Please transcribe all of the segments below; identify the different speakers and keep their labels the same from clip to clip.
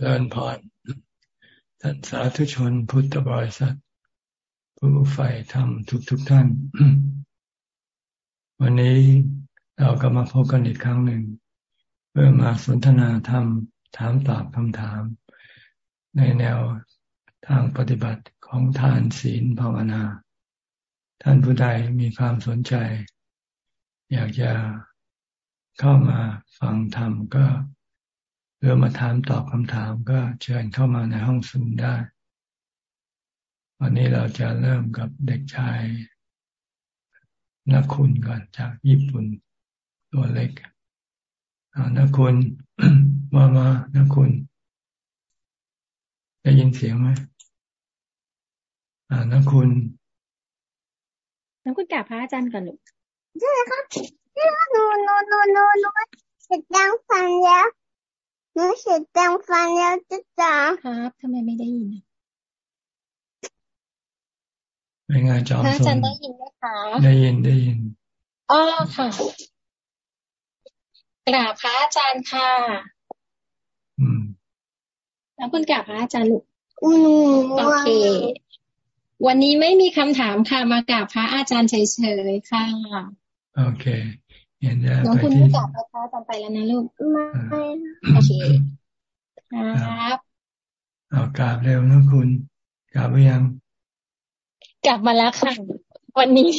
Speaker 1: เริญพรท่านสาธุชนพุทธบริษัท ผู้ใฝ่ธรรมทุกทุกท่าน วันนี้เราก็มาพบกันอีกครั้งหนึ่ง เพื่อมาสนทนาธรรม ถามตอบคำถาม ในแนวทางปฏิบัติของทานศีลภาวนา ท่านผู้ใดมีความสนใจ อยากจะเข้ามาฟังธรรมก็ เพื่อมาถามตอบคำถามก็เชิญเข้ามาในห้องซูมได้ วันนี้เราจะเริ่มกับเด็กชายนักคุณก่อนจากญี่ปุ่นตัวเล็กนักคุณมามานักคุณได้ยินเสียงไหมอ่านักคุณ
Speaker 2: นักคุณกราบพระอาจารย์ก่อนลูก
Speaker 3: ใช่ครับหนูหนูหนูหนูหนูเสร็จยังฟังแล้ว นูเสร็จแปรงฟันแล้วจ้ะจ๋า
Speaker 2: ครับทำไมไม่ได้ยิน
Speaker 1: เป็นไงจอม
Speaker 2: อาจารย์ได้ยินไหมคะ
Speaker 1: ได้ยินได้ยิน
Speaker 2: อ๋อค่ะกราบพระอาจารย์ค่ะ
Speaker 1: อืม
Speaker 2: แล้วคุณกราบพระอาจารย์ลูกโอเค วันนี้ไม่มีคำถามค่ะมากราบพระอาจารย์เฉยๆค่ะ
Speaker 1: โอเค เห็นแล้ว
Speaker 2: น้องคุณไม่กลับนะคะจำไปแล้วนะลูกไม่โอเคครับ
Speaker 1: เอากลับเร็วนะคุณกลับไปยัง
Speaker 2: กลับมาแล้วค่ะ วันนี้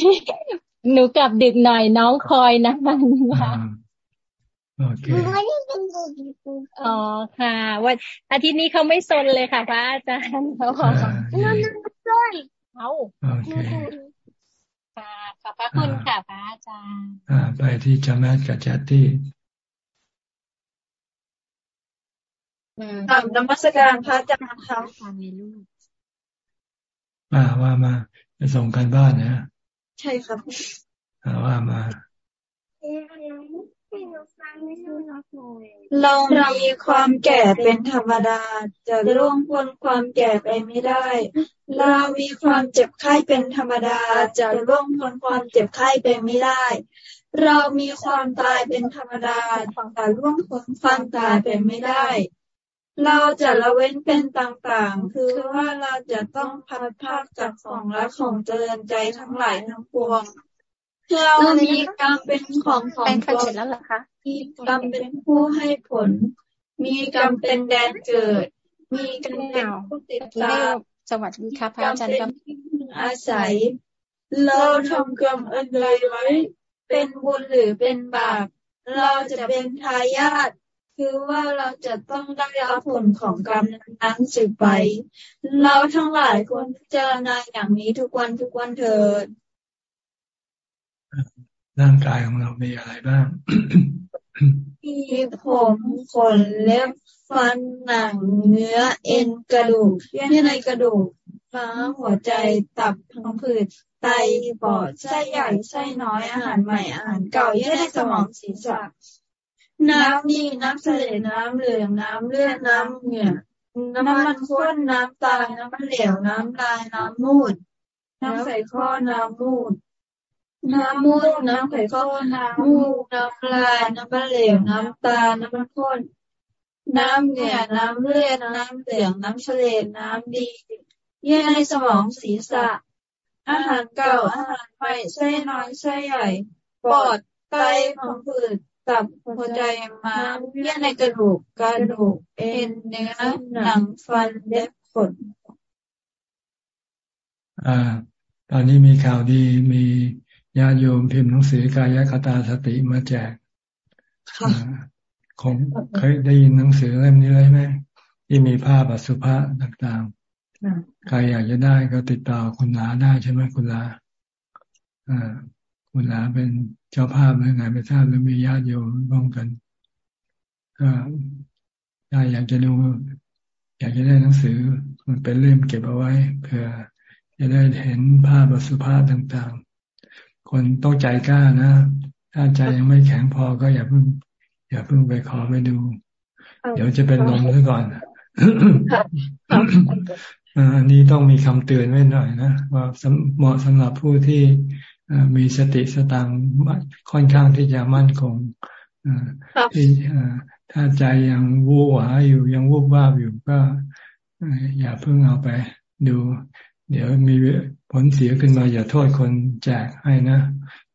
Speaker 2: หนูกลับดึกหน่อยน้องคอยนะมันค่ะ
Speaker 1: โอเค
Speaker 2: อ๋อค่ะ วันอาทิตย์นี้เขาไม่ซนเลยค่ะพระอาจารย์เขาบอกนั่นนั่นด้วยเขา
Speaker 1: โอเค
Speaker 2: ค่ะขอบพระคุณค่ะพระอาจารย์
Speaker 1: อ่า ไปที่จามัดกับจัตตี้
Speaker 4: กลับนมัสการพระอาจารย์ค่ะ
Speaker 1: มาว่ามาจะส่งกันบ้านนะ
Speaker 4: ใช่ครับ
Speaker 1: ว่ามา
Speaker 4: เรามีความแก่เป็นธรรมดา จะล่วงพ้นความแก่ไปไม่ได้ เรามีความเจ็บไข้เป็นธรรมดา จะล่วงพ้นความเจ็บไข้ไปไม่ได้ เรามีความตายเป็นธรรมดาแต่ล่วงพ้นความตายไปไม่ได้ เราจะละเว้นเป็นต่างๆ คือว่าเราจะต้องพัดภาคจากของและของเจริญใจทั้งหลายทั้งปวง เรามีกรรมเป็นของของ
Speaker 2: ตนแล้วเหรอคะ
Speaker 4: มีกรรมเป็นผู้ให้ผล มีกรรมเป็นแดนเกิด มีกรรมเป็นผู้ติดตาม
Speaker 2: สวัสดีค่ะพระอาจารย์ครับ
Speaker 4: อาศัย เราทำกรรมอันใดไว้ เป็นบุญหรือเป็นบาป เราจะเป็นทายาทคือว่าเราจะต้องได้รับผลของกรรมนั้นสืบไป เราทั้งหลายควรพิจารณาอย่างนี้ทุกวันทุกวันเถิด
Speaker 1: ร่างกายของเรามีอะไรบ้าง
Speaker 4: มีผมขนเล็บฟันหนังเนื้อเอ็นกระดูกเยื่อในกระดูกม้าหัวใจตับพังผืดไตปอดไส้ใหญ่ไส้น้อยอาหารใหม่อาหารเก่าเยื่อในสมองศีรษะน้ำดีน้ำเสลน้ำเหลืองน้ำเลือดน้ำเหงื่อน้ำมันข้นน้ำตาน้ำมันเหลวน้ำลายน้ำมูด น้ำใส่ข้อน้ำมูด น้ำมูดน้ำไข่ข้นน้ำมูกน้ำลายน้ำมันเหลวน้ำตา น้ำข้น น้ำเหงื่อน้ำเลือดน้ำเหลืองน้ำเฉลดน้ำดีเยื่อในสมองศีรษะ อาหารเก่าอาหารใหม่ไส้น้อยไส้ใหญ่ปอดไตของผืดตับหัวใจม้ามเยื่อในกระดูกกระดูกเอ็นเนื้อหนังฟันเล็บขน
Speaker 1: อ่า ตอนนี้มีข่าวดีมี ญาติโยมพิมพ์หนังสือกายคตาสติมาแจกคงเคยได้ยินหนังสือเล่มนี้เลยไหมที่มีภาพอสุภาพต่างๆ ใครอยากจะได้ก็ติดต่อคุณลาได้ใช่ไหมคุณลาอ่าคุณลาเป็นเจ้าภาพหรือไงไม่ทราบหรือมีญาติโยมร่วมกันก็ถ้าอยากจะดูอยากจะได้หนังสือ มันเป็นเล่มเก็บเอาไว้เพื่อจะได้เห็นภาพอสุภาพต่าง คนต้องใจกล้านะ ถ้าใจยังไม่แข็งพอก็อย่าเพิ่ง อย่าเพิ่งไปขอไปดู เดี๋ยวจะเป็นลมซะก่อนอันนี้ต้องมีคำเตือนไว้หน่อยนะว่าเหมาะสำหรับผู้ที่มีสติสตังค่อนข้างที่จะมั่นคงที่ถ้าใจยังวูหวาอยู่ยังวูบวาบอยู่ก็อย่าเพิ่งเอาไป ดู เดี๋ยวมีผลเสียขึ้นมาอย่าโทษคนแจกให้นะ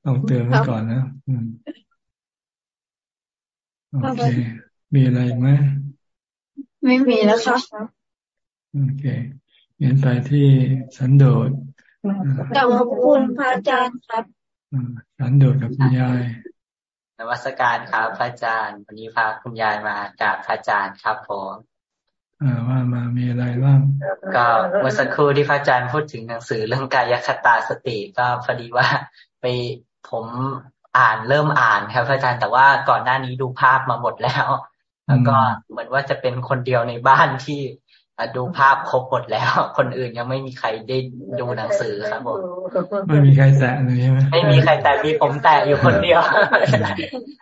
Speaker 1: ต้องเตือนไว้ก่อนนะโอเค มีอะไรไหม
Speaker 4: ไม่มีแล้วครับ
Speaker 1: โอเคเงินไปที่สันโดษ
Speaker 4: ขอบคุณพระอาจารย์ครับ
Speaker 1: สันโดษกับคุณยาย
Speaker 5: นวัตการครับพระอาจารย์ วันนี้พาคุณยายมาจากพระอาจารย์ครับผม
Speaker 1: อ่า ว่ามามีอะไรบ้าง
Speaker 5: ก็เมื่อสักครู่ที่พระอาจารย์พูดถึงหนังสือเรื่องกายคตาสติก็พอดีว่าไปผมอ่านเริ่มอ่านครับพระอาจารย์แต่ว่าก่อนหน้านี้ดูภาพมาหมดแล้ว แล้วก็เหมือนว่าจะเป็นคนเดียวในบ้านที่ดูภาพครบหมดแล้ว คนอื่นยังไม่มีใครได้ดูหนังสือครับผม
Speaker 1: ไม่มีใครแตะเลยใช่ไหม
Speaker 5: ไม่มีใครแตะมีผมแตะอยู่คนเดียว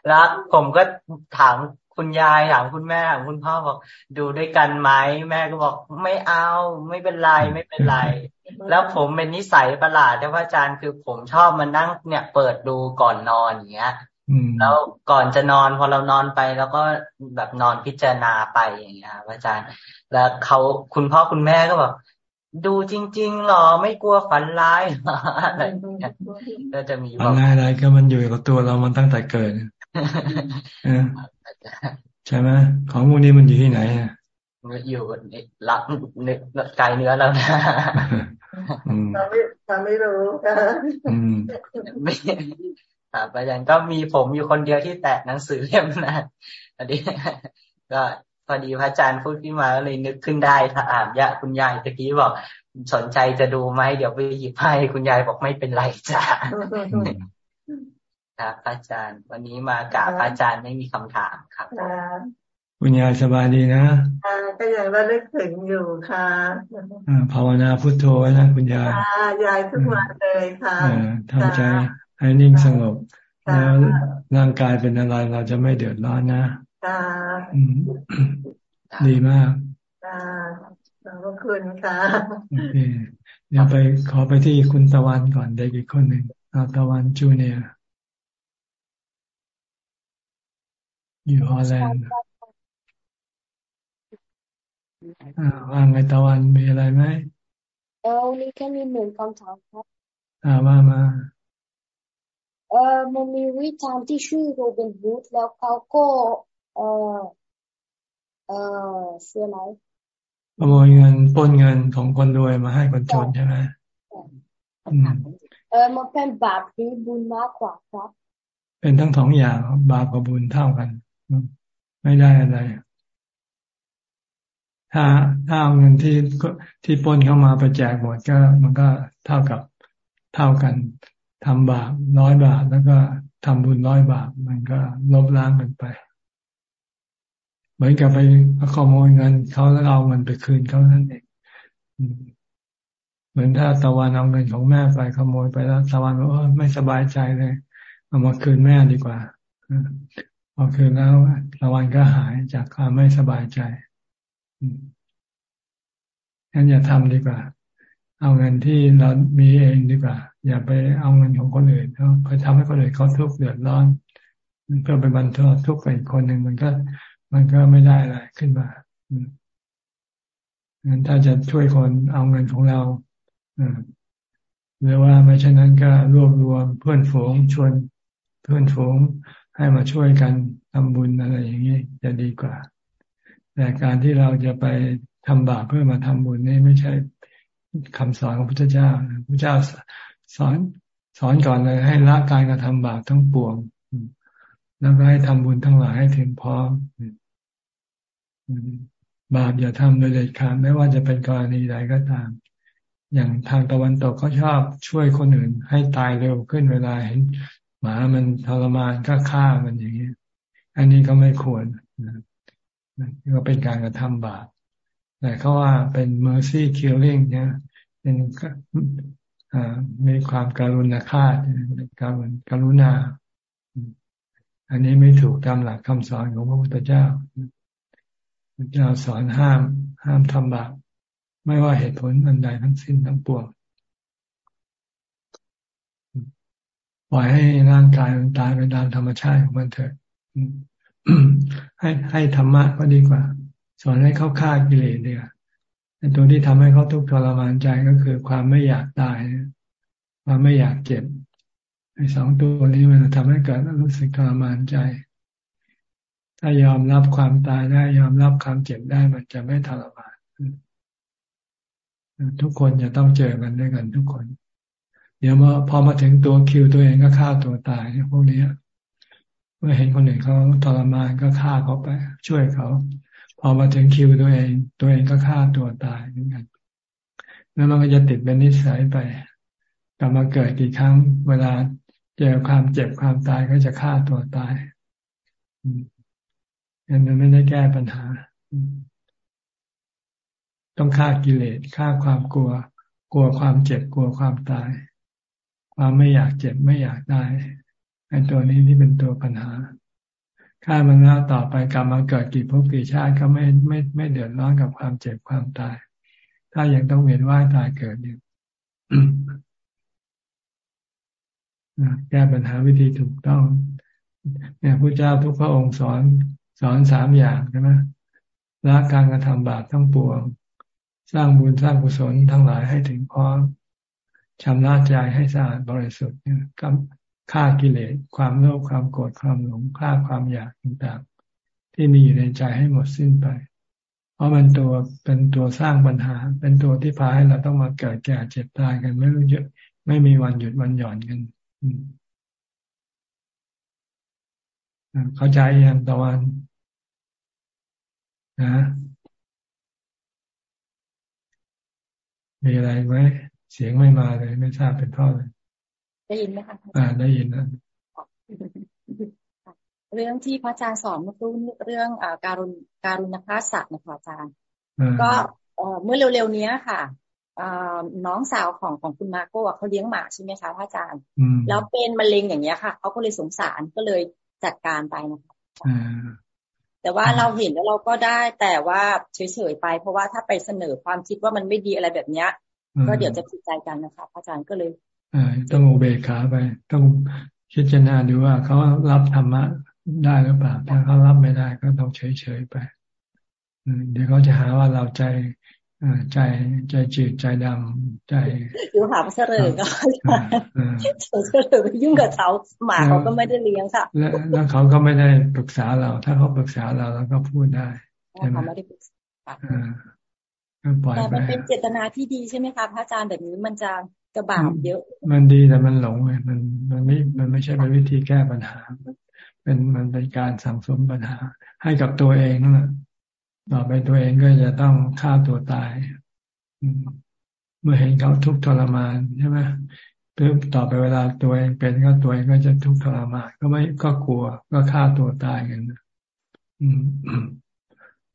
Speaker 5: แล้วผมก็ถาม คุณยายถามคุณแม่ถามคุณพ่อบอกดูด้วยกันไหมแม่ก็บอกไม่เอา ไม่เป็นไรไม่เป็นไร แล้วผมเป็นนิสัยประหลาดที่พระอาจารย์คือผมชอบมานั่งเนี่ยเปิดดูก่อนนอนอย่างเงี้ยแล้วก่อนจะนอนพอเรานอนไป แล้วก็แบบนอนพิจารณาไปอย่างเงี้ยพระอาจารย์ แล้วเขาคุณพ่อคุณแม่ก็บอกดูจริงๆหรอไม่กลัวฝันร้ายอะไรก็จะมี
Speaker 1: ฝันร้ายอะไรก็มันอยู่กับตัวเรามันตั้งแต่เกิด ใช่ไหมของมูนี้มันอยู่ที่ไหนอะ
Speaker 5: อยู่ลับเนื้อกายเนื้อแล้วนะ
Speaker 4: ทำไม่ทำไม่รู้
Speaker 5: ไม่ครับอาจารย์ก็มีผมอยู่คนเดียวที่แตะหนังสือเล่มนะอันนี้ก็พอดีพระอาจารย์พูดขึ้นมาเลยนึกขึ้นได้ถ้าอ่านยะคุณยายตะกี้บอกสนใจจะดูไหมเดี๋ยวไปหยิบให้คุณยายบอกไม่เป็นไรจ้า ครับอาจารย์ วันนี้มากราบอาจารย์ไม่มีคำถามครับ
Speaker 1: คุณยายสบายดีนะ
Speaker 4: ก็ยังระลึกถึงอยู่ค่ะ
Speaker 1: ภาวนาพุทโธไว้นะคุณยาย
Speaker 4: ยายทุกวันเลยค่ะ
Speaker 1: ทำใจให้นิ่งสงบ แล้วร่างกายเป็นอะไรเราจะไม่เดือดร้อนนะดีมาก
Speaker 4: ขอบคุณค่ะโอเค
Speaker 1: เดี๋ยวไปขอไปที่คุณตะวันก่อนเด็กอีกคนหนึ่งตะวันจูเนีย อยู่ฮอลแลนด์ว่าไงตะวันมีอะไรไหม
Speaker 6: เออวันนี้แค่มีหนึ่งคำถามครับ
Speaker 1: อ่าว่ามา
Speaker 6: เออมันมีวิจารณ์ที่ชื่อโรเบนฮูดแล้วเขาก็เออเออเสียอะไร
Speaker 1: ขโมยเงินป้นเงินของคนรวยมาให้คนจนใช่ไหม
Speaker 6: เออมันเป็นบาปหรือบุญมากกว่าครับ
Speaker 1: เป็นทั้งสองอย่างบาปกับบุญเท่ากัน ไม่ได้อะไร ถ้าถ้าเอาเงินที่ที่ป้นเข้ามาไปแจกหมดก็ มันก็เท่ากับเท่ากันทำบาปร้อยบาทแล้วก็ทำบุญร้อยบาทมันก็ลบล้างกันไปเหมือนกับไปขโมยเงินเขาแล้วเอาเงินไปคืนเขานั่นเองเหมือนถ้าตะวันเอาเงินของแม่ไปขโมยไปแล้วตะวันบอกว่าไม่สบายใจเลย เอามาคืนแม่ดีกว่า พอคืนแล้วตะวันก็หายจากความไม่สบายใจงั้นอย่าทำดีกว่า เอาเงินที่เรามีเองดีกว่า อย่าไปเอาเงินของคนอื่นเขาไปทำให้คนอื่นเขาทุกข์เดือดร้อนเพื่อไปบรรเทาทุกข์ไปอีกคนหนึ่งมันก็ มันก็ไม่ได้อะไรขึ้นมางั้นถ้าจะช่วยคนเอาเงินของเราหรือว่าไม่เช่นนั้นก็รวบรวมเพื่อนฝูงชวนเพื่อนฝูง ให้มาช่วยกันทำบุญอะไรอย่างนี้จะดีกว่า แต่การที่เราจะไปทำบาปเพื่อมาทำบุญนี่ไม่ใช่คำสอนของพระพุทธเจ้าพระเจ้าสอนสอนก่อนเลยให้ละการกระทำบาปทั้งปวง แล้วก็ให้ทำบุญทั้งหลายให้ถึงพร้อมบาปอย่าทำโดยเด็ดขาดไม่ว่าจะเป็นกรณีใดก็ตาม อย่างทางตะวันตกเขาชอบช่วยคนอื่น ให้ตายเร็วขึ้นเวลาเห็น หมามันทรมานก็ฆ่ามันอย่างนี้ อันนี้ก็ไม่ควรนี่ก็เป็นการกระทำบาปแต่เขาว่าเป็น mercy killing เนี่ยเป็นมีความการุณาคาตการุณกรุณา อันนี้ไม่ถูกตามหลักคำสอนของพระพุทธเจ้าพระเจ้าสอนห้าม ห้ามทำบาปไม่ว่าเหตุผลอันใดทั้งสิ้นทั้งปวงป ล่อยให้ร่างกายมันตายไปตามธรรมชาติของมันเถิดให้ให้ธรรมะก็ดีกว่า สอนให้เขาฆ่ากิเลสเดียวแต่ตัวที่ทำให้เขาทุกข์ทรมานใจก็คือ ความไม่อยากตายความไม่อยากเจ็บไอ้สองตัวนี้มันทำให้เกิดรู้สึกทรมานใจ ถ้ายอมรับความตายได้ ยอมรับความเจ็บได้มันจะไม่ทรมานทุกคนจะต้องเจอกันด้วยกันทุกคน เดี๋ยวมาพอมาถึงตัวคิวตัวเองก็ฆ่าตัวตายพวกนี้เมื่อเห็นคนอื่นเขาทรมานก็ฆ่าเขาไป ช่วยเขา พอมาถึงคิวตัวเอง ตัวเองก็ฆ่าตัวตายเหมือนกันแล้วมันก็จะติดเป็นนิสัยไปกลับมาเกิดกี่ครั้ง เวลาเจอความเจ็บความตายก็จะฆ่าตัวตายอันนั้นไม่ได้แก้ปัญหา ต้องฆ่ากิเลสฆ่าความกลัว กลัวความเจ็บกลัวความตาย ความไม่อยากเจ็บไม่อยากตายไอ้ตัวนี้ที่เป็นตัวปัญหาฆ่ามันแล้วต่อไปกลับมาเกิดกี่ภพกี่ชาติก็ไม่ไม่ไม่เดือดร้อนกับความเจ็บความตาย ถ้ายังต้องเวียนว่ายตายเกิดอยู่แก้ปัญหาวิธีถูกต้อง เนี่ยพระเจ้าทุกพระองค์สอนสอนสามอย่างใช่ไหมละการกระทำบาปทั้งปวง สร้างบุญสร้างกุศลทั้งหลายให้ถึงพร้อม ชำระใจให้สะอาดบริสุทธิ์กับฆ่ากิเลสความโลภความโกรธความหลงฆ่าความอยากต่างๆ ที่มีอยู่ในใจให้หมดสิ้นไป เพราะมันตัวเป็นตัวสร้างปัญหา เป็นตัวที่พาให้เราต้องมาเกิดแก่เจ็บตายกันไม่รู้จะไม่มีวันหยุดวันหย่อนกันเข้าใจยังตะวันนะมีอะไรไหม เสียงไม่มาเลย ไม่ทราบเป็นเพราะอะไร
Speaker 7: ได้ยินไหมคะ
Speaker 1: อ่าได้ยินนะ
Speaker 7: เรื่องที่พระอาจารย์สอนเมื่อกี้เรื่องอ่าการุณการุณคาสัตว์นะคะอาจารย์ ก็เมื่อเร็วๆนี้ค่ะน้องสาวของของคุณมาโก้เขาเลี้ยงหมาใช่ไหมคะพระอาจารย์ แล้วเป็นมะเร็งอย่างเงี้ยค่ะเขาก็เลยสงสารก็เลยจัดการไปนะคะแต่ว่าเราเห็นแล้วเราก็ได้แต่ว่าเฉยๆไป เพราะว่าถ้าไปเสนอความคิดว่ามันไม่ดีอะไรแบบเนี้ย ก็เดี๋ยวจะผิดใจกันนะคะพระอาจารย์ก็เลย
Speaker 1: ต้องอุเบกขาไป ต้องคิดจารณาดูว่าเขารับธรรมะได้หรือเปล่า ถ้าเขารับไม่ได้ก็ต้องเฉยๆไปเดี๋ยวเขาจะหาว่าเราใจใจใจจืดใจดำใจ
Speaker 7: อยู่หาเสรอก็เสรอไปยุ่งกับเขาหมาเขาก็ไม่ได้เลี้ยงค่ะ
Speaker 1: แล้วเขาก็ไม่ได้ปรึกษาเรา ถ้าเขาปรึกษาเราเราก็พูดได้ใช่ไหมไม่ได้ปรึกษา
Speaker 7: แต่มันเป็นเจตนาที่ดีใช่ไหมคะพระอาจารย์แบบนี้มันจะกระบาดเยอะ
Speaker 1: มันดีแต่มันหลงไงมันมันไม่มันไม่ใช่เป็นวิธีแก้ปัญหา เป็นมันเป็นการสั่งสมปัญหา ให้กับตัวเองนั่นแหละต่อไปตัวเองก็จะต้องฆ่าตัวตาย เมื่อเห็นเขาทุกข์ทรมานใช่ไหมเพิ่มต่อไปเวลาตัวเองเป็นก็ตัวเองก็จะทุกข์ทรมานก็ไม่ก็กลัวก็ฆ่าตัวตายกัน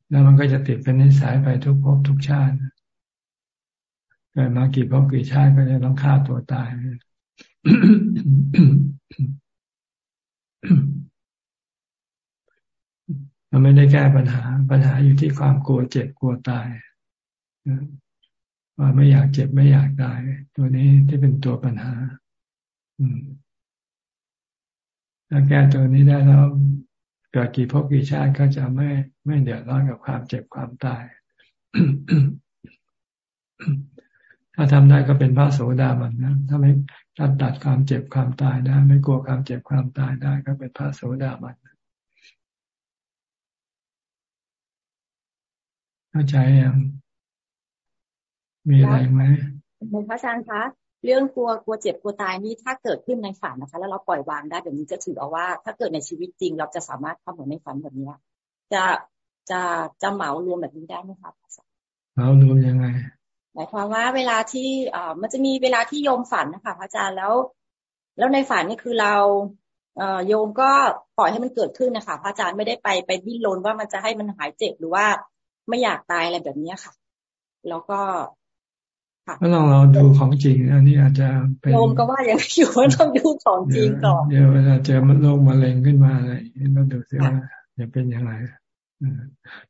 Speaker 1: แล้วมันก็จะติดเป็นนิสัยไปทุกภพทุกชาติเกิดมากี่ภพกี่ชาติก็จะต้องฆ่าตัวตายมันไม่ได้แก้ปัญหา ปัญหาอยู่ที่ความกลัวเจ็บกลัวตายว่าไม่อยากเจ็บไม่อยากตาย ตัวนี้ที่เป็นตัวปัญหาถ้าแก้ตัวนี้ได้แล้ว เกิดกี่ภพกี่ชาติก็จะไม่ไม่เดือดร้อนกับความเจ็บความตาย ถ้าทำได้ก็เป็นพระโสดาบันนะถ้าไม่ถ้าตัดความเจ็บความตายได้ไม่กลัวความเจ็บความตายได้ ก็เป็นพระโสดาบันเข้าใจยังมีอะไรไหม
Speaker 7: พระอาจารย์คะ เรื่องกลัวกลัวเจ็บกลัวตายนี่ถ้าเกิดขึ้นในฝันนะคะ แล้วเราปล่อยวางได้แบบนี้จะถือเอาว่า ถ้าเกิดในชีวิตจริง เราจะสามารถทำเหมือนในฝันแบบนี้จะจะจะเหมารวมแบบนี้ได้ไหมคะ
Speaker 1: เหมารวมยังไง
Speaker 7: หมายความว่าเวลาที่อ่ามันจะมีเวลาที่โยมฝันนะคะพระอาจารย์แล้ว แล้วในฝันนี่คือเราเอ่อโยมก็ปล่อยให้มันเกิดขึ้นนะคะพระอาจารย์ไม่ได้ไปไปดิ้นรนว่ามันจะให้มันหายเจ็บหรือว่าไม่อยากตายอะไรแบบนี้ค่ะ แล้วก็
Speaker 1: ก็ลองเราดูของจริงอันนี้อาจจะ
Speaker 7: เป็นโยมก็ว่าอย่างอยู่ว่าต้องดูของจริงก่อน
Speaker 1: เดี๋ยวเวลาเจอมันโรคมะเร็งขึ้นมาอะไรเราดูซิว่าจะเป็นยังไง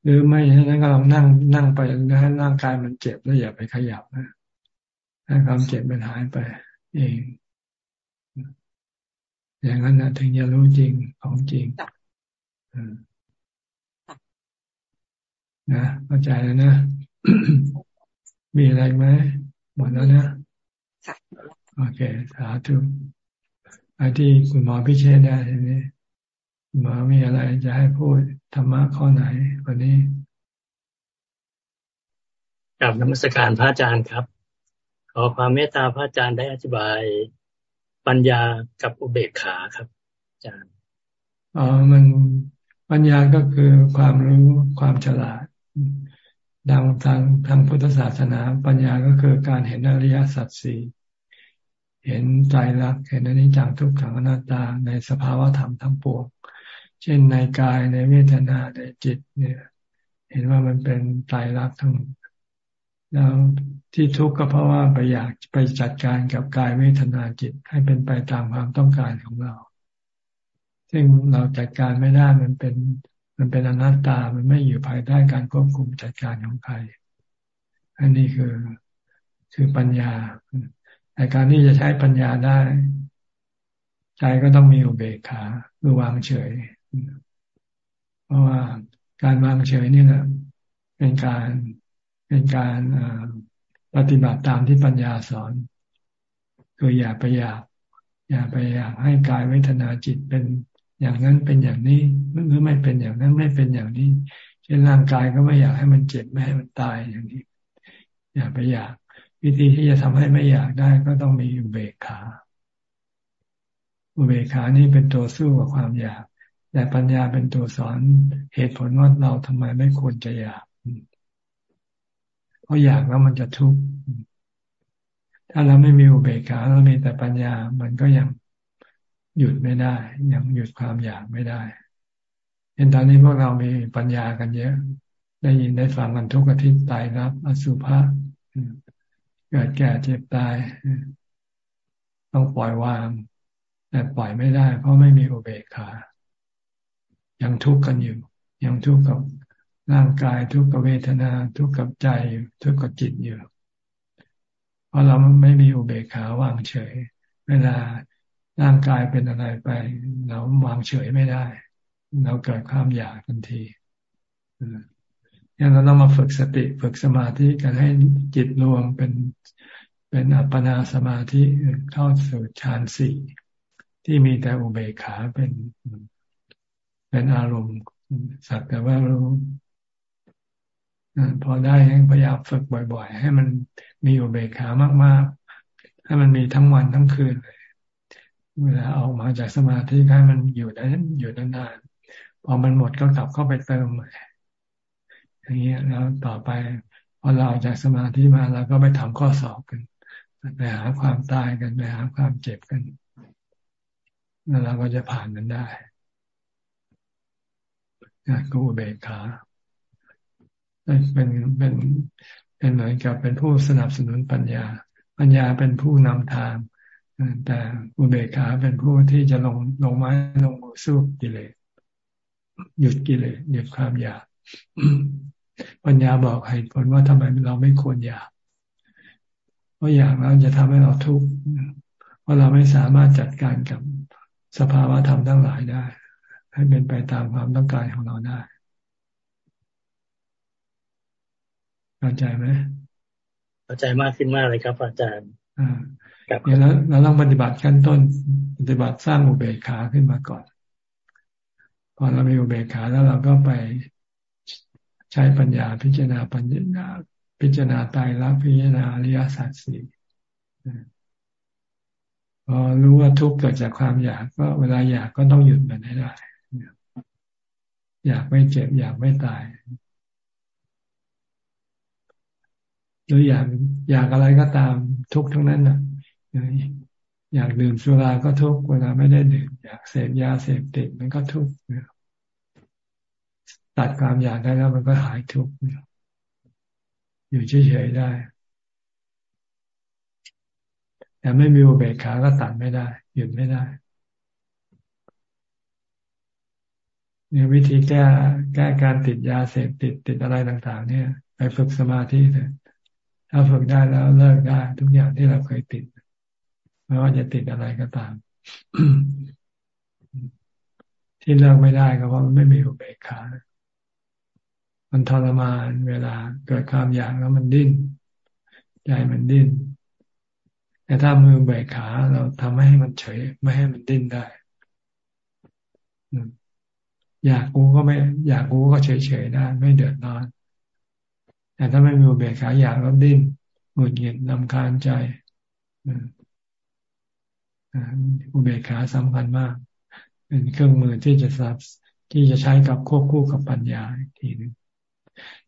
Speaker 1: หรือไม่ฉะนั้นก็ลองนั่งนั่งไปแล้วให้ร่างกายมันเจ็บแล้วอย่าไปขยับนะให้ความเจ็บมันหายไป เอง อย่างนั้นนะถึงจะรู้จริงของจริงนะเข้าใจแล้วนะ มีอะไรไหม หมดแล้วนะโอเค สาธุไปที่คุณหมอพิเชษได้ทีนี้หมอมีอะไรจะให้พูดธรรมะข้อไหนวันนี้
Speaker 8: กับนมัสการพระอาจารย์ครับ ขอความเมตตาพระอาจารย์ได้อธิบายปัญญากับอุเบกขาครับ อาจารย์
Speaker 1: อ๋อมันปัญญาก็คือความรู้ความฉลาด ดังทางทางพุทธศาสนาปัญญาก็คือการเห็นอริยสัจสี่เห็นใจรักเห็นอนิจจังทุกขังอนัตตาในสภาวะธรรมทั้งปวงเช่นในกายในเวทนาในจิตเนี่ย เห็นว่ามันเป็นตายรักทั้งแล้วที่ทุกข์ก็เพราะว่าไปอยากไปจัดการกับกายเวทนาจิตให้เป็นไปตามความต้องการของเรา ซึ่งเราจัดการไม่ได้มันเป็น มันเป็นอนัตตา มันไม่อยู่ภายใต้การควบคุมจัดการของใคร อันนี้คือคือปัญญา แต่การที่จะใช้ปัญญาได้ ใจก็ต้องมีอุเบกขาคือวางเฉย เพราะว่าการวางเฉยนี่แหละเป็นการเป็นการปฏิบัติตามที่ปัญญาสอนคืออย่าไปอยาก อย่าไปอยากให้กายเวทนาจิตเป็น อย่างนั้นเป็นอย่างนี้หรือไม่เป็นอย่างนั้นไม่เป็นอย่างนี้เช่นร่างกายก็ไม่อยากให้มันเจ็บไม่ให้มันตายอย่างนี้ อย่าไปอยาก วิธีที่จะทำให้ไม่อยากได้ก็ต้องมีอุเบกขาอุเบกขานี่เป็นตัวสู้กับความอยาก แต่ปัญญาเป็นตัวสอนเหตุผลว่าเราทำไมไม่ควรจะอยากเพราะอยากแล้วมันจะทุกข์ถ้าเราไม่มีอุเบกขาเรามีแต่ปัญญา มันก็ยัง หยุดไม่ได้ ยังหยุดความอยากไม่ได้เห็นตอนนี้พวกเรามีปัญญากันเยอะ ได้ยินได้ฟังกันทุกอาทิตย์ตายรับ อสุภะเกิดแก่เจ็บตาย ต้องปล่อยวาง แต่ปล่อยไม่ได้ เพราะไม่มีอุเบกขา ยังทุกข์กันอยู่ ยังทุกข์กับร่างกายทุกขเวทนาทุกข์กับใจทุกข์กับจิตอยู่ เพราะเราไม่มีอุเบกขาวางเฉย เวลา ร่างกายเป็นอะไรไป เราวางเฉยไม่ได้ เราเกิดความอยากทันทียังเราต้องมาฝึกสติฝึกสมาธิกันให้จิตรวมเป็นเป็นอัปปนาสมาธิเข้าสู่ฌานสี่ที่มีแต่อุเบกขาเป็นเป็นอารมณ์สักแต่ว่ารู้พอได้พยายามฝึกบ่อย ๆ ให้มันมีอุเบกขามากๆ ให้มันมีทั้งวันทั้งคืนเลย เวลาออกมาจากสมาธิให้มันอยู่ได้อยู่นานๆพอมันหมดก็กลับเข้าไปเติมใหม่อย่างเงี้ยแล้วต่อไปพอเราออกจากสมาธิมาเราก็ไปทำข้อสอบกันไปหาความตายกันไปหาความเจ็บกันแล้วเราก็จะผ่านมันได้ก็อุเบกขาเป็นเป็นเป็นเหมือนกับเป็นผู้สนับสนุนปัญญา ปัญญาเป็นผู้นำทาง แต่อุเบกขาเป็นผู้ที่จะลงลงไม้ลงมือสู้กิเลสหยุดกิเลสหยุดความอยากปัญญาบอกเหตุผลว่าทำไมเราไม่ควรอยากเพราะอยากแล้วจะทำให้เราทุกข์เพราะเราไม่สามารถจัดการกับสภาวะธรรมทั้งหลายได้ ให้เป็นไปตามความต้องการของเราได้เข้าใจไหม
Speaker 8: เข้าใจมากขึ้นมากเลยครับ อาจารย์
Speaker 1: อ่า เนี่ยแล้วเราต้องปฏิบัติขั้นต้นปฏิบัติสร้างอุเบกขาขึ้นมาก่อน พอเรามีอุเบกขาแล้วเราก็ไปใช้ปัญญาพิจารณาปัญญาพิจารณาตายรักพิจารณาอริยสัจสี่พอรู้ว่าทุกข์เกิดจากความอยากก็เวลาอยากก็ต้องหยุดมันให้ได้ อยากไม่เจ็บ อยากไม่ตายหรืออยากอยากอะไรก็ตามทุกทั้งนั้นน่ะ อยากดื่มสุราก็ทุกเวลาไม่ได้ดื่ม อยากเสพยาเสพติดมันก็ทุกตัดความอยากได้แล้วมันก็หายทุกอยู่เฉยๆได้ แต่ไม่มีอุเบกขาก็ตัดไม่ได้ หยุดไม่ได้เนี่ยวิธีแก้แก้การติดยาเสพติดติดอะไรต่างๆ เนี่ย ไปฝึกสมาธิเถอะถ้าฝึกได้แล้วเลิกได้ ทุกอย่างที่เราเคยติด ไม่ว่าจะติดอะไรก็ตาม ที่เลิกไม่ได้ก็เพราะมันไม่มีอุเบกขามันทรมานเวลาเกิดความอยากแล้วมันดิ้นใจมันดิ้นแต่ถ้ามือเบกขาเราทำให้มันเฉย ไม่ให้มันดิ้นได้อยากกูก็ไม่ อยากกูก็เฉยเฉยได้ไม่เดือดร้อน แต่ถ้าไม่มีอุเบกขาอยากแล้วดิ้นหงุดหงิดลำคาญใจ อุเบกขาสำคัญมาก เป็นเครื่องมือที่จะสับที่จะใช้กับควบคู่กับปัญญาอีกทีนึง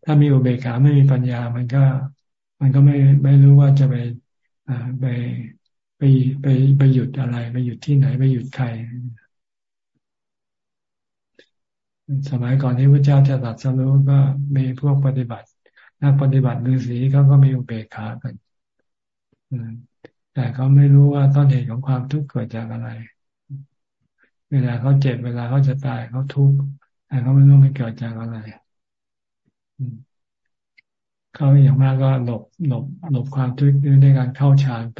Speaker 1: ถ้ามีอุเบกขาไม่มีปัญญา มันก็ มันก็ไม่ไม่รู้ว่าจะไปไปไปไปไปหยุดอะไร ไปหยุดที่ไหนไปหยุดใครสมัยก่อนที่พระเจ้าจะตัดสรู้ก็มีพวกปฏิบัติ นักปฏิบัติฤาษีเขาก็มีอุเบกขากัน แต่เขาไม่รู้ว่าต้นเหตุของความทุกข์เกิดจากอะไร เวลาเขาเจ็บเวลาเขาจะตายเขาทุกข์แต่เขาไม่รู้มันเกิดจากอะไรเขาอย่างมากก็หลบหลบหลบความทุกข์ด้วยการเข้าฌานไป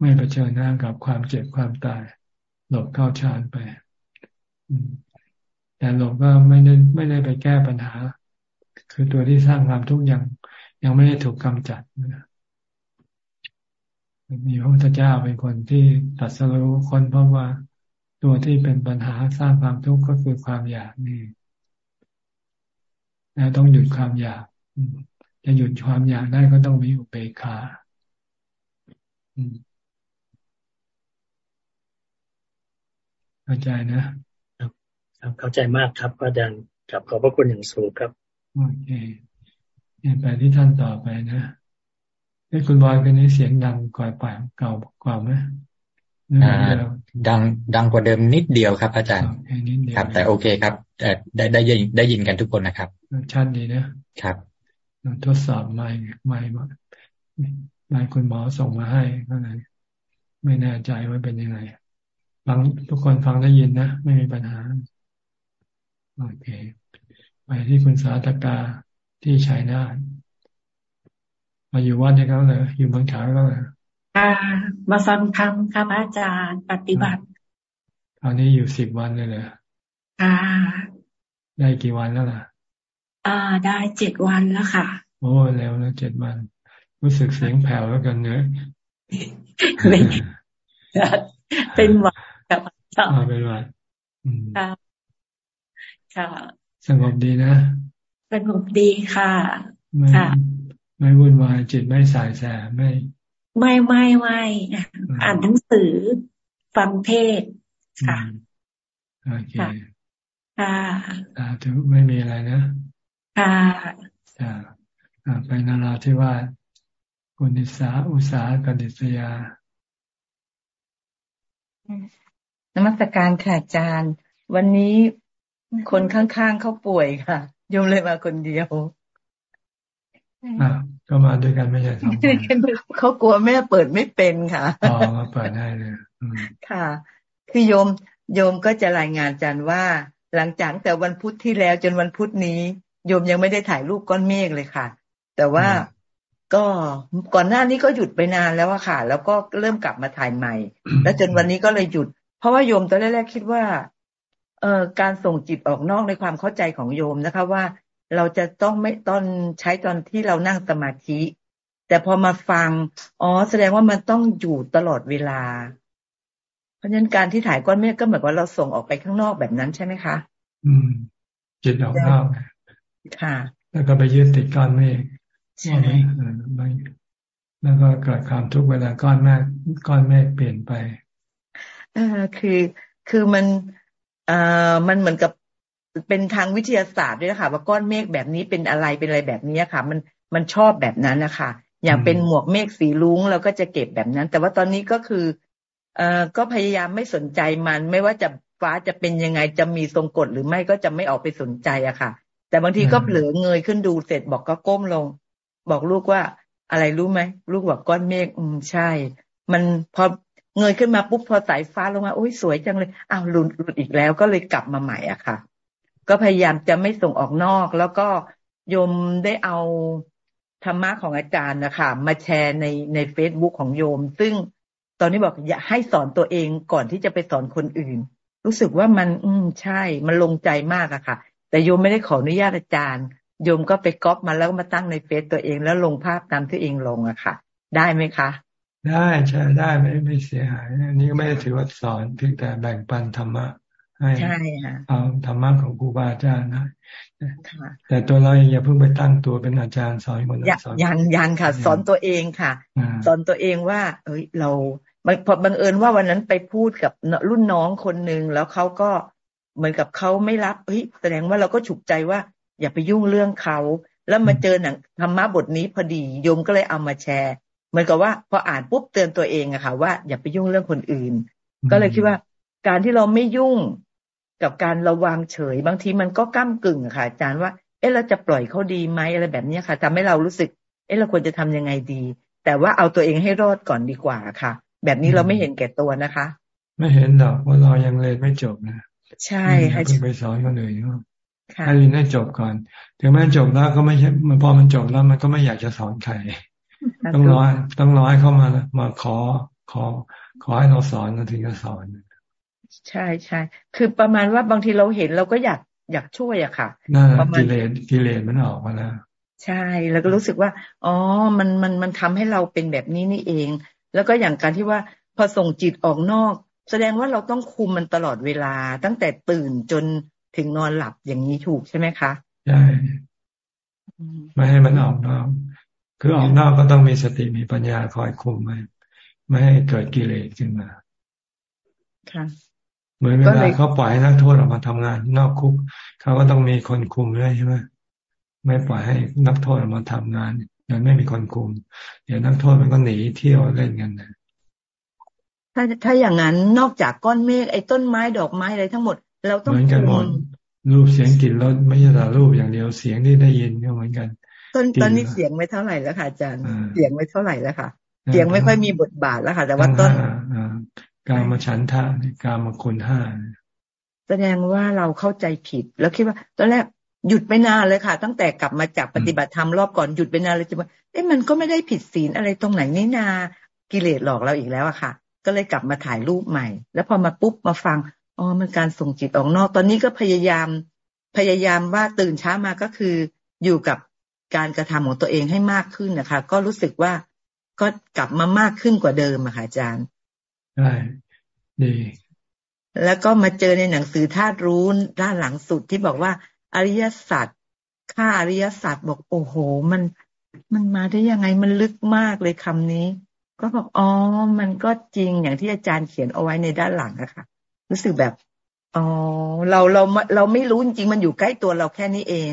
Speaker 1: ไม่เผชิญหน้ากับความเจ็บความตาย หลบเข้าฌานไปแต่หลบก็ไม่ได้ไม่ได้ไปแก้ปัญหา คือตัวที่สร้างความทุกข์ยังยังไม่ได้ถูกกำจัด มีพระพุทธเจ้าเป็นคนที่ตัดสรู้คนเพราะว่าตัวที่เป็นปัญหาสร้างความทุกข์ก็คือความอยากนี่แล้วต้องหยุดความอยาก จะหยุดความอยากได้ก็ต้องมีอุเบกขาเข้าใจนะ ครับ
Speaker 8: เข้าใจมากครับอาจารย์กับขอบพระคุณอย่างสูงครับ
Speaker 1: โอเคไปที่ท่านต่อไปนะไอ้คุณบอยคนนี้เสียงดังกว่าป่าเก่ากว่าไหม
Speaker 9: ดังดังกว่าเดิมนิดเดียวครับ อาจารย์ครับ แต่โอเคครับแต่ได้ได้ยินได้ยินกันทุกคนนะครับ
Speaker 1: ชัดดีนะครับทดสอบไม่ไม่มาไม่คุณหมอส่งมาให้ก็เลยไม่แน่ใจว่าเป็นยังไงฟังทุกคนฟังได้ยินนะไม่มีปัญหาโอเค ไปที่คุณสาธกาที่ชัยนาท มาอยู่วัดให้เขาเลยอยู่เมืองฉางเขาเลย
Speaker 10: ค่ะมาฟังธรรมค่ะพระอาจารย์ปฏิบัติ
Speaker 1: ตอนนี้อยู่สิบวันเลยเลย
Speaker 10: ค่ะ
Speaker 1: ได้กี่วันแล้วล่ะ
Speaker 10: อ่า ได้เจ็ดวันแล้วค่ะ
Speaker 1: โอ้แล้วแล้วเจ็ดวัน รู้สึกเสียงแผ่วแล้วกันเนอะ
Speaker 10: เป็นหวัดกับ
Speaker 1: อาจารย์เป็นหวัด
Speaker 10: ค่ะค่ะ
Speaker 1: สงบดีนะ
Speaker 10: สงบดีค่ะ
Speaker 1: ค่ะ ไม่วุ่นวายจิตไม่สายแสไม่
Speaker 10: ไม่ไม่ไม่อ่านหนังสือ ฟังเทศค่ะ
Speaker 1: โอเค
Speaker 10: ค่ะ
Speaker 1: อ่าถือไม่มีอะไรนะ
Speaker 10: ค่ะ
Speaker 1: อ่าไปนาราที่ว่าคุณนิสาอุสากดิษยา
Speaker 11: นมัสการค่ะอาจารย์ วันนี้คนข้างๆเขาป่วยค่ะโยมเลยมาคนเดียว
Speaker 1: อ่าก็มาด้วยกันไม่ใช่สองคน
Speaker 11: เขากลัวแม่เปิดไม่เป็นค่ะ
Speaker 1: อ๋อมาเปิดได้เลย
Speaker 11: ค่ะ คือโยมโยมก็จะรายงานอาจารย์ว่า หลังจากแต่วันพุธที่แล้วจนวันพุธนี้ โยมยังไม่ได้ถ่ายรูปก้อนเมฆเลยค่ะ แต่ว่าก็ก่อนหน้านี้ก็หยุดไปนานแล้วอะค่ะ แล้วก็เริ่มกลับมาถ่ายใหม่ แล้วจนวันนี้ก็เลยหยุด เพราะว่าโยมตอนแรกๆคิดว่าเอ่อการส่งจิตออกนอกในความเข้าใจของโยมนะคะว่า เราจะต้องไม่ตอนใช้ตอนที่เรานั่งสมาธิ แต่พอมาฟัง อ๋อ แสดงว่ามันต้องอยู่ตลอดเวลา เพราะฉะนั้นการที่ถ่ายก้อนเมฆก็เหมือนว่าเราส่งออกไปข้างนอกแบบนั้นใช่ไหมคะ
Speaker 1: อืม จิตออกนอก
Speaker 11: ค่ะ
Speaker 1: แล้วก็ไปยึดติดก้อนเมฆใช่แล้วก็เกิดความทุกข์เวลาก้อนเมฆก้อนเมฆเปลี่ยนไป
Speaker 11: อ่าคือคือมันอ่ามันเหมือนกับ เป็นทางวิทยาศาสตร์ด้วยนะคะว่าก้อนเมฆแบบนี้เป็นอะไรเป็นอะไรแบบนี้ค่ะ มันมันชอบแบบนั้นนะคะอย่างเป็นหมวกเมฆสีลุ้งเราก็จะเก็บแบบนั้น แต่ว่าตอนนี้ก็คือเอ่อก็พยายามไม่สนใจมัน ไม่ว่าจะฟ้าจะเป็นยังไงจะมีทรงกฎหรือไม่ก็จะไม่ออกไปสนใจอะค่ะ แต่บางทีก็เผลอเงยขึ้นดูเสร็จบอกก็ก้มลง บอกลูกว่าอะไรรู้ไหมลูกบอกก้อนเมฆอืมใช่ มันพอเงยขึ้นมาปุ๊บพอสายฟ้าลงมาโอ้ยสวยจังเลยอ้าวหลุดหลุดอีกแล้วก็เลยกลับมาใหม่อะค่ะ ก็พยายามจะไม่ส่งออกนอก แล้วก็โยมได้เอาธรรมะของอาจารย์นะคะมาแชร์ในในเฟซบุ๊กของโยม ซึ่งตอนนี้บอกอย่าให้สอนตัวเองก่อนที่จะไปสอนคนอื่น รู้สึกว่ามัน อืมใช่ มันลงใจมากอะค่ะ แต่โยมไม่ได้ขออนุญาตอาจารย์ โยมก็ไปก๊อปมาแล้วมาตั้งในเฟซตัวเองแล้วลงภาพตามที่เองลงอะค่ะ ได้ไหมคะ
Speaker 1: ได้ใช่ได้ไม่ไม่เสียหายอันนี้ก็ไม่ได้ถือว่าสอนเพียงแต่แบ่งปันธรรมะ ให้
Speaker 11: ใช่ค่ะ
Speaker 1: เอาธรรมะของครูบาอาจารย์นะแต่ตัวเราอย่าเพิ่งไปตั้งตัวเป็นอาจารย์สอนคนอื่น
Speaker 11: สอนยันยันค่ะ สอนตัวเองค่ะ สอนตัวเองว่า เอ้ยเราพอบังเอิญว่าวันนั้นไปพูดกับรุ่นน้องคนหนึ่งแล้วเขาก็เหมือนกับเขาไม่รับเฮ้ยแสดงว่าเราก็ฉุกใจว่า อย่าไปยุ่งเรื่องเขาแล้วมาเจอหนังธรรมะบทนี้พอดีโยมก็เลยเอามาแชร์เหมือนกับว่าพออ่านปุ๊บเตือนตัวเองอะค่ะว่าอย่าไปยุ่งเรื่องคนอื่น ก็เลยคิดว่า การที่เราไม่ยุ่ง กับการระวังเฉย บางทีมันก็ก้ากึ่งค่ะ อาจารย์ว่า เอ๊ะเราจะปล่อยเขาดีไหมอะไรแบบนี้ค่ะทำให้เรารู้สึก เอ๊ะเราควรจะทำยังไงดี แต่ว่าเอาตัวเองให้รอดก่อนดีกว่าค่ะ แบบนี้เราไม่เห็นแก่ตัวนะคะ
Speaker 1: ไม่เห็นหรอกว่าเรายังเรียนไม่จบนะ
Speaker 11: ใช่
Speaker 1: ให้ไปสอนคนอื่นให้เรียนให้จบก่อน ถึงแม้จบแล้วก็ไม่ใช่มันพอมันจบแล้วมันก็ไม่อยากจะสอนใครต้องรอต้องรอให้เข้ามามาขอขอขอให้เราสอนเราถึงจะสอน
Speaker 11: ใช่ใช่คือประมาณว่าบางทีเราเห็นเราก็อยากอยากช่วยอะค่ะ
Speaker 1: ประมาณกิเลสกิเลสมันออกมาแล้ว
Speaker 11: ใช่ แล้วก็รู้สึกว่า อ๋อ มันมันมันทำให้เราเป็นแบบนี้นี่เอง แล้วก็อย่างการที่ว่าพอส่งจิตออกนอก แสดงว่าเราต้องคุมมันตลอดเวลาตั้งแต่ตื่นจนถึงนอนหลับอย่างนี้ถูกใช่ไหมคะ
Speaker 1: ใช่ไม่ให้มันออกนอก คือออกนอกก็ต้องมีสติมีปัญญาคอยคุมไว้ไม่ให้เกิดกิเลสขึ้นมา
Speaker 11: ค่ะ
Speaker 1: เหมือนเวลาเขาปล่อยให้นักโทษออกมาทำงานนอกคุกเขาก็ต้องมีคนคุมด้วยใช่ไหมไม่ปล่อยให้นักโทษออกมาทำงานยังไม่มีคนคุม เดี๋ยวนักโทษมันก็หนีเที่ยวเล่นกันนะ
Speaker 11: ถ้าถ้าอย่างนั้นนอกจากก้อนเมฆไอ้ต้นไม้ดอกไม้อะไรทั้งหมด เราต้อง
Speaker 1: เหมือนกันหมดรูปเสียงกลิ่นรสไม่ใช่แต่รูปอย่างเดียวเสียงที่ได้ยินก็เหมือนกัน
Speaker 11: ตอนตอนนี้เสียงไม่เท่าไหร่แล้วค่ะอาจารย์ เสียงไม่เท่าไหร่แล้วค่ะ เสียงไม่ค่อยมีบทบาทแล้วค่ะ แต่ว่าต้น
Speaker 1: การมาฉันทะการมาคุณห้า
Speaker 11: แสดงว่าเราเข้าใจผิด แล้วคิดว่า ตอนแรกหยุดไปนานเลยค่ะ ตั้งแต่กลับมาจากปฏิบัติธรรมรอบก่อนหยุดไปนานเลยจะว่าเอ๊ะมันก็ไม่ได้ผิดศีลอะไรตรงไหนนี่นากิเลสหลอกเราอีกแล้วอะค่ะ ก็เลยกลับมาถ่ายรูปใหม่ แล้วพอมาปุ๊บมาฟังอ๋อมันการส่งจิตออกนอก ตอนนี้ก็พยายามพยายามว่าตื่นเช้ามาก็คืออยู่กับการกระทำของตัวเองให้มากขึ้นนะคะ ก็รู้สึกว่าก็กลับมามากขึ้นกว่าเดิมอะค่ะอาจารย์
Speaker 1: ใช่ดี
Speaker 11: แล้วก็มาเจอในหนังสือธาตุรู้ด้านหลังสุดที่บอกว่า อริยสัจค่าอริยสัจบอกโอ้โห มันมันมาได้ยังไงมันลึกมากเลยคำนี้ ก็บอกอ๋อมันก็จริงอย่างที่อาจารย์เขียนเอาไว้ในด้านหลังอะค่ะ รู้สึกแบบอ๋อเราเราเราไม่รู้จริงมันอยู่ใกล้ตัวเราแค่นี้เอง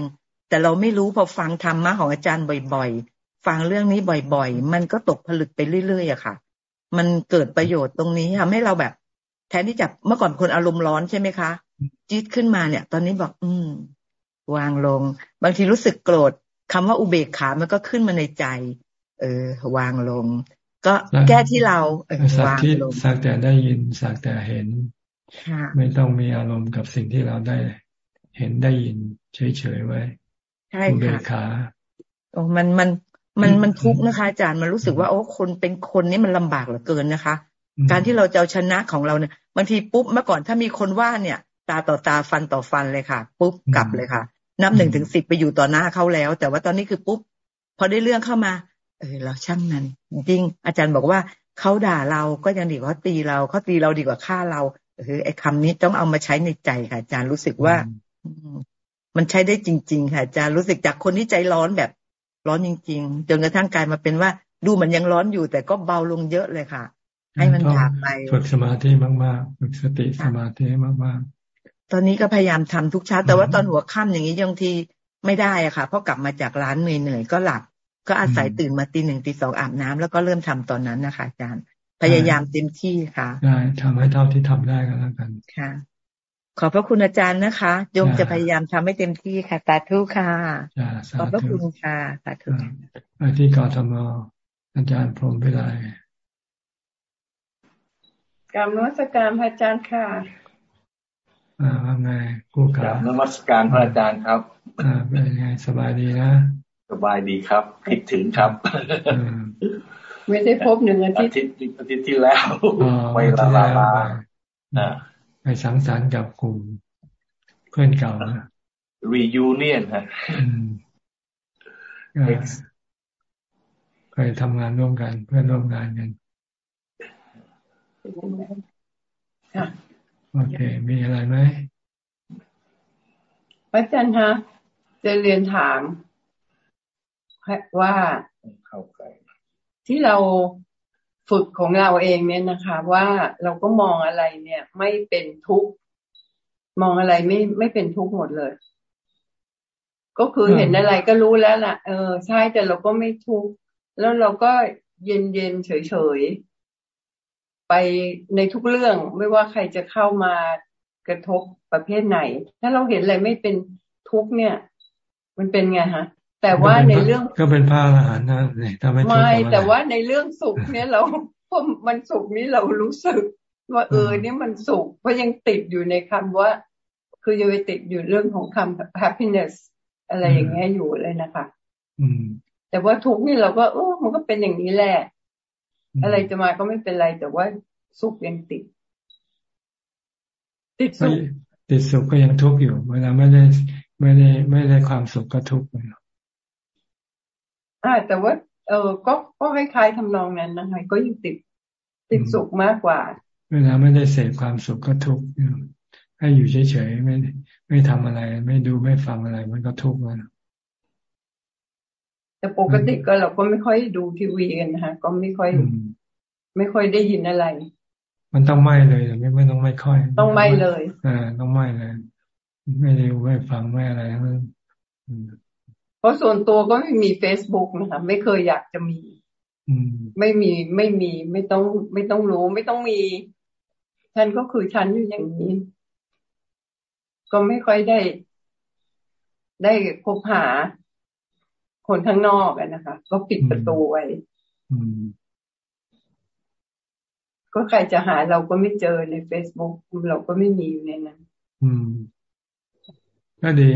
Speaker 11: แต่เราไม่รู้พอฟังธรรมะของอาจารย์บ่อย ๆ ฟังเรื่องนี้บ่อย ๆ มันก็ตกผลึกไปเรื่อยๆอะค่ะ มันเกิดประโยชน์ตรงนี้ทำให้เราแบบ แทนที่จะเมื่อก่อนคนอารมณ์ร้อนใช่ไหมคะจี๊ดขึ้นมาเนี่ย ตอนนี้บอก อืม วางลง บางทีรู้สึกโกรธคำว่าอุเบกขามันก็ขึ้นมาในใจ เออ วางลง ก็แก้ที่เรา
Speaker 1: วางลงสักแต่ได้ยินสักแต่เห็นไม่ต้องมีอารมณ์กับสิ่งที่เราได้ เห็นได้ยินเฉยๆไว้
Speaker 11: ใช่ค่ะอุเบกขาโอ้มันมัน มันมันทุกข์นะคะอาจารย์มันรู้สึกว่าโอ้คนเป็นคนนี่มันลำบากเหลือเกินนะคะ การที่เราจะเอาชนะของเราเนี่ยบางทีปุ๊บเมื่อก่อนถ้ามีคนว่าเนี่ย ตาต่อตาฟันต่อฟันเลยค่ะ ปุ๊บกลับเลยค่ะ นับหนึ่งถึงสิบไปอยู่ต่อหน้าเขาแล้ว แต่ว่าตอนนี้คือปุ๊บ พอได้เรื่องเข้ามา เออเราช่างนั้นจริง อาจารย์บอกว่าเขาด่าเราก็ยังดีกว่าตีเราเขาตีเราดีกว่าฆ่าเราเออไอ้คานี้ต้องเอามาใช้ในใจค่ะอาจารย์รู้สึกว่ามันใช้ได้จริง ๆ ค่ะอาจารย์รู้สึกจากคนที่ใจร้อนแบบ ร้อนจริง ๆ จนกระทั่งกลายมาเป็นว่า ดูมันยังร้อนอยู่ แต่ก็เบาลงเยอะเลยค่ะ ให้มันหยาบไป
Speaker 1: ฝึกสมาธิมากๆฝึกสติสมาธิมาก
Speaker 11: ๆ ตอนนี้ก็พยายามทำทุกเช้า แต่ว่าตอนหัวค่ำอย่างนี้บางทีไม่ได้อะค่ะเพราะกลับมาจากร้านเหนื่อยๆก็หลับ ก็อาศัยตื่นมาตีหนึ่งตีสองอาบน้ำแล้วก็เริ่มทำตอนนั้นนะคะอาจารย์พยายามเต็มที่ค่ะ
Speaker 1: ได้ทำให้เท่าที่ทำได้ก็แล้วกัน
Speaker 11: ค่ะ ขอบพระคุณอาจารย์นะคะโยมจะพยายามทำให้เต็มที่ค่ะสาธุค่ะขอบพระคุณค่ะสาธุ
Speaker 1: ที่กอทมอาจารย์พรหมพิไล
Speaker 12: กรรมนวัตการพระอาจารย์ค่ะ
Speaker 1: อ่าว่าไงกู้
Speaker 13: กราบนมัสการพระอาจารย์ครับ
Speaker 1: อ่าเป็นไงสบายดีนะ
Speaker 13: สบายดีครับคิดถึงครับ
Speaker 12: ไม่ได้พบหนึ่งอาทิตย์
Speaker 13: อาทิตย์ที่แล้วไม่ลาลาลา
Speaker 1: ไปสังสรรค์กับกลุ่มเพื่อนเก่านะ
Speaker 13: reunion ฮะ
Speaker 1: เคยทำงานร่วมกันเพื่อนร่วมงานกันโอเค มีอะไรไหม
Speaker 12: พระอาจารย์คะจะเรียนถามว่าที่เรา ฝึกของเราเองเนี่ยนะคะ ว่าเราก็มองอะไรเนี่ย ไม่เป็นทุกข์มองอะไรไม่ไม่เป็นทุกข์หมดเลย ก็คือเห็นอะไรก็รู้แล้วล่ะ เออใช่แต่เราก็ไม่ทุกข์แล้วเราก็เย็นเย็นเฉยเฉยไปในทุกเรื่องไม่ว่าใครจะเข้ามากระทบประเภทไหน ถ้าเราเห็นอะไรไม่เป็นทุกข์เนี่ย มันเป็นไงฮะ แต่ว่าในเรื่อง
Speaker 1: ก็เป็นพระอรหันต์นะ
Speaker 12: นี่ถ้าไม่ไม่แต่ว่าในเรื่องสุขเนี่ยเราพอมันสุขนี้เรารู้สึก ว่าเออเนี่ยมันสุขเพราะยังติดอยู่ในคำว่า คือยังไปติดอยู่เรื่องของคำ happiness อะไรอย่างเงี้ยอยู่เลยนะคะ
Speaker 1: อืม
Speaker 12: แต่ว่าทุกนี่เราก็เออมันก็เป็นอย่างนี้แหละ อะไรจะมาก็ไม่เป็นไร แต่ว่าสุขยังติด ติดสุข
Speaker 1: ติดสุขก็ยังทุกข์อยู่เวลาไม่ได้ไม่ได้ไม่ได้ความสุขก็ทุกข์ไป
Speaker 12: อ่า แต่ว่า เออก็ก็คล้ายๆทำนองนั้นนะคะก็ยังติดติดสุขมากกว่า
Speaker 1: เวลาไม่ได้เสพความสุขก็ทุกข์ให้อยู่เฉยๆไม่ไม่ทำอะไร ไม่ดูไม่ฟังอะไร มันก็ทุกข์แล้ว
Speaker 12: แต่ปกติก็เราก็ไม่ค่อยดูทีวีกันนะคะก็ไม่ค่อย ไม่ค่อยได้ยินอะไร
Speaker 1: มันต้องไม่เลยไม่ไม่ต้องไม่ค่อย
Speaker 12: ต้องไม่เลย
Speaker 1: อ่าต้องไม่เลย ไม่ดูไม่ฟังไม่อะไรทั้งนั้น
Speaker 12: เพราะส่วนตัวก็ไม่มีเฟซบุ๊กนะคะไม่เคยอยากจะมีไม่มีไม่มีไม่ต้อง ไม่ต้องรู้ ไม่ต้องมี ฉันก็คือฉันอยู่อย่างนี้ ก็ไม่ค่อยได้ ได้พบหาคนข้างนอกนะคะ ก็ปิดประตูไว้ก็ใครจะหาเราก็ไม่เจอในเฟซบุ๊กเราก็ไม่มีอยู่ในนั้น
Speaker 1: อืม ก็ดี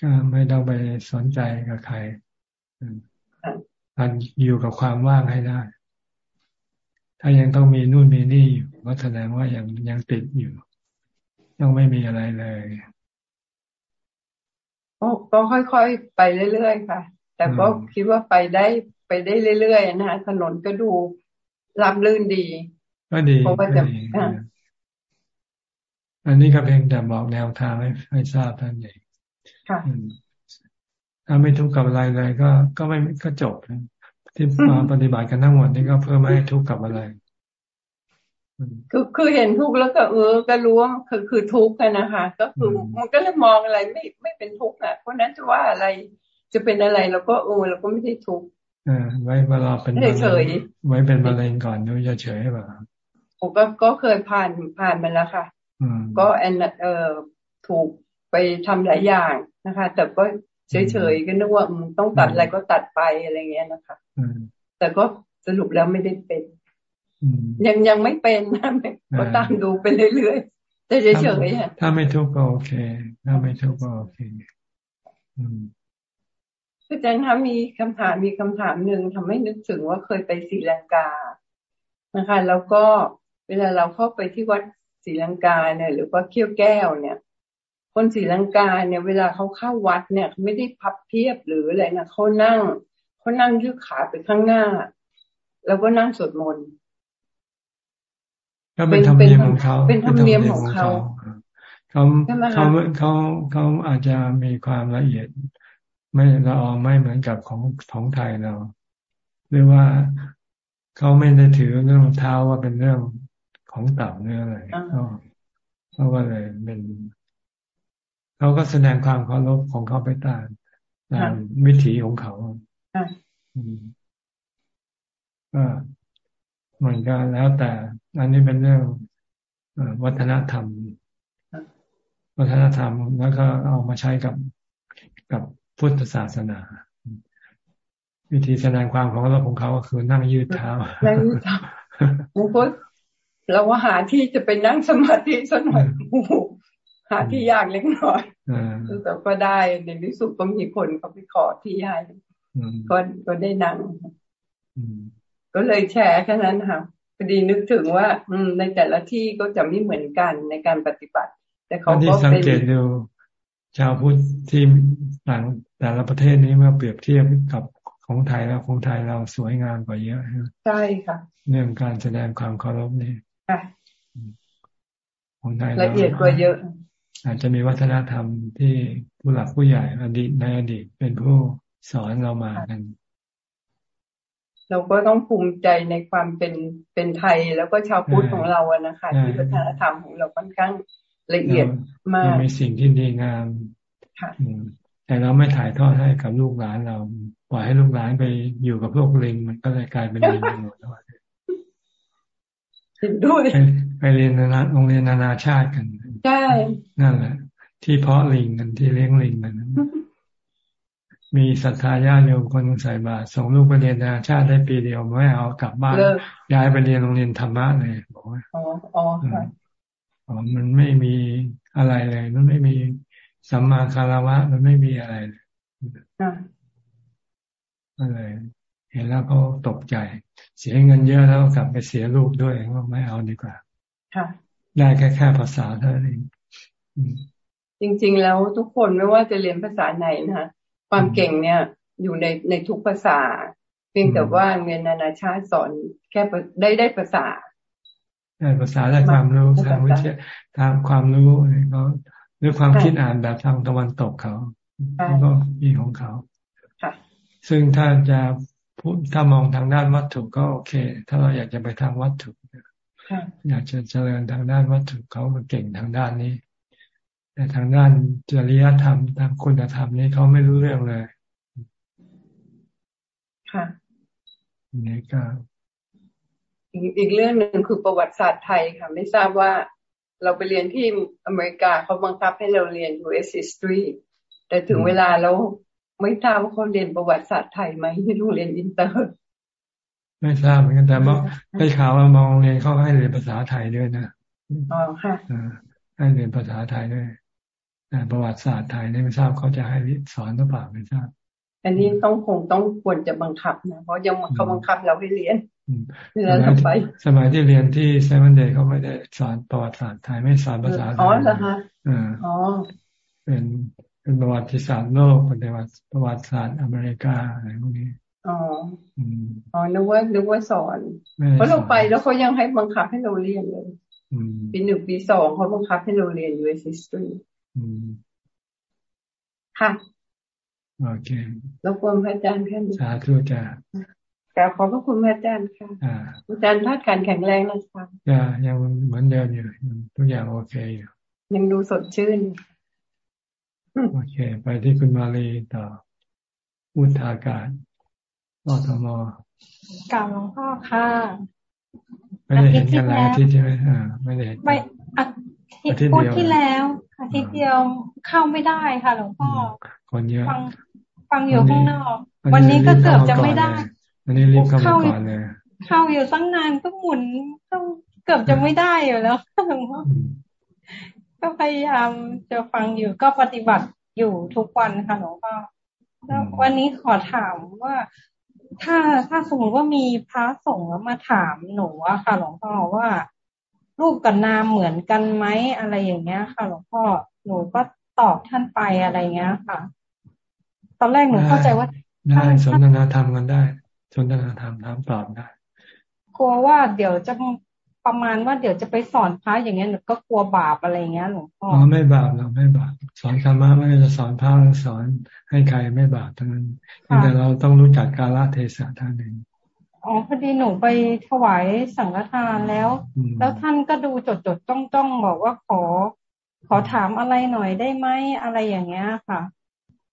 Speaker 1: ก็ไม่ต้องไปสนใจกับใครการอยู่กับความว่างให้ได้ ถ้ายังต้องมีนู่นมีนี่อยู่ก็แสดงว่ายังยังติดอยู่ ยังไม่มีอะไรเลย
Speaker 12: ก็ค่อยๆไปเรื่อยๆค่ะ แต่ก็คิดว่าไปได้ไปได้เรื่อยๆนะคะถนนก็ดูรับลื่นดี
Speaker 1: ก็ดีเพราะว่าจะอันนี้ก็เพียงแต่บอกแนวทางให้ให้ทราบท่านเอง ถ้าไม่ทุกข์กับอะไรเลยก็ก็ไม่ก็จบที่มาปฏิบัติกันทั้งหมดนี่ก็เพื่อไม่ให้ทุกข์กับอะไร
Speaker 12: คือคือเห็นทุกข์แล้วก็เออ ก็รู้ว่าคือคือทุกข์กันนะคะ ก็คือมันก็เลยมองอะไรไม่ไม่เป็นทุกข์อะเพราะนั้นจะว่าอะไรจะเป็นอะไรเราก็เออเราก็ไม่ได้ทุกข์
Speaker 1: ไว้เวลาเป็นเฉยไว้เป็นมะเร็งก่อนดูจะเฉยป่ะ
Speaker 12: ผมก็ก็เคยผ่านผ่านมาแล้วค่ะ ก็แอนเอ่อถูก ไปทำหลายอย่างนะคะ แต่ก็เฉยๆก็นึกว่าต้องตัดอะไรก็ตัดไปอะไรเงี้ยนะคะแต่ก็สรุปแล้วไม่ได้เป็นยังยังไม่เป็นนะก็ตามดูไปเรื่อยๆแต่เฉย
Speaker 1: ๆถ้าไม่ทุกข์ก็โอเค ถ้าไม่ทุกข์ก็โอเค
Speaker 12: คือจันคะมีคำถามมีคำถามหนึ่งทำให้นึกถึงว่าเคยไปศรีลังกานะคะ แล้วก็เวลาเราเข้าไปที่วัดศรีลังกาเนี่ย หรือว่าเขี้ยวแก้วเนี่ย คนศรีลังกาเนี่ย เวลาเขาเข้าวัดเนี่ยไม่ได้พับเพียบหรืออะไรนะเขานั่งเขานั่งยืดขาไปข้างหน้า แล้วก็นั่งสวดมนต์
Speaker 1: ก็เป็นธรรมเนียมของเขา
Speaker 12: เป็นธรรมเนียมของเขา
Speaker 1: เขาเขาเขาเขาอาจจะมีความละเอียด ไม่ละออไม่เหมือนกับของของไทยเรา หรือว่าเขาไม่ได้ถือเรื่องเท้าว่าเป็นเรื่องของต่ำเนื้ออะไรเขาก็เลยเป็น เขาก็แสดงความเคารพของเขาไปตามตามวิถีของเขาก็มันก็แล้วแต่ อันนี้เป็นเรื่องวัฒนธรรม วัฒนธรรมแล้วก็เอามาใช้กับกับพุทธศาสนา วิธีแสดงความของเราของเขาก็คือนั่งยืดเท้านั่งยืดเท้า
Speaker 12: เราว่าหาที่จะไปนั่งสมาธิสักหน่อย หาที่ยากเล็กน้อยแต่ก็ได้ในที่สุดก็มีคนเขาไปขอที่ให้ก็ก็ได้นั่งก็เลยแชร์แค่นั้นค่ะพอดีนึกถึงว่า อืมในแต่ละที่ก็จะไม่เหมือนกันในการปฏิบัติ แต่เขาก็
Speaker 1: เป็นสังเกตดูชาวพุทธที่ต่างแต่ละประเทศนี้มาเปรียบเทียบกับของไทยแล้วของไทยเราสวยงามกว่าเยอะ
Speaker 12: ใช่ค่ะ
Speaker 1: เรื่องการแสดงความเคารพนี่ของไทย
Speaker 12: ละเอียดกว่าเยอะ
Speaker 1: อาจจะมีวัฒนธรรมที่ผู้หลักผู้ใหญ่อดีตในอดีตเป็นผู้สอนเรามากัน
Speaker 12: เราก็ต้องภูมิใจในความเป็นเป็นไทยแล้วก็ชาวพุทธของเราอะนะคะที่วัฒนธรรมของเราค่อนข้างละเอียดมาก
Speaker 1: มีสิ่งที่ดีงามแต่เราไม่ถ่ายทอดให้กับลูกหลานเราปล่อยให้ลูกหลานไปอยู่กับพวกลิงมันก็เลยกลายเป็นลิงหมดแล้ว
Speaker 12: ด้วย
Speaker 1: ไปเรียนนาโรงเรียนนานาชาติกัน
Speaker 12: ใช่
Speaker 1: นั่นแหละ ที่เพาะลิงกันที่เลี้ยงลิงกันมีศรัทธาญาติโยมคนใส่บาตรส่งลูกไปเรียนนานาชาติได้ปีเดียวไม่เอากลับบ้านย้ายไปเรียนโรงเรียนธรรมะเลยบอกว่า
Speaker 12: อ๋ออ๋
Speaker 1: อมันไม่มีอะไรเลย มันไม่มีสัมมาคารวะ มันไม่มีอะไรเลยอะไรเห็นแล้วเขาตกใจ เสียเงินเยอะแล้วกลับไปเสียลูกด้วยก็ไม่เอาดีกว่า
Speaker 12: ค่ะ
Speaker 1: ได้แค่แค่ภาษาเท่านั้นเอง
Speaker 12: จริง ๆ แล้วทุกคนไม่ว่าจะเรียนภาษาไหนนะความเก่งเนี่ยอยู่ในในทุกภาษา เพียงแต่ว่าเรียนนานาชาติสอนแค่ได้ได้ภาษา
Speaker 1: ได้ภาษาได้ความรู้ทางวิทยาทางความรู้เขาหรือความคิดอ่านแบบทางตะวันตกเขาเขาก็มีของเขาซึ่งถ้าจะพูดถ้ามองทางด้านวัตถุก็โอเค ถ้าเราอยากจะไปทางวัตถุ อยากจะเจริญทางด้านวัตถุเขาเก่งทางด้านนี้ แต่ทางด้านจริยธรรมทางคุณธรรมนี้เขาไม่รู้เรื่องเลย
Speaker 12: ค่ะ
Speaker 1: นี่ก็
Speaker 12: อีกเรื่องหนึ่งคือประวัติศาสตร์ไทยค่ะ ไม่ทราบว่าเราไปเรียนที่อเมริกาเขาบังคับให้เราเรียน U.S. History แต่ถึงเวลาแล้วไม่ทราบว่าเขาเรียนประวัติศาสตร์ไทยไหมที่โรงเรียนอินเตอร์
Speaker 1: ไม่ทราบเหมือนกันแต่บอกได้ข่าวว่าโรงเรียนเขาให้เรียนภาษาไทยด้วยนะ
Speaker 12: อ๋อค่ะ
Speaker 1: ให้เรียนภาษาไทยด้วยแต่ประวัติศาสตร์ไทยนี่ไม่ทราบเขาจะให้สอนหรือเปล่าไม่ทราบ
Speaker 12: อันนี้ต้องคงต้องควรจะบังคับนะเพราะยังเขาบังคับเราให้เรียนเรียนต่อไป
Speaker 1: สมัยที่เรียนที่เซเว่นเดย์เขาไม่ได้สอนประวัติศาสตร์ไทยไม่สอนภาษาไทยอ๋
Speaker 12: อเหรอคะอ๋อ
Speaker 1: เป็นเป็นประวัติศาสตร์โลกเป็นประวัติประวัติศาสตร์อเมริกาอะไรพวกนี้
Speaker 12: อ๋ออ๋อนึกว่านึกว่าสอน เพราะเราไปแล้วเขายังให้บังคับให้เราเรียนเลยปีหนึ่งปีสองเขาบังคับให้เราเรียน U.S. History ค่ะ
Speaker 1: โอเค
Speaker 12: รบกวนพระอาจารย์แค่นี้
Speaker 1: สาธุจ้า
Speaker 12: แต่ขอบพระคุณพระอาจารย์ค่ะอาจารย์ธาตุการแข็งแรงนะคะ
Speaker 1: จ้ายังเหมือนเดิมอยู่ทุกอย่างโอเคอยู่
Speaker 12: ยังดูสดชื่น
Speaker 1: โอเค ไปที่คุณมาลีต่ออุทาการ อทม
Speaker 14: กล่าวหลวงพ่อค่ะ
Speaker 1: ไม่ได้เห็นกันหลายอาทิตย์ใช่ไหมอ่าไม่ได้
Speaker 14: ไม่อาทิตย์พูดที่แล้วอาทิตย์เดียวเข้าไม่ได้ค่ะ หลวงพ่อ
Speaker 1: คนเยอะ
Speaker 14: ฟังฟังอยู่ข้างนอก วันนี้ก็เกือบจะไม่ได้
Speaker 1: อันนี้รีบเข้ามาก่อนเลย
Speaker 14: เข้าอยู่ตั้งนานก็หมุนเกือบจะไม่ได้อยู่แล้วหลวงพ่อก็พยายามจะฟังอยู่ก็ปฏิบัติอยู่ทุกวันค่ะหลวงพ่อแล้ววันนี้ขอถามว่า ถ้าถ้าสมมติว่ามีพระสงฆ์มาถามหนูอะค่ะ หลวงพ่อว่ารูปกับนามเหมือนกันไหมอะไรอย่างเงี้ย ค่ะ หลวงพ่อหนูก็ตอบท่านไปอะไรเงี้ยค่ะ ตอนแรกหนูเข้าใจว่า
Speaker 1: ได้สนทนาธรรมกันได้ สนทนาธรรมถามตอบได้
Speaker 14: กลัวว่าเดี๋ยวจะ ประมาณว่าเดี๋ยวจะไปสอนพระอย่างเงี้ยหนูก็กลัวบาปอะไรเงี้ยหลวงพ่ออ๋
Speaker 1: อไม่บาปเราไม่บาปสอนธรรมะไม่ได้จะสอนพระหรือสอนให้ใครไม่บาปทั้งนั้นแต่เราต้องรู้จักกาลเทศะท่านเอง
Speaker 14: อ๋อพอดีหนูไปถวายสังฆทานแล้ว แล้วท่านก็ดูจดจดจ้องจ้องบอกว่าขอ ขอถามอะไรหน่อยได้ไหมอะไรอย่างเงี้ยค่ะ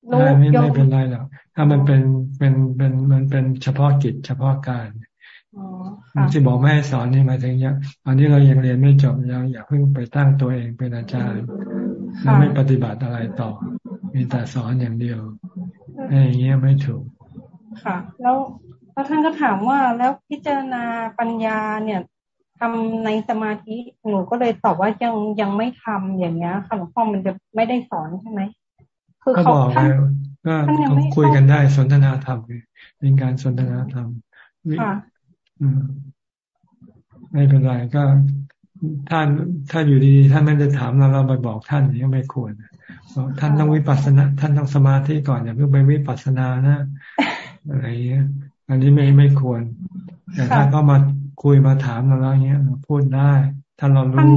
Speaker 1: ไม่ไม่ไม่เป็นไรหรอกถ้ามันเป็นเป็นเป็นมันเป็นเฉพาะกิจเฉพาะการ ที่บอกไม่ให้สอนนี่หมายถึงยังตอนนี้เรายังเรียนไม่จบยังอย่าเพิ่งไปตั้งตัวเองเป็นอาจารย์แล้วไม่ปฏิบัติอะไรต่อ มีแต่สอนอย่างเดียวอย่างเงี้ยไม่ถูก
Speaker 14: ค่ะ แล้วแล้วท่านก็ถามว่าแล้วพิจารณาปัญญาเนี่ยทำในสมาธิหนูก็เลยตอบว่ายังยังไม่ทำอย่างเงี้ยค่ะหลวงพ่อมันจะไม่ได้สอนใช่ไหม
Speaker 1: คือเขาท่านก็คุยกันได้สนทนาธรรมเป็นการสนทนาธรรม ไม่เป็นไรก็ท่านถ้าอยู่ดีท่านไม่ได้ถามเราเราไปบอกท่านนี่ไม่ควรท่านต้องวิปัสสนา ท่านต้องสมาธิก่อนอย่าเพิ่งไปวิปัสสนานะอะไรเงี้ย อันนี้ไม่ไม่ควร แต่ถ้าก็มาคุยมาถามเราแล้วเงี้ยพูดได้ถ้าเรารู้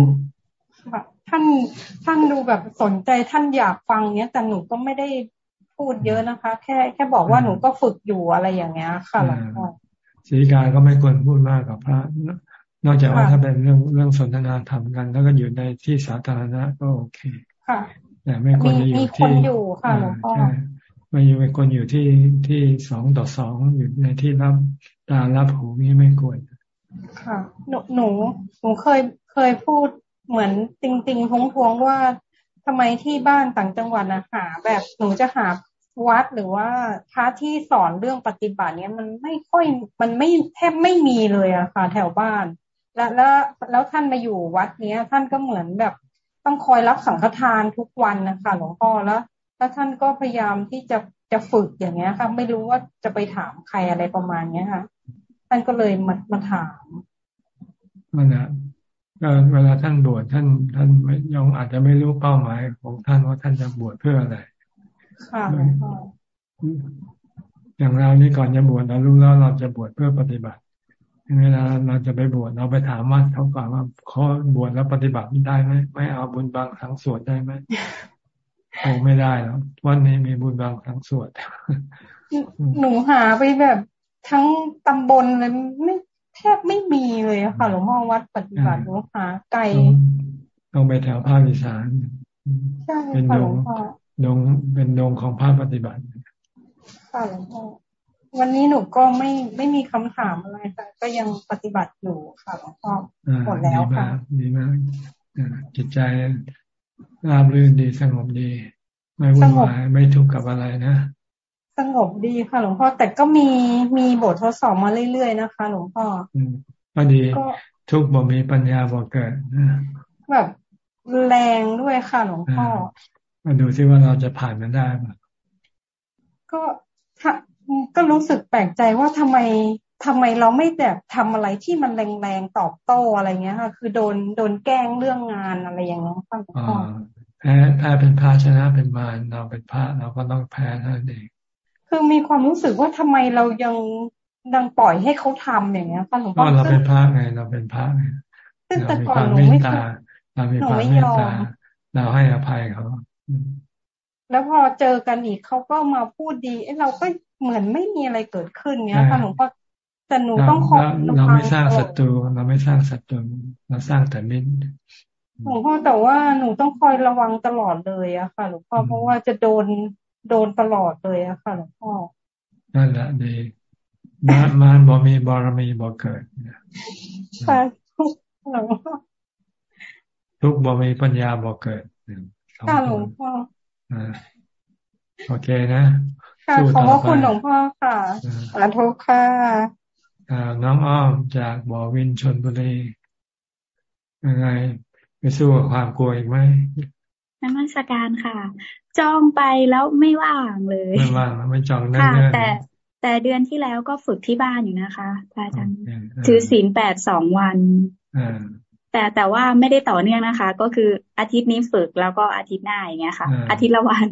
Speaker 14: ท่านท่านดูแบบสนใจท่านอยากฟังเนี้ย แต่หนูก็ไม่ได้พูดเยอะนะคะ แค่แค่บอกว่าหนูก็ฝึกอยู่อะไรอย่างเงี้ยค่ะหลวงพ่อ
Speaker 1: สีกาก็ไม่ควรพูดมากกับพระนอกจากว่าถ้าเป็นเรื่องเรื่องสนทนาธรรมกัน แล้วก็อยู่ในที่สาธารณะก็โอเค
Speaker 14: ค่ะ
Speaker 1: แต่ไม่ควรจะอยู่ที่
Speaker 14: อยู่ค่ะหลวงพ่อ
Speaker 1: ไม่อยู่ไม่ควรอยู่ที่ที่สองต่อสองอยู่ในที่รับตารับหูนี่ไม่ควร
Speaker 14: ค่ะหนูหนูหนูเคยเคยพูดเหมือนติงติงทงทวงว่าทำไมที่บ้านต่างจังหวัดนะหา แบบหนูจะหา วัดหรือว่าพระที่สอนเรื่องปฏิบัติเนี้ยมันไม่ค่อยมันไม่แทบไม่มีเลยอะค่ะ แถวบ้าน แล้วแล้วแล้วท่านมาอยู่วัดเนี้ย ท่านก็เหมือนแบบต้องคอยรับสังฆทานทุกวันนะคะหลวงพ่อแล้วแล้วท่านก็พยายามที่จะจะฝึกอย่างเงี้ยค่ะ ไม่รู้ว่าจะไปถามใครอะไรประมาณเนี้ยค่ะ ท่านก็เลยมามาถาม
Speaker 1: มันอะเวลาท่านบวชท่านท่านยังอาจจะไม่รู้เป้าหมายของท่านว่าท่านจะบวชเพื่ออะไร
Speaker 14: ค่ะ
Speaker 1: อย่างเรานี่ก่อนจะบวชเรารู้แล้วเราจะบวชเพื่อปฏิบัติเวลาเราจะไปบวชเราไปถามว่าเขาก่อนว่าเขาบวชแล้วปฏิบัติได้ไหมไม่เอาบุญบางทั้งสวดได้ไหมโอ้ไม่ได้แล้ววันนี้มีบุญบางทั้งสวด
Speaker 14: หนูหาไปแบบทั้งตำบลเลยไม่แทบไม่มีเลยค่ะหลวงพ่อวัดปฏิบัติหลวงหาไกล
Speaker 1: ต้องไปแถวภาคอีสานเป็นดง ดงเป็นดงของภาคปฏิบัติ
Speaker 14: ค่ะหลวงพ่อวันนี้หนูก็ไม่ไม่มีคำถามอะไรค่ะ ก็ยังปฏิบัติอยู่ค่ะหลวงพ่อหมดแล้วค่ะ
Speaker 1: ดีมากจิตใจราบรื่นดีสงบดี ไม่วุ่นวายไม่ทุกข์กับอะไรนะ
Speaker 14: สงบดีค่ะหลวงพ่อแต่ก็มีมีบททดสอบมาเรื่อยๆนะคะ หลวงพ่อ
Speaker 1: ก็ดีทุกบ่มีปัญญาบ่เกิด
Speaker 14: แบบแรงด้วยค่ะหลวงพ่อ
Speaker 1: มาดูซิว่าเราจะผ่านมันได้ไหม
Speaker 14: ก็ก็รู้สึกแปลกใจว่าทำไมทำไมเราไม่แบบทำอะไรที่มันแรงๆตอบโต้อะไรเงี้ยค่ะ คือโดนโดนแกล้งเรื่องงานอะไรอย่างเงี้ยค่ะหลวงพ่อ
Speaker 1: แพ้แพ้เป็นพระชนะเป็นมารเราเป็นพระเราก็ต้องแพ้ท่านเอง
Speaker 14: คือมีความรู้สึกว่าทำไมเรายังดังปล่อยให้เขาทำอย่างเงี้ยค่ะหลวงพ่
Speaker 1: อเราเป็นพระไงเราเป็นพระไง
Speaker 14: ซึ่งแต่ก่อนหนูไม่ตา
Speaker 1: เรามีความเมตตาเราให้อภัยเขา
Speaker 14: แล้วพอเจอกันอีกเขาก็มาพูดดีไอ้เราก็เหมือนไม่มีอะไรเกิดขึ้นเนี้ยค่ะหลวงพ่อแต่หนูต้องขอ
Speaker 1: เราไม่สร้างศัตรูเราไม่สร้างศัตรูเราสร้างแต่มิตร
Speaker 14: หลวงพ่อแต่ว่าหนูต้องคอยระวังตลอดเลยอะค่ะหลวงพ่อเพราะว่าจะโดนโดนตลอดเลยอะค่ะหลวงพ่อ
Speaker 1: นั่นแหละดีมานมานบ่มีบารมีบ่เกิด
Speaker 14: ค่ะหลวงพ่อ
Speaker 1: ทุกบ่มีปัญญาบ่เกิด
Speaker 14: ค่ะหลวงพ่อ
Speaker 1: โอเคนะ
Speaker 14: ค่ะขอบคุณหลวงพ่อค่ะสาธุค่ะ
Speaker 1: น้องอ้อมจากบ่อวินชนบุรียังไงไปสู้กับความกลัวอีกไหม
Speaker 15: นมัสการค่ะ จองไปแล้วไม่ว่างเลย
Speaker 1: ไม่ว่างไม่จองนั่
Speaker 15: นแต่ แต่เดือนที่แล้วก็ฝึกที่บ้านอยู่นะคะพระอาจารย์ถือศีลแปดสองวัน แต่แต่ว่าไม่ได้ต่อเนื่องนะคะ ก็คืออาทิตย์นี้ฝึกแล้วก็อาทิตย์หน้าอย่างเงี้ยค่ะ อาทิตย์ละวัน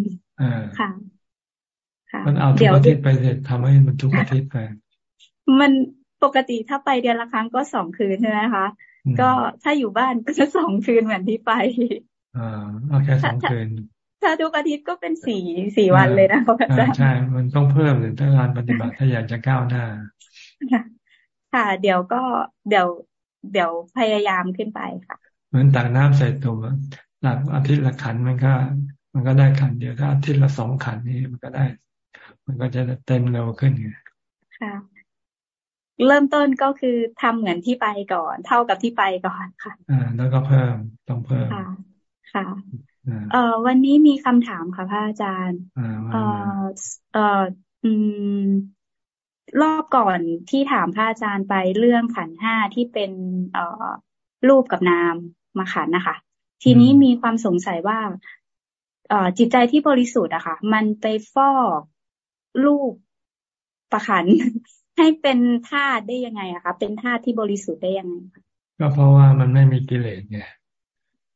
Speaker 15: ค่ะ
Speaker 1: ค่ะมันเอาทุกอาทิตย์ไปเลยทำให้มันทุกอาทิตย์ไป
Speaker 15: มันปกติถ้าไปเดือนละครั้งก็สองคืนใช่ไหมคะก็ถ้าอยู่บ้านก็จะสองคืนเหมือนที่ไป
Speaker 1: อ่าเอาแค่สองคืน
Speaker 15: ถ้าทุกอาทิตย์ก็เป็นสี่สี่วันเลยนะ
Speaker 1: อาจารย์ใช่ มันต้องเพิ่มเลยถ้างานปฏิบัติถ้าอยากจะก้าวหน้า
Speaker 15: ค่ะ เดี๋ยวก็เดี๋ยว เดี๋ยวพยายามขึ้นไปค่ะ
Speaker 1: เหมือนตักน้ำใส่ตุ่มตักอาทิตย์ละขันมันก็ มันก็ได้ขันเดียวถ้าอาทิตย์ละสองขันนี้มันก็ได้ มันก็จะเต็มเร็วขึ้นไง
Speaker 15: ค่ะ เริ่มต้นก็คือทำเหมือนที่ไปก่อน เท่ากับที่ไปก่อนค่ะ
Speaker 1: อ่า แล้วก็เพิ่มต้องเพิ่ม
Speaker 15: ค่ะค่ะเอ่อวันนี้มีคำถามค่ะพระอาจารย์ เอ่อเอ่ออืม รอบก่อนที่ถามพระอาจารย์ไปเรื่องขันห้าที่เป็นเอ่อรูปกับนามมาขันนะคะ ทีนี้มีความสงสัยว่าเอ่อจิตใจที่บริสุทธิ์อะค่ะ มันไปฟอกรูปประขัน ให้เป็นธาตุได้ยังไงอะคะเป็นธาตุที่บริสุทธิ์ได้ยังไง
Speaker 1: ก็เพราะว่ามันไม่มีกิเลสไง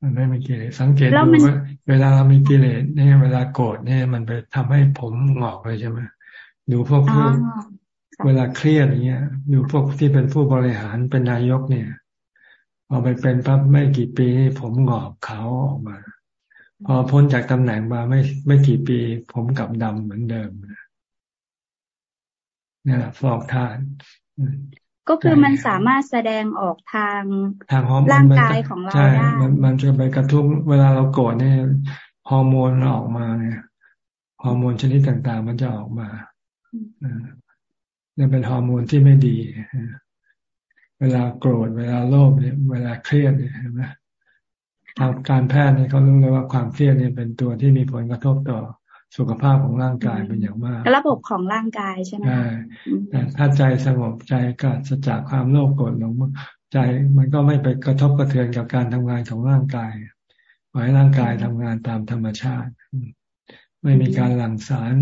Speaker 1: มันไม่มีกิเลสสังเกตดูว่าเวลาเรามีกิเลสเนี่ยเวลาโกรธเนี่ยมันไปทำให้ผมหงอกเลยใช่ไหมดูพวกผู้ เวลาเครียดอย่างเงี้ยดูพวกที่เป็นผู้บริหารเป็นนายกเนี่ยพอไปเป็นปั๊บไม่กี่ปีผมหงอกขาวออกมา พอพ้นจากตำแหน่งมาไม่ไม่กี่ปี ผมกลับดำเหมือนเดิมนี่แหละฟอกทาน
Speaker 15: ก็คือมันสามารถแสดงออกทางทางร่างกายของเราได้
Speaker 1: มันมันจะไปกระทุ้งเวลาเราโกรธเนี่ยฮอร์โมนออกมาเนี่ยฮอร์โมนชนิดต่างๆ มันจะออกมา เนี่ยเป็นฮอร์โมนที่ไม่ดีเวลาโกรธเวลาโลภเนี่ยเวลาเครียดเนี่ยเห็นไหมทางการแพทย์เนี่ยเขารู้เลยว่าความเครียดเนี่ยเป็นตัวที่มีผลกระทบต่อสุขภาพของร่างกายเป็นอย่างมาก
Speaker 15: ระบบของร่างกายใช่ไหมใช่
Speaker 1: แต่ถ้าใจสงบใจก็จะจากความโลภโกรธหลงใจมันก็ไม่ไปกระทบกระเทือนกับการทำงานของร่างกายปล่อยให้ร่างกายทำงานตามธรรมชาติ ไม่มีการหลั่งสาร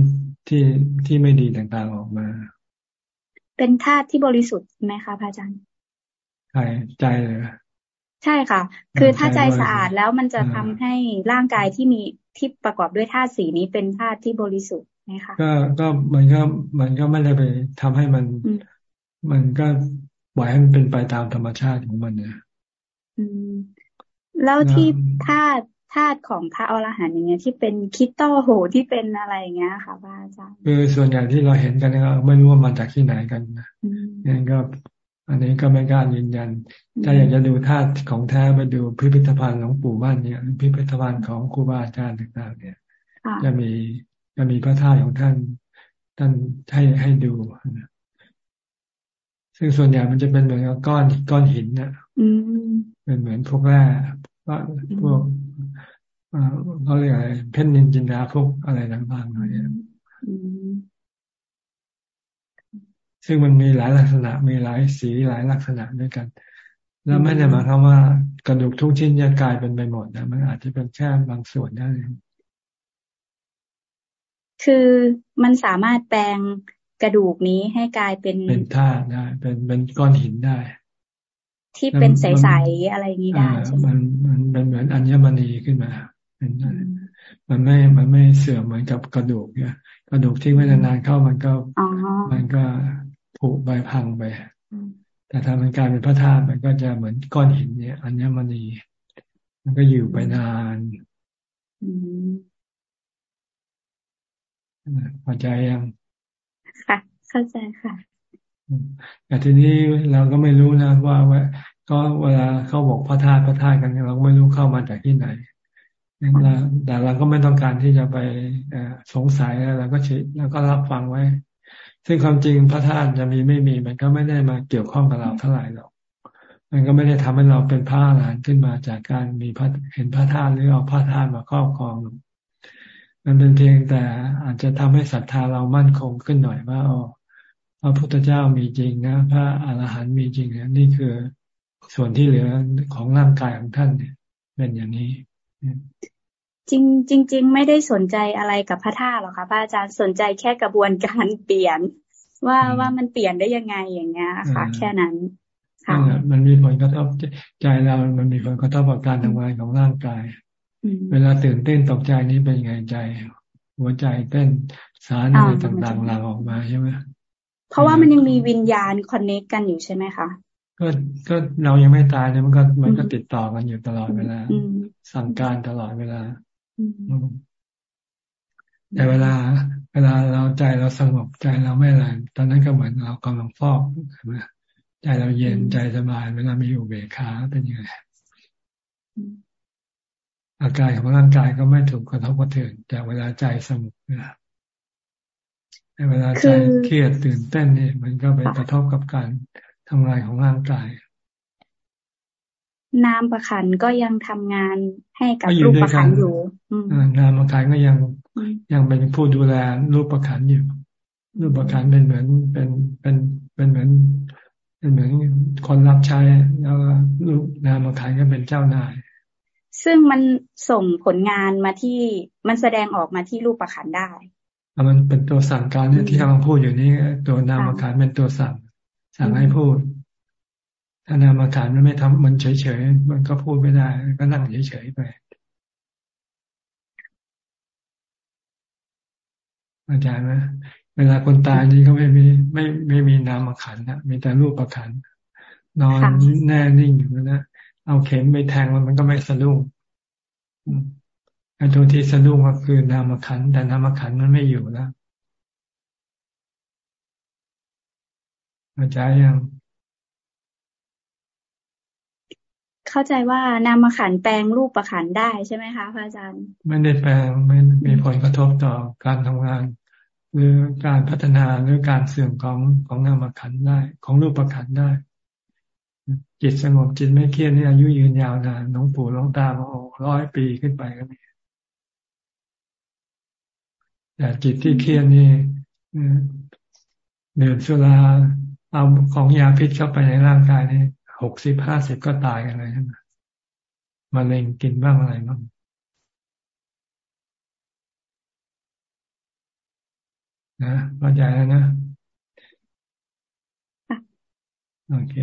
Speaker 1: ที่ที่ไม่ดีต่างๆออกมา
Speaker 15: เป็นธาตุที่บริสุทธิ์ไหมคะพระอาจารย์
Speaker 1: ใช่ใจเลย
Speaker 15: ใช่ค่ะ คือถ้าใจสะอาดแล้วมันจะทำให้ร่างกายที่มีที่ประกอบด้วยธาตุสีนี้เป็นธาตุที่บริสุทธิ์ไหมคะ
Speaker 1: ก็ก็มันก็มันก็ไม่ได้ไปทำให้มัน มันก็ปล่อยให้มันเป็นไปตามธรรมชาติของมันเนี่ย
Speaker 15: อืมแล้วที่ธาตุ ธาตุของพระอรหันต์อย่างเงี้ย ที่เป็นคิตโตโหที่เป็นอะไรอย่างเงี้ยค่ะพระอาจารย์
Speaker 1: คือส่วนใหญ่ที่เราเห็นกันเนี่ยไม่รู้ว่ามาจากที่ไหนกันนะนี่ก็ อันนี้ก็ไม่กล้ายืนยัน ถ้าอยากจะดูธาตุของแท้ไปดูพิพิธภัณฑ์หลวงปู่บ้านเนี่ยพิพิธภัณฑ์ของครูบาอาจารย์ต่างๆเนี่ยจะมีจะมีพระธาตุของท่าน ท่านให้ให้ดูซึ่งส่วนใหญ่มันจะเป็นเหมือนกับก้อนก้อนหินเนี่ยเป็นเหมือนพวกแร่พวก เขาเรียกอะไรเพชรนินจินดาพวกอะไรต่างๆอะไรเนี่ยซึ่งมันมีหลายลักษณะ มีหลายสีหลายลักษณะด้วยกัน แล้วไม่ได้หมายความว่ากระดูกทุกชิ้นจะกลายเป็นไปหมดนะมันอาจจะเป็นแค่บางส่วนได้
Speaker 15: คือมันสามารถแปลงกระดูกนี้ให้กลายเป็น
Speaker 1: เป็นธาตุได้ เป็นเป็นก้อนหินได้
Speaker 15: ที่เป็นใสๆอะไรอย่างนี้ได้
Speaker 1: มันมันเป็นเหมือนอัญมณีขึ้นมาเป็น มันไม่ มันไม่เสื่อมเหมือนกับกระดูกเนี่ยกระดูกที่ไม่นานๆเข้ามันก็มันก็ผุใบพังไป แต่ถ้ามันกลายเป็นพระธาตุมันก็จะเหมือนก้อนหินเนี่ย อัญมณีมันก็อยู่ไปนานพอใจยัง
Speaker 15: ค่ะเข้าใจค่ะ
Speaker 1: แต่ทีนี้เราก็ไม่รู้นะว่าว่าก็เวลาเขาบอกพระธาตุพระธาตุกันเราก็ไม่รู้เข้ามาจากที่ไหน แต่เราก็ไม่ต้องการที่จะไปสงสัยแล้วเราก็เฉยแล้วก็รับฟังไว้ ซึ่งความจริงพระธาตุจะมีไม่มี มันก็ไม่ได้มาเกี่ยวข้องกับเราเท่าไหร่หรอก มันก็ไม่ได้ทำให้เราเป็นพระอรหันต์ขึ้นมาจากการมีพระเห็นพระธาตุหรือเอาพระธาตุมาครอบครอง มันเป็นเพียงแต่อาจจะทำให้ศรัทธาเรามั่นคงขึ้นหน่อยว่าอ๋อพระพุทธเจ้ามีจริงนะพระอรหันต์มีจริงนะนี่คือส่วนที่เหลือของร่างกายของท่านเนี่ยเป็นอย่างนี้
Speaker 15: จริงจริง ๆ ไม่ได้สนใจอะไรกับพระธาตุหรอกค่ะพระอาจารย์สนใจแค่กระบวนการเปลี่ยน ว่าว่ามันเปลี่ยนได้ยังไงอย่างเงี้ยค่ะ แค่นั้น
Speaker 1: ค่ะมันมีผลกระทบใจเรา มันมีผลกระทบกับการทำงานของร่างกาย เวลาตื่นเต้นตกใจนี้เป็นไงใจ หัวใจเต้นสารอะไรต่างๆหลั่งออกมาใช่ไหม
Speaker 15: เพราะว่ามันยังมีวิญญาณคอนเนคกันอยู่ใช่ไหมคะ
Speaker 1: ก็ก็เรายังไม่ตายเนี่ยมันก็มันก็ติดต่อกันอยู่ตลอดเวลา สั่งการตลอดเวลาแต่เวลา เวลาเราใจเราสงบใจเราไม่อะไรตอนนั้นก็เหมือนเรากำลังฟอกใช่ไหมใจเราเย็นใจสบาย เวลามีอยู่เบคาเป็นยังไงอาการของร่างกายก็ไม่ถูกกระทบกระเทือนแต่เวลาใจสงบนะแต่เวลาใจเครียดตื่นเต้นนี่มันก็ไปกระทบกับการ ทำงานของร่างกาย
Speaker 15: นามประคันก็ยังทำงานให้กับรูปประคันอยู่
Speaker 1: นามประคันก็ยังยังเป็นผู้ดูแลรูปประคันอยู่ รูปประคันเป็นเหมือนเป็นเป็นเป็นเหมือนเป็นเหมือนคนรับใช้แล้วรูปนามประคันก็เป็นเจ้านาย
Speaker 15: ซึ่งมันส่งผลงานมาที่มันแสดงออกมาที่รูปประคันได้
Speaker 1: มันเป็นตัวสั่งการเนี่ยที่กำลังพูดอยู่นี้ตัวนามประคันเป็นตัวสั่ง สั่งให้พูด ถ้านามขันมันไม่ทำมันเฉยๆมันก็พูดไม่ได้ ก็นั่งเฉยๆไปอาจารย์ไหมเวลาคนตายนี่ก็ไม่มีไม่ไม่มีนามขันนะมีแต่รูปขันนอนแน่นิ่งอยู่นะเอาเข็มไปแทงมันมันก็ไม่สะดุ้งไอ้ตัวที่สะดุ้งก็คือนามขันแต่นามขันมันไม่อยู่แล้ว เข้าใจยัง
Speaker 15: เข้าใจว่านามขันแปลงรูปประขันได้ใช่ไหมคะพระอาจารย์
Speaker 1: ไม่ได้แปลงไม่มีผลกระทบต่อการทำงาน หรือการพัฒนาหรือการเสื่อมของของนามขันได้ ของรูปประขันได้จิตสงบจิตไม่เครียดนี่อายุยืนยาวนานน้องปู่น้องตาบอกร้อยปีขึ้นไปก็มีแต่จิตที่เครียดนี่เดือดสุรา เอาของยาพิษเข้าไปในร่างกายนี่หกสิบห้าสิบก็ตายกันเลยใช่ไหมมะเร็งกินบ้างอะไรบ้างนะเข้าใจแล้วนะโอเค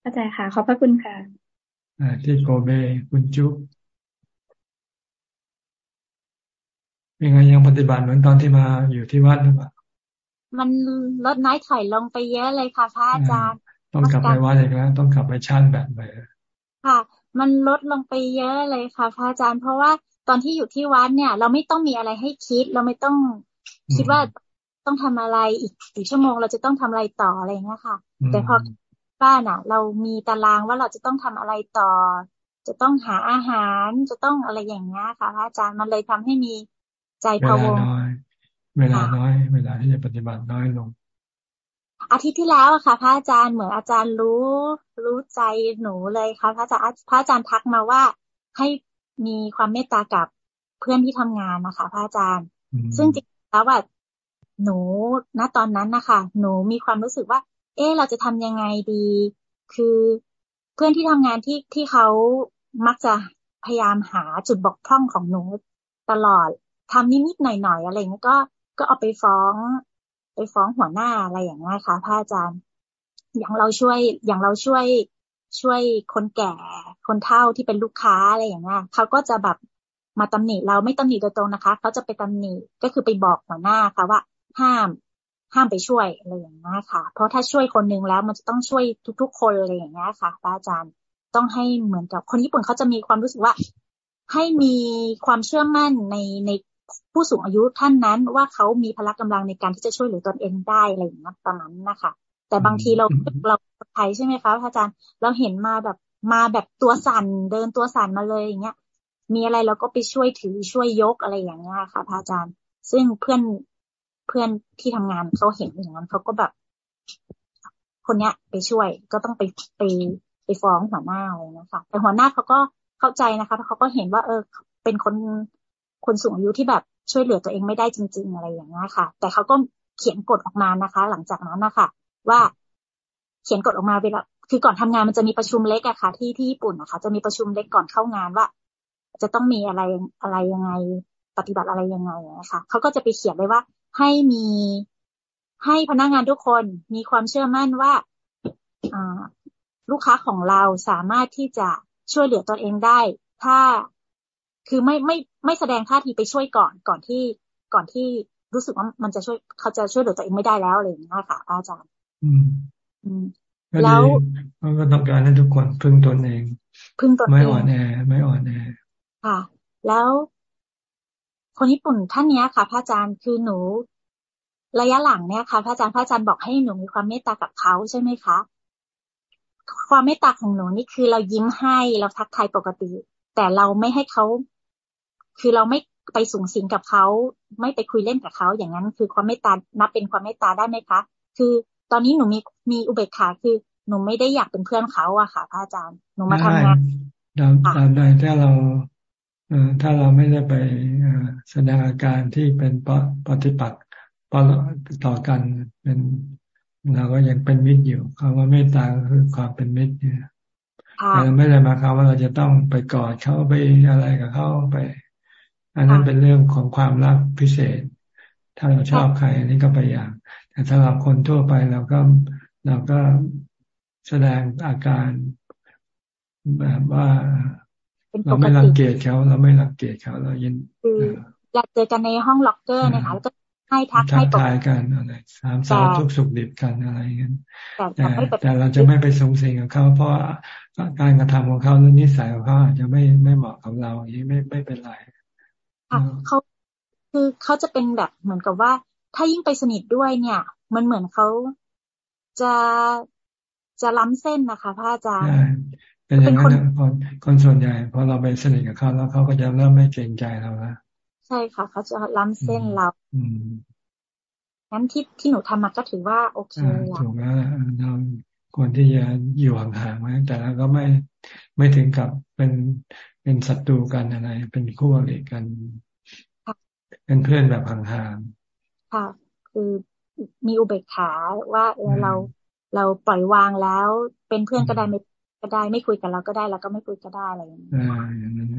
Speaker 15: เข้าใจค่ะ ขอบพระคุณค่ะ
Speaker 1: อ่าที่โกเบคุณจุ๊บเป็นไงยังปฏิบัติเหมือนตอนที่มาอยู่ที่วัดหรือเปล่า
Speaker 2: มันลดน้อยถอยลงไปเยอะเลยค่ะพระอาจารย์
Speaker 1: ต้องกลับไปวัดอีกแล้ว ต้องกลับไปชั่นแบบไป
Speaker 2: ค่ะ มันลดลงไปเยอะเลยค่ะพระอาจารย์ เพราะว่าตอนที่อยู่ที่วัดเนี่ย เราไม่ต้องมีอะไรให้คิด เราไม่ต้องคิดว่าต้องทำอะไรอีกกี่ชั่วโมง เราจะต้องทำอะไรต่ออะไรเงี้ยค่ะ แต่พอบ้านอะ เรามีตารางว่าเราจะต้องทำอะไรต่อ จะต้องหาอาหารจะต้องอะไรอย่างเงี้ยค่ะพระอาจารย์มันเลยทำให้มีใจพะวง
Speaker 1: เวลาน้อย เวลาที่จะปฏิบัติน้อยลง
Speaker 2: อาทิตย์ที่แล้วอะค่ะ พระอาจารย์เหมือนอาจารย์รู้ รู้ใจหนูเลยค่ะพระอาจารย์พระอาจารย์ทักมาว่าให้มีความเมตตากับเพื่อนที่ทำงานนะคะพระอาจารย์ ซึ่งจริงแล้วว่าหนูณตอนนั้นนะคะหนูมีความรู้สึกว่า เออเราจะทำยังไงดี คือเพื่อนที่ทำงานที่ที่เขามักจะพยายามหาจุดบกพร่องของหนูตลอดทำนิดๆหน่อยๆอะไรเงี้ยก็ ก็เอาไปฟ้อง ไปฟ้องหัวหน้าอะไรอย่างเงี้ยค่ะพระอาจารย์ อย่างเราช่วย อย่างเราช่วยช่วยคนแก่คนเฒ่าที่เป็นลูกค้าอะไรอย่างเงี้ยเขาก็จะแบบมาตำหนิเราไม่ตำหนิโดยตรงนะคะเขาจะไปตำหนิก็คือไปบอกหัวหน้าค่ะว่าห้ามห้ามไปช่วยอะไรอย่างเงี้ยค่ะ เพราะถ้าช่วยคนนึงแล้วมันจะต้องช่วยทุก ๆ คนอะไรอย่างเงี้ยค่ะพระอาจารย์ต้องให้เหมือนกับคนญี่ปุ่นเขาจะมีความรู้สึกว่า ให้มีความเชื่อมั่นในใน ผู้สูงอายุท่านนั้นว่าเขามีพละกำลังในการที่จะช่วยเหลือตนเองได้อะไรอย่างนี้ประมาณนั้นนะคะแต่บางทีเราเราไทยใช่ไหมคะอาจารย์เราเห็นมาแบบมาแบบตัวสั่นเดินตัวสั่นมาเลยอย่างเงี้ยมีอะไรเราก็ไปช่วยถือช่วยยกอะไรอย่างเงี้ยค่ะพระอาจารย์ ซึ่งเพื่อนเพื่อนที่ทำงานเขาเห็นอย่างนั้นเขาก็แบบ คนเนี้ย ไปช่วยก็ต้องไปไปไปฟ้องหัวหน้าอะไรนะคะแต่หัวหน้าเขาก็เข้าใจนะคะเพราะเขาก็เห็นว่า เออ เป็นคน คนสูงอายุที่แบบช่วยเหลือตัวเองไม่ได้จริง ๆ อะไรอย่างเงี้ยค่ะ แต่เขาก็เขียนกฎออกมานะคะ หลังจากนั้นนะคะว่าเขียนกฎออกมาเวลาคือก่อนทำงานมันจะมีประชุมเล็กอะค่ะ ที่ที่ญี่ปุ่นนะคะ จะมีประชุมเล็กก่อนเข้างานว่า จะต้องมีอะไรอะไรยังไงปฏิบัติอะไรยังไงนะคะเขาก็จะไปเขียนไว้ว่า ให้มีให้พนักงานทุกคนมีความเชื่อมั่นว่าลูกค้าของเราสามารถที่จะช่วยเหลือตัวเองได้ ถ้า คือไม่ไม่ไม่แสดงท่าทีไปช่วยก่อนก่อนที่ก่อนที่รู้สึกว่ามันจะช่วยเขาจะช่วยเหลือตัวเองไม่ได้แล้วอะไรอย่างนี้ค่ะอาจารย์ อืม อืม
Speaker 1: แล้วมันก็ต้องการให้ทุกคนพึ่งตนเอง
Speaker 2: พึ่งตนเอง
Speaker 1: ไม่อ่อนแอไม่อ่อนแอ
Speaker 2: ค่ะ แล้ว คนญี่ปุ่นท่านนี้ค่ะ พระอาจารย์คือหนู ระยะหลังเนี่ยค่ะพระอาจารย์พระอาจารย์บอกให้หนูมีความเมตตากับเขาใช่ไหมคะความเมตตาของหนูนี่คือเรายิ้มให้เราทักทายปกติ แต่เราไม่ให้เขา คือเราไม่ไปสูงสิงกับเขาไม่ไปคุยเล่นกับเขาอย่างนั้น คือความเมตตานับเป็นความเมตตาได้ไหมคะ คือตอนนี้หนูมีมีอุเบกขาคือหนูไม่ได้อยากเป็นเพื่อนเขาอะค่ะพระอาจารย์หนูมาทำงาน
Speaker 1: ตามใดถ้าเราถ้าเราไม่ได้ไปแสดงอาการที่เป็นปฏิปักษ์ต่อกันเป็นเราก็ยังเป็นมิตรอยู่คำว่าเมตตาคือความเป็นมิตรเนี่ยแต่ไม่ได้มาคำว่าเราจะต้องไปกอดเขาไปอะไรกับเขาไป อันนั้นเป็นเรื่องของความรักพิเศษ ถ้าเราชอบใครอันนี้ก็ไปอย่าง แต่ถ้าเราคนทั่วไปเราก็เราก็แสดงอาการแบบว่าเราไม่รังเกียจเขาเราไม่รังเกียจเขาเรายิน
Speaker 2: คืออยากเจอกันในห้องล็อกเกอร์นะคะแล้วก็ให้ทักให้
Speaker 1: ปกทายกันอะไรสามสาวทุกสุขดิบกันอะไรเงี้ยแต่แต่เราจะไม่ไปสงสิงกับเขาเพราะการกระทำของเขาหรือนิสัยของเขาอาจจะไม่ไม่เหมาะกับเราอย่างนี้ไม่ไม่เป็นไร
Speaker 2: ค่ะเขาคือเขาจะเป็นแบบเหมือนกับว่า ถ้ายิ่งไปสนิทด้วยเนี่ย มันเหมือนเขาจะจะล้ำเส้นนะคะพระอาจารย์
Speaker 1: เป็นอย่างนั้นคนคนส่วนใหญ่พอเราไปสนิทกับเขาแล้วเขาก็จะเริ่มไม่เกรงใจเราแล้ว
Speaker 2: ใช่ค่ะ เขาจะล้ำเส้นเรางั้นที่ที่หนูทำมาก็ถือว่าโอเค
Speaker 1: ถูกแล้วเรา ควรที่จะอยู่ห่างๆไว้แต่เราก็ไม่ไม่ถึงกับเป็นเป็นศัตรูกันอะไร เป็นคู่อริกัน เป็นเพื่อนแบบห่าง
Speaker 2: ๆค่ะ คือมีอุเบกขาว่าเออเราเราปล่อยวางแล้ว เป็นเพื่อนก็ได้ไม่ก็ได้ไม่คุยกันเราก็ได้แล้วก็ไม่คุยก็ได้อะไรอย่างนี้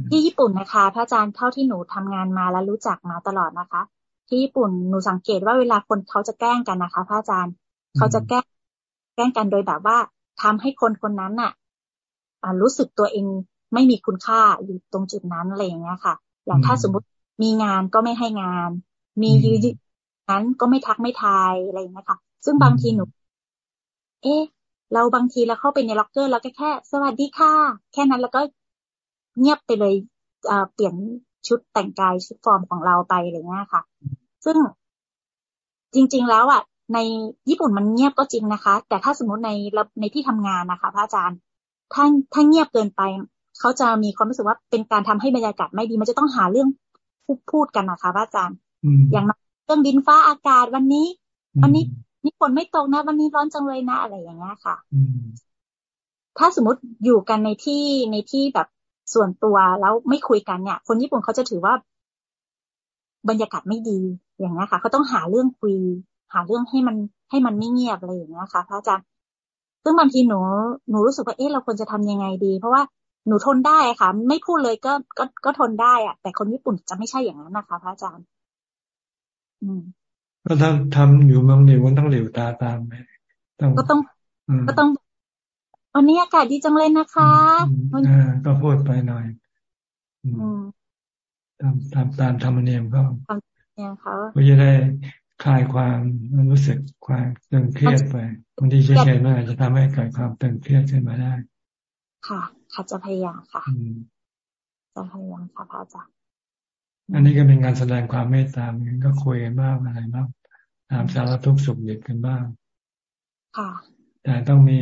Speaker 2: ที่ญี่ปุ่นนะคะ พระอาจารย์เท่าที่หนูทำงานมาแล้วรู้จักมาตลอดนะคะ ที่ญี่ปุ่นหนูสังเกตว่าเวลาคนเขาจะแกล้งกันนะคะ พระอาจารย์เขาจะแกล้ง แกล้งกันโดยแบบว่าทำให้คนคนนั้นน่ะรู้สึกตัวเองไม่มีคุณค่าอยู่ตรงจุดนั้นอะไรอย่างเงี้ยค่ะ อย่างถ้าสมมติมีงานก็ไม่ให้งาน มียืดนั้นก็ไม่ทักไม่ทายอะไรอย่างเงี้ยค่ะ ซึ่งบางทีหนู เอ๊ะ เราบางทีเราเข้าไปในล็อกเกอร์เราก็แค่ สวัสดีค่ะ แค่นั้นแล้วก็เงียบไปเลยเปลี่ยนชุดแต่งกายชุดฟอร์มของเราไปอะไรเงี้ยค่ะ ซึ่งจริง ๆ แล้วอะ ในญี่ปุ่นมันเงียบก็จริงนะคะ แต่ถ้าสมมติในในที่ทำงานนะคะ พระอาจารย์ถ้าถ้าเงียบเกินไป เขาจะมีความรู้สึกว่าเป็นการทำให้บรรยากาศไม่ดีมันจะต้องหาเรื่องพูดพูดกันนะคะพระอาจารย์ อย่างเรื่องดินฟ้าอากาศวันนี้ วันนี้นี่ฝนไม่ตกนะ วันนี้ร้อนจังเลยนะอะไรอย่างเงี้ยค่ะถ้าสมมติอยู่กันในที่ในที่แบบส่วนตัวแล้วไม่คุยกันเนี่ย คนญี่ปุ่นเขาจะถือว่าบรรยากาศไม่ดีอย่างเงี้ยค่ะเขาต้องหาเรื่องคุย หาเรื่องให้มันให้มันไม่เงียบอะไรอย่างเงี้ยค่ะพระอาจารย์ซึ่งบางทีหนูหนูรู้สึกว่าเอ๊ะเราควรจะทำยังไงดี เพราะว่าหนูทนได้ค่ะ ไม่พูดเลยก็ก็ก็ทนได้อะแต่คนญี่ปุ่นจะไม่ใช่อย่างนั้นนะคะพระอาจารย์ อืม
Speaker 1: ก็ทำทำอยู่บางเดียวมันต้องเหลียวตาตามไป
Speaker 2: ก็ต้องก็ต้องวันนี้อากาศดีจังเลยนะคะ
Speaker 1: อ่าก็พูดไปหน่อยตามตามตามธรรมเนียมเขาเพื่อจะได้ คลายความรู้สึกความตึงเครียดไปบางทีเฉยๆมันอาจจะทำให้เกิดความตึงเครียดขึ้นมาได้
Speaker 2: ค่ะ ค่ะจะพยายามค่ะจะพยายามค่ะพระอาจารย์
Speaker 1: อันนี้ก็เป็นการแสดงความเมตตาเหมือนก็คุยกันบ้างอะไรบ้างถามสารทุกข์สุขดิบกันบ้าง
Speaker 2: ค่ะ
Speaker 1: แต่ต้องมี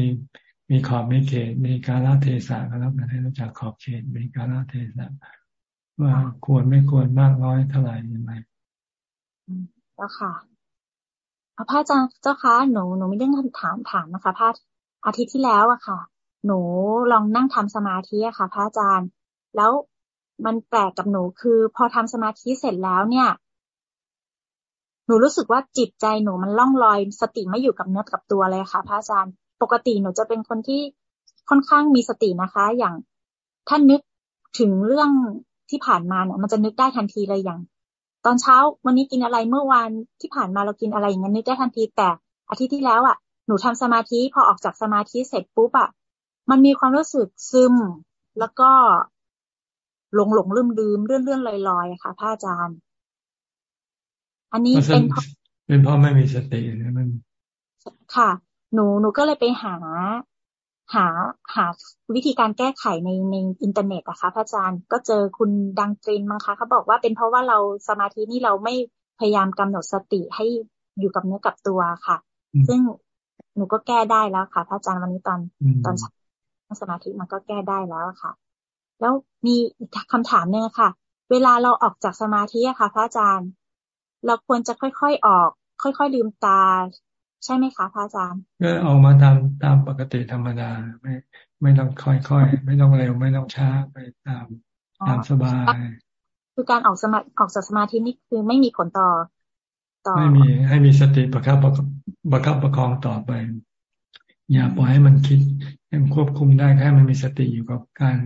Speaker 1: มีขอบมีเขตมีการละเทศะกันแล้วกันให้รู้จักขอบเขตมีการละเทศะว่าควรไม่ควรมากน้อยเท่าไหร่ยังไง
Speaker 2: แล้วค่ะพระอาจารย์เจ้าคะหนูหนูไม่ได้ถามถามนะคะพระอาทิตย์ที่แล้วอะค่ะ หนูลองนั่งทำสมาธิอะค่ะ พระอาจารย์ แล้วมันแปลกกับหนูคือ พอทำสมาธิเสร็จแล้วเนี่ย หนูรู้สึกว่าจิตใจหนูมันล่องลอย สติไม่อยู่กับเนื้อกับตัวเลยค่ะ พระอาจารย์ ปกติหนูจะเป็นคนที่ค่อนข้างมีสตินะคะ อย่างท่านนึกถึงเรื่องที่ผ่านมาเนี่ยมันจะนึกได้ทันทีเลยอย่าง ตอนเช้าวันนี้กินอะไรเมื่อวานที่ผ่านมาเรากินอะไรอย่างนี้นึกได้ทันทีแต่อาทิตย์ที่แล้วอะหนูทำสมาธิพอออกจากสมาธิเสร็จปุ๊บอะมันมีความรู้สึกซึม แล้วก็หลงหลงลืมลืมเลื่อนเลื่อนลอยลอยค่ะพระอาจารย์ อันนี้เป็น
Speaker 1: เป็นเพราะไม่มีสตินะมัน
Speaker 2: ค่ะ หนูหนูก็เลยไปหา หาหาวิธีการแก้ไขในในอินเทอร์เน็ตอะค่ะพระอาจารย์ก็เจอคุณดังตรินมั้งคะเขาบอกว่าเป็นเพราะว่าเราสมาธินี่เราไม่พยายามกำหนดสติให้อยู่กับเนื้อกับตัวค่ะ ซึ่งหนูก็แก้ได้แล้วค่ะพระอาจารย์วันนี้ตอนตอนสมาธิมันก็แก้ได้แล้วค่ะ แล้วมีอีกคำถามหนึ่งค่ะ เวลาเราออกจากสมาธิอะค่ะ พระอาจารย์ เราควรจะค่อยๆออก ค่อยๆลืมตา ใช่ไหมคะพระอาจารย์
Speaker 1: ก็ออกมาตามตามปกติธรรมดาไม่ ไม่ต้องค่อยๆไม่ต้องเร็วไม่ต้องช้าไปตามตามสบาย
Speaker 2: คือการออกสมาออกจากสมาธินี่คือไม่มีผลต่อ
Speaker 1: ต่อไม่มีให้มีสติประคับประคับประคองต่อไป อย่าปล่อยให้มันคิดยังควบคุมได้แค่มันมีสติอยู่กับการ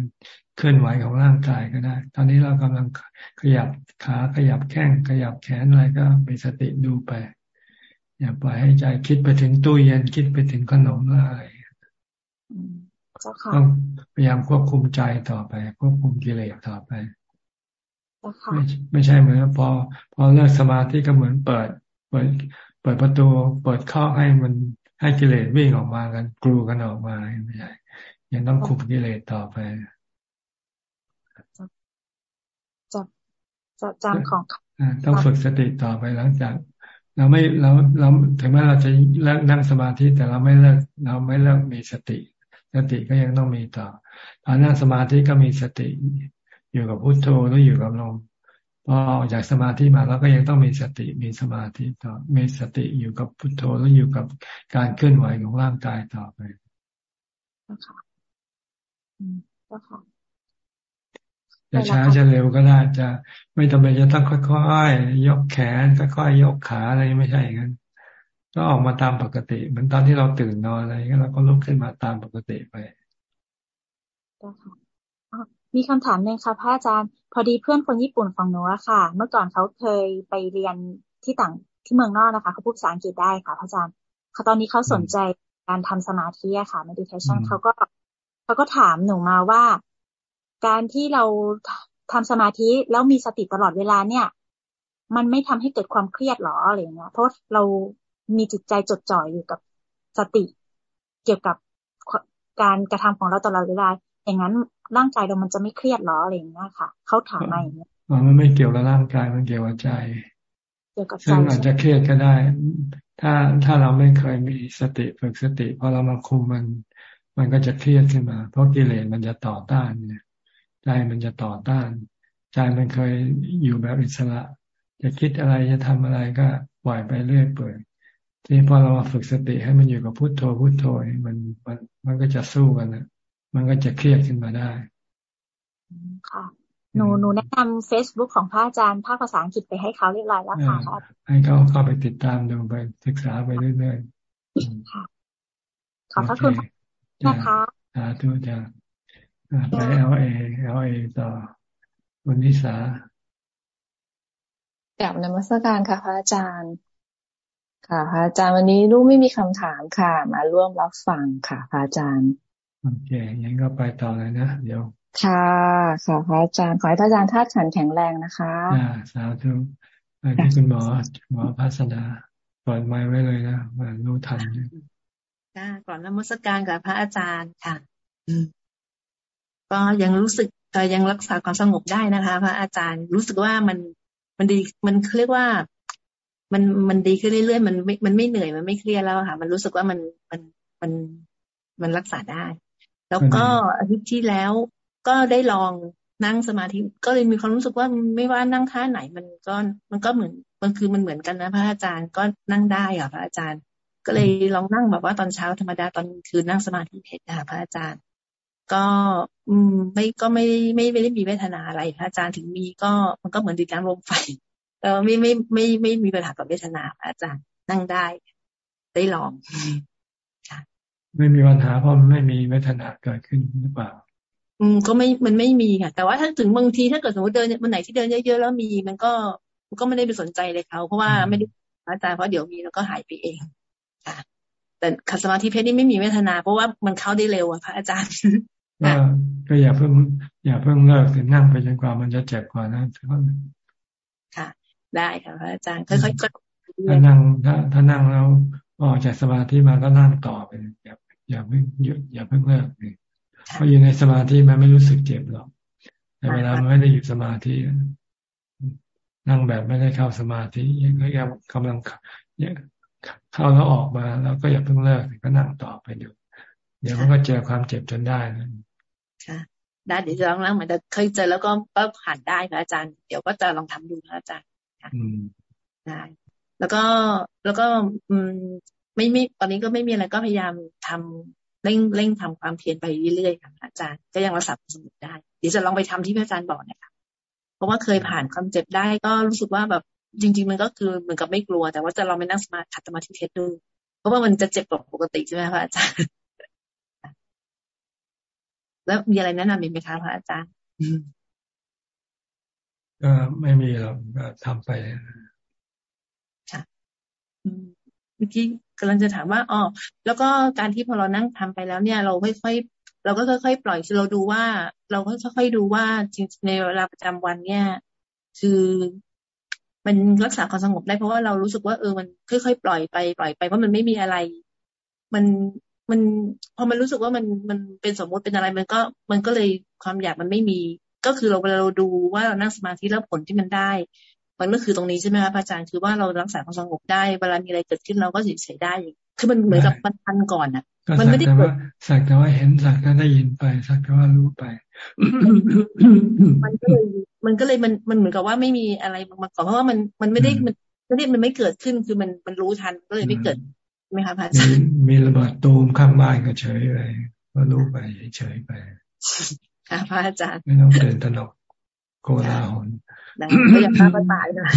Speaker 1: เคลื่อนไหวของร่างกายก็ได้ ตอนนี้เรากำลังขยับขาขยับแข้งขยับแขนอะไรก็มีสติดูไป อย่าปล่อยให้ใจคิดไปถึงตู้เย็นคิดไปถึงขนมอะไรต้องพยายามควบคุมใจต่อไป ควบคุมกิเลสต่อไปไม่ไม่ใช่เหมือนพอ พอเลิกสมาธิก็เหมือนเปิด เปิด เปิดประตู เปิดข้อให้มันให้กิเลสวิ่งออกมากันกลูกันออกมาไม่ใช่ยังต้องคุมกิเลสต่อไป
Speaker 15: จะจะจำของ
Speaker 1: ต้องฝึกสติต่อไปหลังจาก เราไม่เราเราถึงแม้เราจะเลิกนั่งสมาธิแต่เราไม่เลิกเราไม่เลิกมีสติ สติก็ยังต้องมีต่อตอนนั่งสมาธิก็มีสติ อยู่กับพุทโธหรืออยู่กับลมพอออกจากสมาธิมาแล้วก็ยังต้องมีสติมีสมาธิต่อมีสติอยู่กับพุทโธแล้วอยู่กับการเคลื่อนไหวของร่างกายต่อไป
Speaker 15: นะคะ
Speaker 1: จะช้าจะเร็วก็ได้จะไม่จำเป็นจะต้องค่อยๆยกแขนค่อยๆยกขาอะไรไม่ใช่อย่างนั้นก็ออกมาตามปกติ เหมือนตอนที่เราตื่นนอนอะไรเงี้ยเราก็ลุกขึ้นมาตามปกติไป
Speaker 15: มีคำถามหนึ่งค่ะพระอาจารย์ พอดีเพื่อนคนญี่ปุ่นของหนูอะค่ะ เมื่อก่อนเขาเคยไปเรียนที่ต่างที่เมืองนอกนะคะเขาพูดภาษาอังกฤษได้ค่ะพระอาจารย์เขาตอนนี้เขาสนใจการทำสมาธิอะค่ะ meditation เขาก็เขาก็ถามหนูมาว่า การที่เราทำสมาธิแล้วมีสติตลอดเวลาเนี่ย มันไม่ทำให้เกิดความเครียดหรออะไรเงี้ยเพราะเรามีจิตใจจดจ่อยอยู่กับสติ เกี่ยวกับการกระทำของเราตลอดเวลา อย่างนั้นร่างกายเรามันจะไม่เครียดหรออะไรอย่างเงี้ยค่ะเขาถามมาอย่างเงี้ย
Speaker 1: มันไม่เกี่ยวกับร่างกายมันเกี่ยวกับใจ
Speaker 15: เกี่ยวกับใจ
Speaker 1: ซึ่งอาจจะเครียดก็ได้ ถ้าถ้าเราไม่เคยมีสติฝึกสติพอเรามาคุมมัน มันก็จะเครียดขึ้นมา เพราะกิเลสมันจะต่อต้านเนี่ย ใจมันจะต่อต้าน ใจมันเคยอยู่แบบอิสระ จะคิดอะไรจะทำอะไรก็ปล่อยไปเรื่อยเปื่อยที่พอเรามาฝึกสติให้มันอยู่กับพุโทโธพุโทโธมันมันมันก็จะสู้กันนะมันก็จะเครียดขึ้นมาได้
Speaker 15: ค่ะหนูหนูแนะนำเฟซบุ๊กของพระอาจารย์ภาคภาษาอังกฤษไปให้เขาเรียบร้อยแล้วค่ะ
Speaker 1: ให้เขาเข้าไปติดตามดูไปศึกษาไปเรื่อย
Speaker 15: ๆค่ะขอบพระคุณนะคะ
Speaker 1: สาธุจ้า ไป L.A. L.A. ต่อวันนิสา
Speaker 16: กับนมัสการค่ะพระอาจารย์ ค่ะพระอาจารย์วันนี้ลูกไม่มีคำถามค่ะ มาร่วมรับฟังค่ะพระอาจารย์
Speaker 1: โอเคยังก็ไปต่อเลยนะเดี๋ยว
Speaker 16: ค่ะค่ะพระอาจารย์ขอให้พระอาจารย์ท่าขันแข็งแรงนะคะ
Speaker 1: อ่าสาธุไปที่คุณหมอหมอพัฒนาปล่อยไม้ไว้เลยนะมารู้ทัน
Speaker 17: ค่ะก่อนนมัสการกับพระอาจารย์ค่ะ ก็ยังรู้สึกยังรักษาความสงบได้นะคะ พระอาจารย์รู้สึกว่ามันมันดีมันเรียกว่ามันมันดีขึ้นเรื่อยๆมันไม่มันไม่เหนื่อยมันไม่เครียดแล้วค่ะ มันรู้สึกว่ามันมันมันมันรักษาได้ แล้วก็อาทิตย์ที่แล้วก็ได้ลองนั่งสมาธิก็เลยมีความรู้สึกว่าไม่ว่านั่งท่าไหน มันก็มันก็เหมือนมันคือมันเหมือนกันนะพระอาจารย์ก็นั่งได้อะพระอาจารย์ ก็เลยลองนั่งแบบว่าตอนเช้าธรรมดาตอนคืนนั่งสมาธิเพชรนะคะพระอาจารย์ ก็อืมไม่ก็ไม่ไม่ไม่ได้มีเวทนาอะไรพระอาจารย์ถึงมีก็มันก็เหมือนดิการลมไฟเออไม่ไม่ไม่ไม่มีปัญหากับเวทนาพระอาจารย์นั่งได้ ได้ลอง
Speaker 1: ค่ะไม่มีปัญหาเพราะมันไม่มีเวทนาเกิดขึ้นหรือเปล่า
Speaker 17: อืมก็ไม่มันไม่มีค่ะ แต่ว่าถ้าถึงบางทีถ้าเกิดสมมติเดินวันไหนที่เดินเยอะๆแล้วมีมันก็มันก็ไม่ได้ไปสนใจเลยเขาเพราะว่าไม่ได้อาจารย์เพราะเดี๋ยวมีแล้วก็หายไปเองค่ะแต่ขัดสมาธิเพชรนี่ไม่มีเวทนา เพราะว่ามันเข้าได้เร็วอะพระอาจารย์
Speaker 1: ก็ก็อย่าเพิ่ง อย่าเพิ่งเลิกถึงนั่งไปจนกว่ามันจะเจ็บกว่านั้น
Speaker 17: ค่ะ ได้ค่ะพระอาจารย์ค่อยๆก็
Speaker 1: ถ้านั่งถ้าถ้านั่งแล้วออกจากสมาธิมาก็นั่งต่อไปอย่าอย่าเพิ่งหยุดอย่าเพิ่งเลิกเลยเพราะอยู่ในสมาธิมันไม่รู้สึกเจ็บหรอกแต่เวลามันไม่ได้อยู่สมาธินั่งแบบไม่ได้เข้าสมาธิยังก็ยังกำลังเข้าแล้วออกมา แล้วก็อย่าเพิ่งเลิกก็นั่งต่อไปอยู่ เดี๋ยวมันก็เจอความเจ็บจนได้นะ
Speaker 17: ค่ะได้เดี๋ยวจะลองนั่งเหมือนเคยเจอแล้วก็ก็ผ่านได้ค่ะอาจารย์ เดี๋ยวก็จะลองทำดูค่ะอาจารย์ค่ะได้แล้วก็แล้วก็อืมไม่ไม่ตอนนี้ก็ไม่มีอะไรก็พยายามทำเร่งเร่งทำความเพียรไปเรื่อยๆค่ะอาจารย์ ก็ยังรักษาสมุดได้เดี๋ยวจะลองไปทำที่พระอาจารย์บอกนะคะเพราะว่าเคยผ่านความเจ็บได้ก็รู้สึกว่าแบบจริง ๆ มันก็คือเหมือนกับไม่กลัว แต่ว่าจะลองไปนั่งสมาธิสมาธิเทสดูเพราะว่ามันจะเจ็บกว่าปกติใช่ไหมคะอาจารย์ แล้วมีอะไรแนะนำอีกไหมคะพระอาจารย์
Speaker 1: ก็ไม่มีหรอกก็ทำไป
Speaker 17: ค่ะเมื่อกี้กำลังจะถามว่าอ๋อแล้วก็การที่พอเรานั่งทำไปแล้วเนี่ย เราค่อยๆเราก็ค่อยๆปล่อยคือเราดูว่า เราก็ค่อยๆดูว่าจริงในเวลาประจำวันเนี่ย คือมันรักษาความสงบได้เพราะว่าเรารู้สึกว่าเออมันค่อยๆปล่อยไปปล่อยไปเพราะมันไม่มีอะไร มัน มันพอมันรู้สึกว่ามันมันเป็นสมมติเป็นอะไรมันก็มันก็เลยความอยากมันไม่มี ก็คือเราเวลาเราดูว่าเรานั่งสมาธิแล้วผลที่มันได้ มันก็คือตรงนี้ใช่ไหมคะอาจารย์คือว่าเรารักษาความสงบได้เวลามีอะไรเกิดขึ้นเราก็เฉยๆได้ คือมันเหมือนกับมันทันก่อนอะ
Speaker 1: มันไม่ได้ว่าสักแต่ว่าเห็นสักแต่ได้ยินไปสักแต่ว่ารู้ไป
Speaker 17: มันก็เลยมันก็เลยมันมันเหมือนกับว่าไม่มีอะไรมาก่อนเพราะว่ามันมันไม่ได้มันไม่ได้มันไม่เกิดขึ้นคือมันมันรู้ทันก็เลยไม่เกิด ไหมคะพระอาจารย์
Speaker 1: มีระเบิดตูมข้างบ้านก็เฉยไปก็รู้ไปเฉยไป
Speaker 17: ค่ะพระอาจารย์
Speaker 1: ไม่ต้องตื่นตระหนกโกลาหล
Speaker 17: ก็อยากฆ่าก็ตายนะ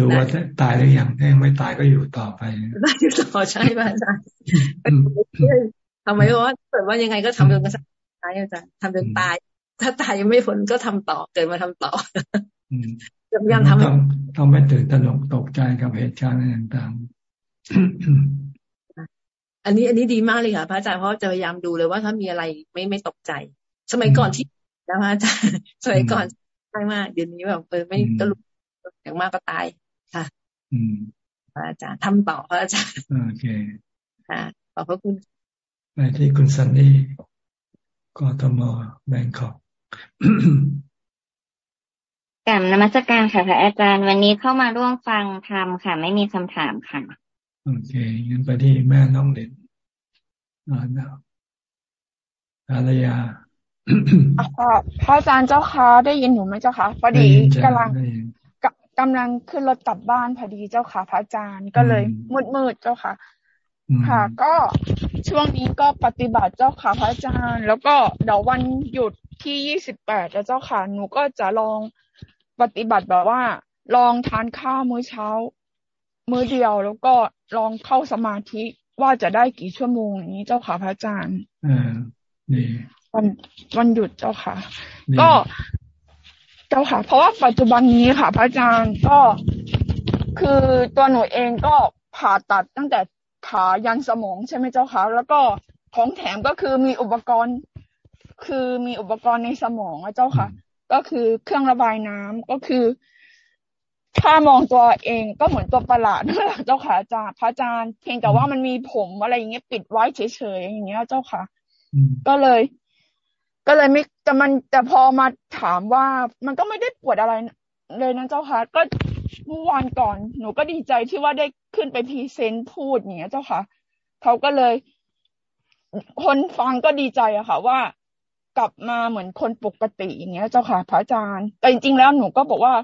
Speaker 1: ดูว่าตายหรือยังถ้ายังไม่ตายก็อยู่ต่อไป
Speaker 17: อยู่ต่อใช่ป่ะอาจารย์ทำไมว่าเกิดว่ายังไงก็ทำจนกระทั่งตายอาจารย์ทำจนตาย ถ้าตายยังไม่พ้นก็ทำต่อเกิดมาทำต่อพ ยายามทำ
Speaker 1: ต้องไม่ตื่นตระหนกตกใจกับเหตุการณ์ต่าง
Speaker 17: ๆ อันนี้อันนี้ดีมากเลยค่ะ พระอาจารย์เพราะจะพยายามดูเลยว่าถ้ามีอะไรไม่ไม่ตกใจ สมัยก่อนที่นะพระอาจารย์สมัยก่อนใช่มากเดี๋ยวนี้แบบเออไม่ก็รู้อย่างมากก็ตายค่ะ อืมพระอาจารย์ทำต่อพระอาจารย์
Speaker 1: โอเค
Speaker 17: ค่ะขอบพระคุณ
Speaker 1: ไปที่คุณสันนี่กทมแบงคอก
Speaker 18: กลับนมัสการค่ะพระอาจารย์ วันนี้เข้ามาร่วมฟังธรรมค่ะ ไม่มีคำถามค่ะ
Speaker 1: โอเคงั้นไปที่แม่น้องเด่นนอนแล้วภรรยา
Speaker 19: พระอาจารย์เจ้าคะได้ยินหนูไหมเจ้าคะพอดีกำลังกำลังขึ้นรถกลับบ้านพอดีเจ้าค่ะ พระอาจารย์ก็เลยมืดมืดเจ้าค่ะ ค่ะ ก็ช่วงนี้ก็ปฏิบัติเจ้าค่ะพระอาจารย์ แล้วก็เดี๋ยววันหยุดที่ยี่สิบแปดเจ้าค่ะ หนูก็จะลอง ปฏิบัติแบบว่า ลองทานข้าวมื้อเช้า มื้อเดียวแล้วก็ลองเข้าสมาธิว่าจะได้กี่ชั่วโมงอย่างนี้เจ้าค่ะพระอาจารย์
Speaker 1: อ่าดี
Speaker 19: วันวันหยุดเจ้าค่ะ ก็เจ้าค่ะ เพราะว่าปัจจุบันนี้ค่ะ พระอาจารย์ก็คือตัวหนูเองก็ผ่าตัดตั้งแต่ขายันสมองใช่ไหมเจ้าค่ะ แล้วก็ของแถมก็คือมีอุปกรณ์ คือมีอุปกรณ์ในสมองอะเจ้าค่ะ ก็คือเครื่องระบายน้ำก็คือ ถ้ามองตัวเองก็เหมือนตัวประหลาดนั่นแหละเจ้าค่ะอาจารย์พระอาจารย์เพียงแต่ว่ามันมีผมอะไรอย่างเงี้ยปิดไว้เฉยๆอย่างเงี้ยเจ้าค่ะ ก็เลย ก็เลยไม่แต่มันแต่พอมาถามว่ามันก็ไม่ได้ปวดอะไรเลยนะเจ้าค่ะ ก็เมื่อวานก่อน หนูก็ดีใจที่ว่าได้ขึ้นไปพรีเซนต์พูดอย่างเงี้ยเจ้าค่ะเขาก็เลย คนฟังก็ดีใจอะค่ะ ว่า กลับมาเหมือนคนปกติอย่างเงี้ย เจ้าค่ะพระอาจารย์ แต่จริงๆแล้วหนูก็บอกว่า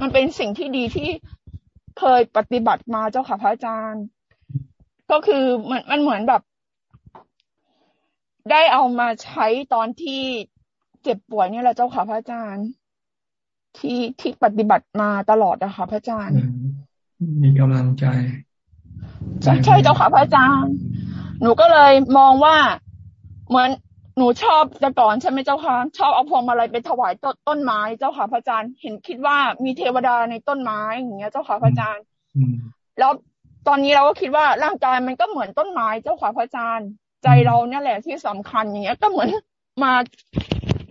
Speaker 19: มันเป็นสิ่งที่ดีที่เคยปฏิบัติมาเจ้าค่ะพระอาจารย์ ก็คือมันมันเหมือนแบบ ได้เอามาใช้ตอนที่เจ็บป่วยนี่แหละเจ้าค่ะพระอาจารย์ ที่ที่ปฏิบัติมาตลอดนะคะพระอาจารย์
Speaker 1: มีกำลังใจ
Speaker 19: ใช่ใช่เจ้าค่ะพระอาจารย์ หนูก็เลยมองว่าเหมือน หนูชอบแต่ก่อนใช่ไหมเจ้าค่ะ ชอบเอาพวงมาลัยไปถวายต้นต้นไม้เจ้าค่ะพระอาจารย์เห็นคิดว่ามีเทวดาในต้นไม้อย่างเงี้ย เจ้าค่ะพระอาจารย์แล้วตอนนี้เราก็คิดว่าร่างกายมันก็เหมือนต้นไม้เจ้าค่ะพระอาจารย์ ใจเราเนี่ยแหละที่สำคัญอย่างเงี้ย ก็เหมือนมา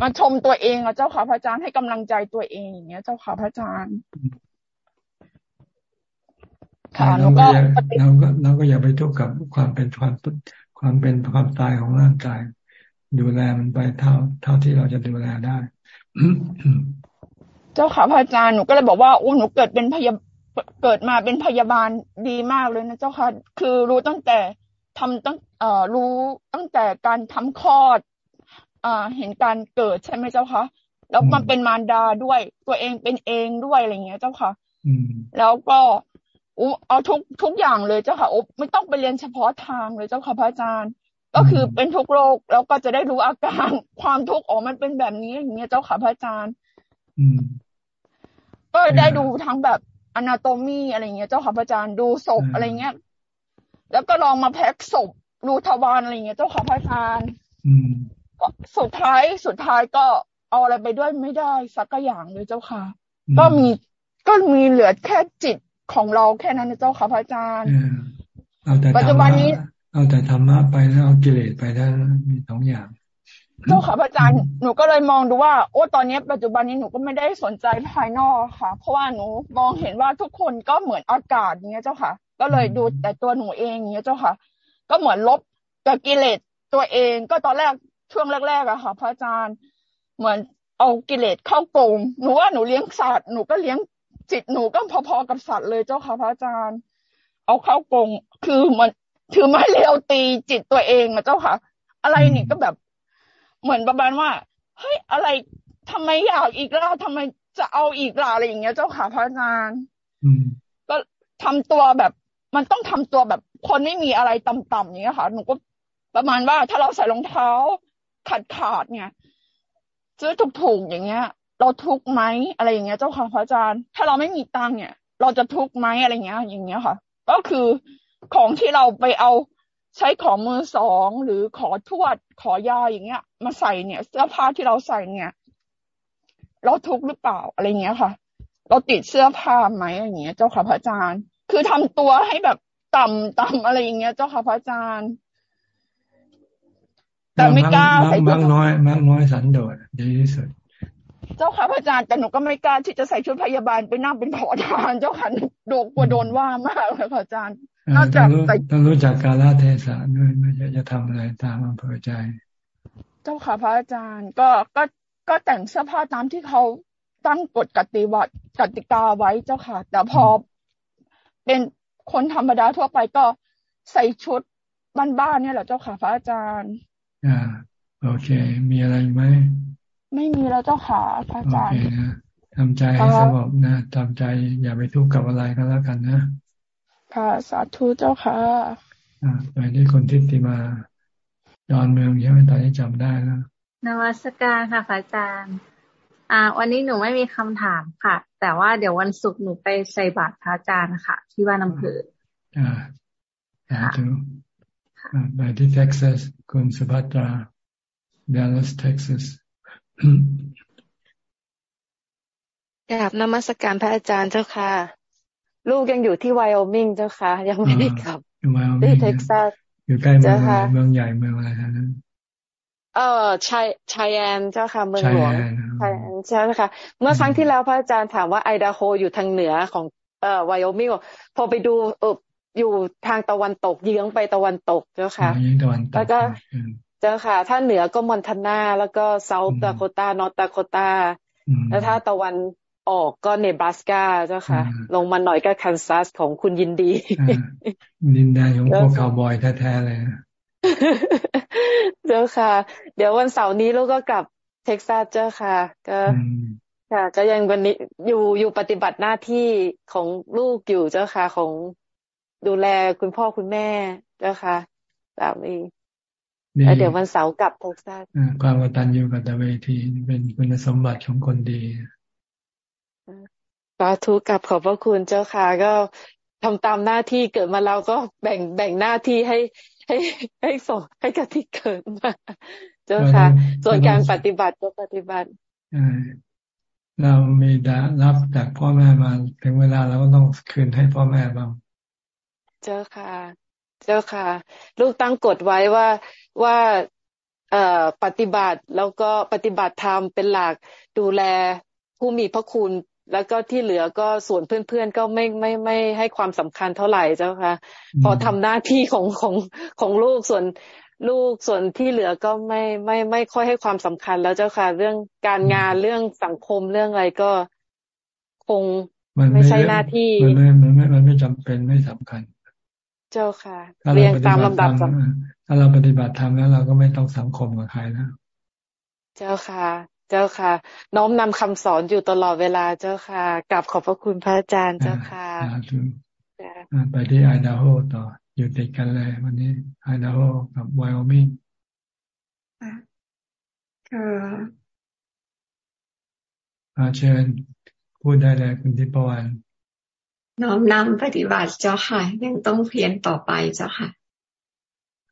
Speaker 19: มาชมตัวเองอะเจ้าค่ะพระอาจารย์ให้กำลังใจตัวเองอย่างเงี้ย เจ้าค่ะพระอาจารย์
Speaker 1: ค่ะเราก็เราก็เราก็อย่าไปทุกข์กับความเป็นความความเป็นความตายของร่างกาย ดูแลมันไปเท่า เท่าที่เราจะดูแลได้
Speaker 19: เจ้าค่ะพระอาจารย์หนูก็เลยบอกว่าโอ้หนูเกิดเป็นพยาเกิดมาเป็นพยาบาลดีมากเลยนะเจ้าค่ะ คือรู้ตั้งแต่ทำตั้งเอ่อรู้ตั้งแต่การทำคลอดอ่าเห็นการเกิดใช่ไหมเจ้าคะแล้วมันเป็นมารดาด้วย ตัวเองเป็นเองด้วยอะไรเงี้ย เจ้าค่ะแล้วก็อุเอาทุกทุกอย่างเลยเจ้าค่ะอุไม่ต้องไปเรียนเฉพาะทางเลยเจ้าค่ะพระอาจารย์ ก็คือเป็นทุกโรคแล้วก็จะได้รู้อาการความทุกข์อ๋อมันเป็นแบบนี้อย่างเงี้ยเจ้าค่ะพระอาจารย์ก็ได้ดูทั้งแบบอนาโตมีอะไรเงี้ยเจ้าค่ะพระอาจารย์ดูศพอะไรเงี้ย แล้วก็ลองมาแพ็กศพรูทวารอะไรเงี้ยเจ้าค่ะพระอาจารย์สุดท้ายสุดท้ายก็เอาอะไรไปด้วยไม่ได้สักอย่างเลยเจ้าค่ะ ก็มีก็มีเหลือแค่จิตของเราแค่นั้นนะเจ้าค่ะพระอาจารย์
Speaker 1: เอาแต่ปัจจุบันนี้ เอาแต่ธรรมะไปแล้วเอากิเลสไปได้มีสองอย่าง
Speaker 19: เจ้าค่ะพระอาจารย์หนูก็เลยมองดูว่า โอ้ตอนนี้ปัจจุบันนี้หนูก็ไม่ได้สนใจภายนอกค่ะ เพราะว่าหนูมองเห็นว่าทุกคนก็เหมือนอากาศอย่างเงี้ยเจ้าค่ะ ก็เลยดูแต่ตัวหนูเองอย่างเงี้ยเจ้าค่ะ ก็เหมือนลบกับกิเลสตัวเอง ก็ตอนแรกช่วงแรกๆอะค่ะ พระอาจารย์เหมือนเอากิเลสเข้ากงหนูว่าหนูเลี้ยงสัตว์หนูก็เลี้ยงจิตหนูก็พอๆกับสัตว์เลยเจ้าค่ะพระอาจารย์ เอาเข้ากงคือมัน ถือไม้เลี้ยวตีจิตตัวเองอะเจ้าค่ะ อะไรนี่ก็แบบ เหมือนประมาณว่าเฮ้ยอะไรทำไมอยากอีกล่ะทำไมจะเอาอีกล่ะอะไรอย่างเงี้ย เจ้าค่ะพระอาจารย์ก็ทำตัวแบบ มันต้องทำตัวแบบ คนไม่มีอะไรต่ำๆอย่างเงี้ยค่ะหนูก็ประมาณว่าถ้าเราใส่รองเท้าขาดขาดเนี่ยซื้อถูกๆอย่างเงี้ย เราทุกไหมอะไรอย่างเงี้ย เจ้าค่ะพระอาจารย์ ถ้าเราไม่มีตังค์เนี่ย เราจะทุกไหมอะไรเงี้ย อย่างเงี้ยค่ะ ก็คือ ของที่เราไปเอาใช้ของมือสองหรือขอทวดขอยาอย่างเงี้ย มาใส่เนี่ย เสื้อผ้าที่เราใส่เนี่ย เราทุกข์หรือเปล่าอะไรเงี้ยค่ะ เราติดเสื้อผ้าไหมอย่างเงี้ย เจ้าค่ะพระอาจารย์ คือทำตัวให้แบบต่ำต่ำอะไรอย่างเงี้ย เจ้าค่ะพระอาจารย์แต่ไม่กล้า
Speaker 1: ใส่มากน้อยมากน้อยสันโดษดีที่สุด
Speaker 19: เจ้าค่ะพระอาจารย์แต่หนูก็ไม่กล้าที่จะใส่ชุดพยาบาลไปนั่งเป็นขอทานเจ้าค่ะโดกกลัวโดนว่ามากเลยค่ะอาจารย์
Speaker 1: นอกจากต้องรู้จักกาลเทศะด้วยไม่ใช่จะทำอะไรตามอำเภอใจ
Speaker 19: เจ้าค่ะพระอาจารย์ก็ก็ก็แต่งเสื้อผ้าตามที่เขาตั้งกฎกติวัตกติกาไว้เจ้าค่ะ แต่พอเป็นคนธรรมดาทั่วไปก็ใส่ชุดบ้านๆเนี่ยแหละเจ้าค่ะพระอาจารย์
Speaker 1: อ่า โอเค มีอะไรไหม
Speaker 19: ไม่มีแล้วเจ้าค่ะพระอาจารย์โอเค
Speaker 1: นะทำใจให้สงบนะทำใจอย่าไปทุกข์กับอะไรก็แล้วกันนะ
Speaker 19: ค่ะสาธุเจ้าค่ะ
Speaker 1: อ่าไปที่คนทิติมา ดอนเมืองใช่ไหมตอนนี้จำได้แล้ว
Speaker 20: นวัตการค่ะพระอาจารย์ อ่า วันนี้หนูไม่มีคำถามค่ะ แต่ว่าเดี๋ยววันศุกร์หนูไปใส่บาตรพระอาจารย์นะคะที่บ้านอำเภออ่า
Speaker 1: สาธุไปที่เท็กซัสคุณสุภัตราดัลลัสเท็กซัส
Speaker 21: กราบนมัสการพระอาจารย์เจ้าค่ะ ลูกยังอยู่ที่ไวโอมิงเจ้าค่ะ ยังไม่ได้กลับที่เท็กซัส
Speaker 1: อยู่ใกล้เมืองเมืองใหญ่เมืองอะไรนั้น
Speaker 21: เออไชไชแอนน์เจ้าค่ะเมืองหลวงไชแอนน์ใช่ไหมคะเมื่อครั้งที่แล้วพระอาจารย์ถามว่าไอดาโฮอยู่ทางเหนือของเอ่อไวโอมิงพอไปดูเอออยู่ทางตะวันตกเยื้องไปตะวันตกเจ้าค่ะแล้วก็ เจ้าค่ะ ถ้าเหนือก็มอนทานาแล้วก็เซาท์ดาโคตานอร์ทดาโคตาแล้วถ้าตะวันออกก็เนบราสกาเจ้าค่ะ ลงมาหน่อยก็คันซัสของคุณยินดี
Speaker 1: ดินแดนของพวกคาวบอยแท้ๆเลย
Speaker 21: เจ้าค่ะ เดี๋ยววันเสาร์นี้ลูกก็กลับเท็กซัสเจ้าค่ะ ก็ค่ะ ก็ยังวันนี้อยู่อยู่ปฏิบัติหน้าที่ของลูกอยู่เจ้าค่ะของดูแลคุณพ่อคุณแม่เจ้าค่ะสามี แล้วเดี๋ยววันเสาร์กลับเท็กซัส
Speaker 1: ความกตัญญูกตเวทีเป็นคุณสมบัติของคนดี
Speaker 21: สาธุกราบขอบพระคุณเจ้าค่ะก็ทำตามหน้าที่เกิดมาเราก็แบ่งแบ่งหน้าที่ให้ให้ให้ส่งให้กติเกิดมา เจ้าค่ะ ส่วนการปฏิบัติก็ปฏิบัติ
Speaker 1: เรามีดารับจากพ่อแม่มา ถึงเวลาเราก็ต้องคืนให้พ่อแม่บ้าง
Speaker 21: เจ้าค่ะ เจ้าค่ะ ลูกตั้งกฎไว้ว่าว่าเอ่อปฏิบัติแล้วก็ปฏิบัติธรรมเป็นหลักดูแลผู้มีพระคุณ แล้วก็ที่เหลือก็ส่วนเพื่อนๆก็ไม่ไม่ไม่ให้ความสำคัญเท่าไหร่เจ้าค่ะ พอทำหน้าที่ของของของลูกส่วนลูกส่วนที่เหลือก็ไม่ไม่ไม่ค่อยให้ความสำคัญแล้วเจ้าค่ะ เรื่องการงานเรื่องสังคมเรื่องอะไรก็คงไม่ใช่หน้าที่
Speaker 1: มันไม่มันไม่มันไม่จำเป็นไม่สำคัญ
Speaker 21: เจ้าค่ะเรียงตามลำดับ
Speaker 1: ถ้าเราปฏิบัติธรรมแล้วเราก็ไม่ต้องสังคมกับใครนะ
Speaker 21: เจ้าค่ะ เจ้าค่ะ น้อมนำคำสอนอยู่ตลอดเวลาเจ้าค่ะกลับขอบพระคุณพระอาจารย์เจ้าค่ะ
Speaker 1: ไปที่ไอดาโฮต่ออยู่ติดกันเลย วันนี้ไอดาโฮกับไวโอมิงค่ะเชิญพูดได้เลยคุณทิพวรรณ
Speaker 22: น้อมนำปฏิบัติเจ้าค่ะ ยังต้องเพียรต่อไปเจ้าค่ะ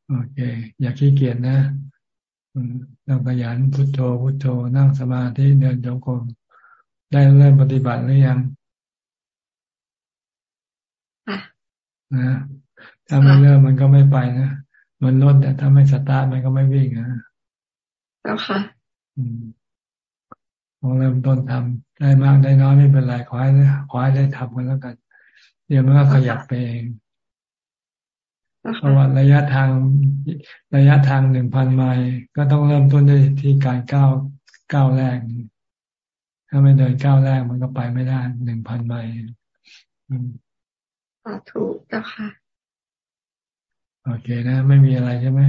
Speaker 1: โอเค อย่าขี้เกียจนะเราขยันพุทโธพุทโธนั่งสมาธิเดินโยกมได้เริ่มปฏิบัติหรือยังนะถ้าไม่เริ่มมันก็ไม่ไปนะมันรถแต่ถ้าไม่สตาร์ทมันก็ไม่วิ่งนะ
Speaker 22: แล้วค่ะ
Speaker 1: ลองเริ่มต้นทำได้มากได้น้อยไม่เป็นไรขอให้ขอให้ได้ทำกันแล้วกัน เดี๋ยวมันก็ขยับไปเองเพราะว่าระยะทางระยะทางหนึ่งพันไมล์ก็ต้องเริ่มต้นด้วยที่การก้าวก้าวแรก ถ้าไม่เดินก้าวแรกมันก็ไปไม่ได้หนึ่งพันไมล์
Speaker 22: ถูกเจ้าค่ะ
Speaker 1: โอเคนะ ไม่มีอะไรใช่ไหม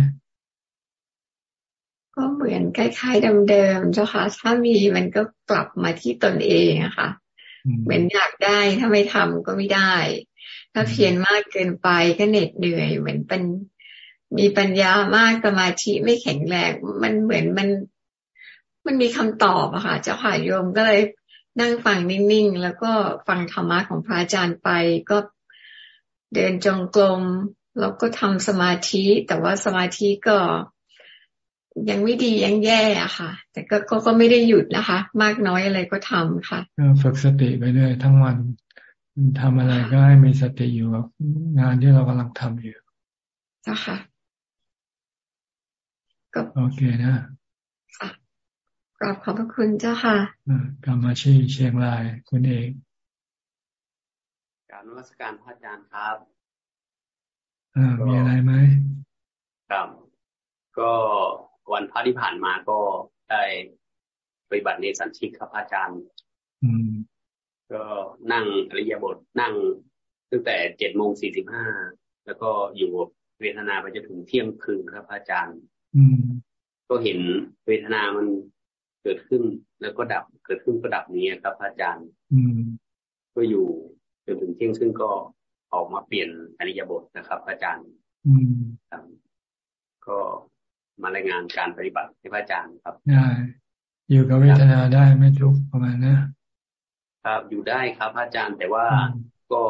Speaker 22: ก็เหมือนคล้ายๆเดิมๆเจ้าค่ะ ถ้ามีมันก็กลับมาที่ตนเองอะค่ะ เหมือนอยากได้ถ้าไม่ทำก็ไม่ได้ ถ้าเพียรมากเกินไปก็เหน็ดเหนื่อย เหมือนเป็นมีปัญญามากสมาธิไม่แข็งแรงมันเหมือนมัน มันมีคำตอบอะค่ะเจ้าค่ะโยมก็เลยนั่งฟังนิ่งๆ แล้วก็ฟังธรรมะของพระอาจารย์ไปก็เดินจงกรมแล้วก็ทำสมาธิ แต่ว่าสมาธิก็ ยังไม่ดียังแย่อะค่ะ แต่ก็ก็ไม่ได้หยุดนะคะ มากน้อยอะไรก็ทำค่ะ
Speaker 1: ฝึกสติไปด้วยทั้งวันทำอะไรก็ให้มีสติอยู่กับงานที่เรากำลังทำอยู่
Speaker 22: จ้ะค่ะ
Speaker 1: ก็โอเคนะ
Speaker 22: ค่ะกราบขอบพระคุณเจ้าค่ะ
Speaker 1: กรรมาชีเชียงรายคุณเอก
Speaker 23: การนวัตการพระอาจารย์ครับ
Speaker 1: อ่ามีอะไรไหม
Speaker 23: ครับก็ วันพระที่ผ่านมาก็ได้ปฏิบัติในสันชิกครับอาจารย์ก็นั่งอริยบทนั่งตั้งแต่เจ็ดโมงสี่สิบห้าแล้วก็อยู่เวทนาไปจนถึงเที่ยงคืนครับอาจารย์ก็เห็นเวทนามันเกิดขึ้นแล้วก็ดับ เกิดขึ้นก็ดับนี้ครับอาจารย์ก็อยู่จนถึงเที่ยงคืนก็ออกมาเปลี่ยนอริยบทนะครับ อาจารย์ก็ มารายงานการปฏิบัติให้พระอาจารย์ครับ
Speaker 1: ได้อยู่กับเวทนาได้ไม่ทุกข์ประมาณนะครับ
Speaker 23: อยู่ได้ครับพระอาจารย์ แต่ว่าก็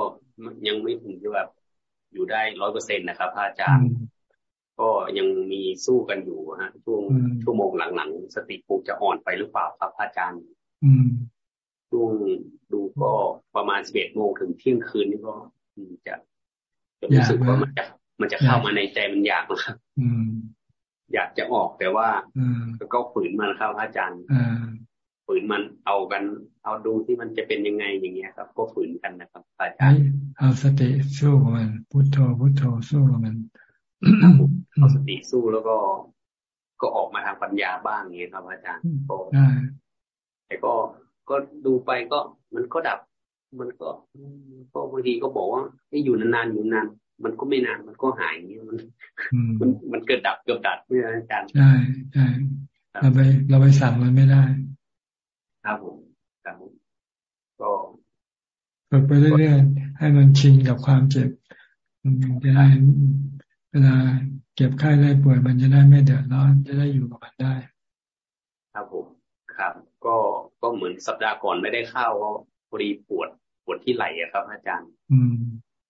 Speaker 23: ยังไม่ถึงที่แบบอยู่ได้ร้อยเปอร์เซ็นตนะครับพระอาจารย์ ก็ยังมีสู้กันอยู่ฮะช่วงชั่วโมงหลังๆสติปูจะอ่อนไปหรือเปล่าครับพระอาจารย์ช่วงดูก็ประมาณสิบเอ็ดโมงถึงเที่ยงคืนนี่ก็จะจะรู้สึกว่ามันจะมันจะเข้ามาในใจมันอยากนะครับ อ ยากจะออกแต่ว่าก็ฝืนมันครับอาจารย์ฝืนมันเอากัน เอาดูที่มันจะเป็นยังไงอย่างเงี้ยครับ ก็ฝืนกันนะครับอาจารย์
Speaker 1: เอาสติสู้กับมันพุทโธพุทโธสู้กับมัน
Speaker 23: เอาสติสู้แล้วก็ก็ออกมาทางปัญญาบ้างอย่างเงี้ยครับ อาจารย์ก็แต่ก็ก็ดูไปก็มันก็ดับ มันก็ก็บางทีก็บอกว่าให้อยู่นานๆอยู่นาน มันก็ไม่นานมันก็หายอย่างเงี้ยมันมันมันเกิดดับเกิดดับเนี่ยอาจารย์
Speaker 1: ใช่ใช่เราไปเราไปสั่งมันไม่ได้
Speaker 23: ครับผมครับผมก็
Speaker 1: ฝึกไปเรื่อยๆให้มันชินกับความเจ็บมันจะได้เวลาเก็บไข้ได้ป่วยมันจะได้ไม่เดือดร้อนจะได้อยู่กับมันได้
Speaker 23: ครับผมครับ ก็ก็เหมือนสัปดาห์ก่อนไม่ได้เข้าก็พอดีปวดปวดที่ไหล่ครับ อาจารย์
Speaker 1: อืม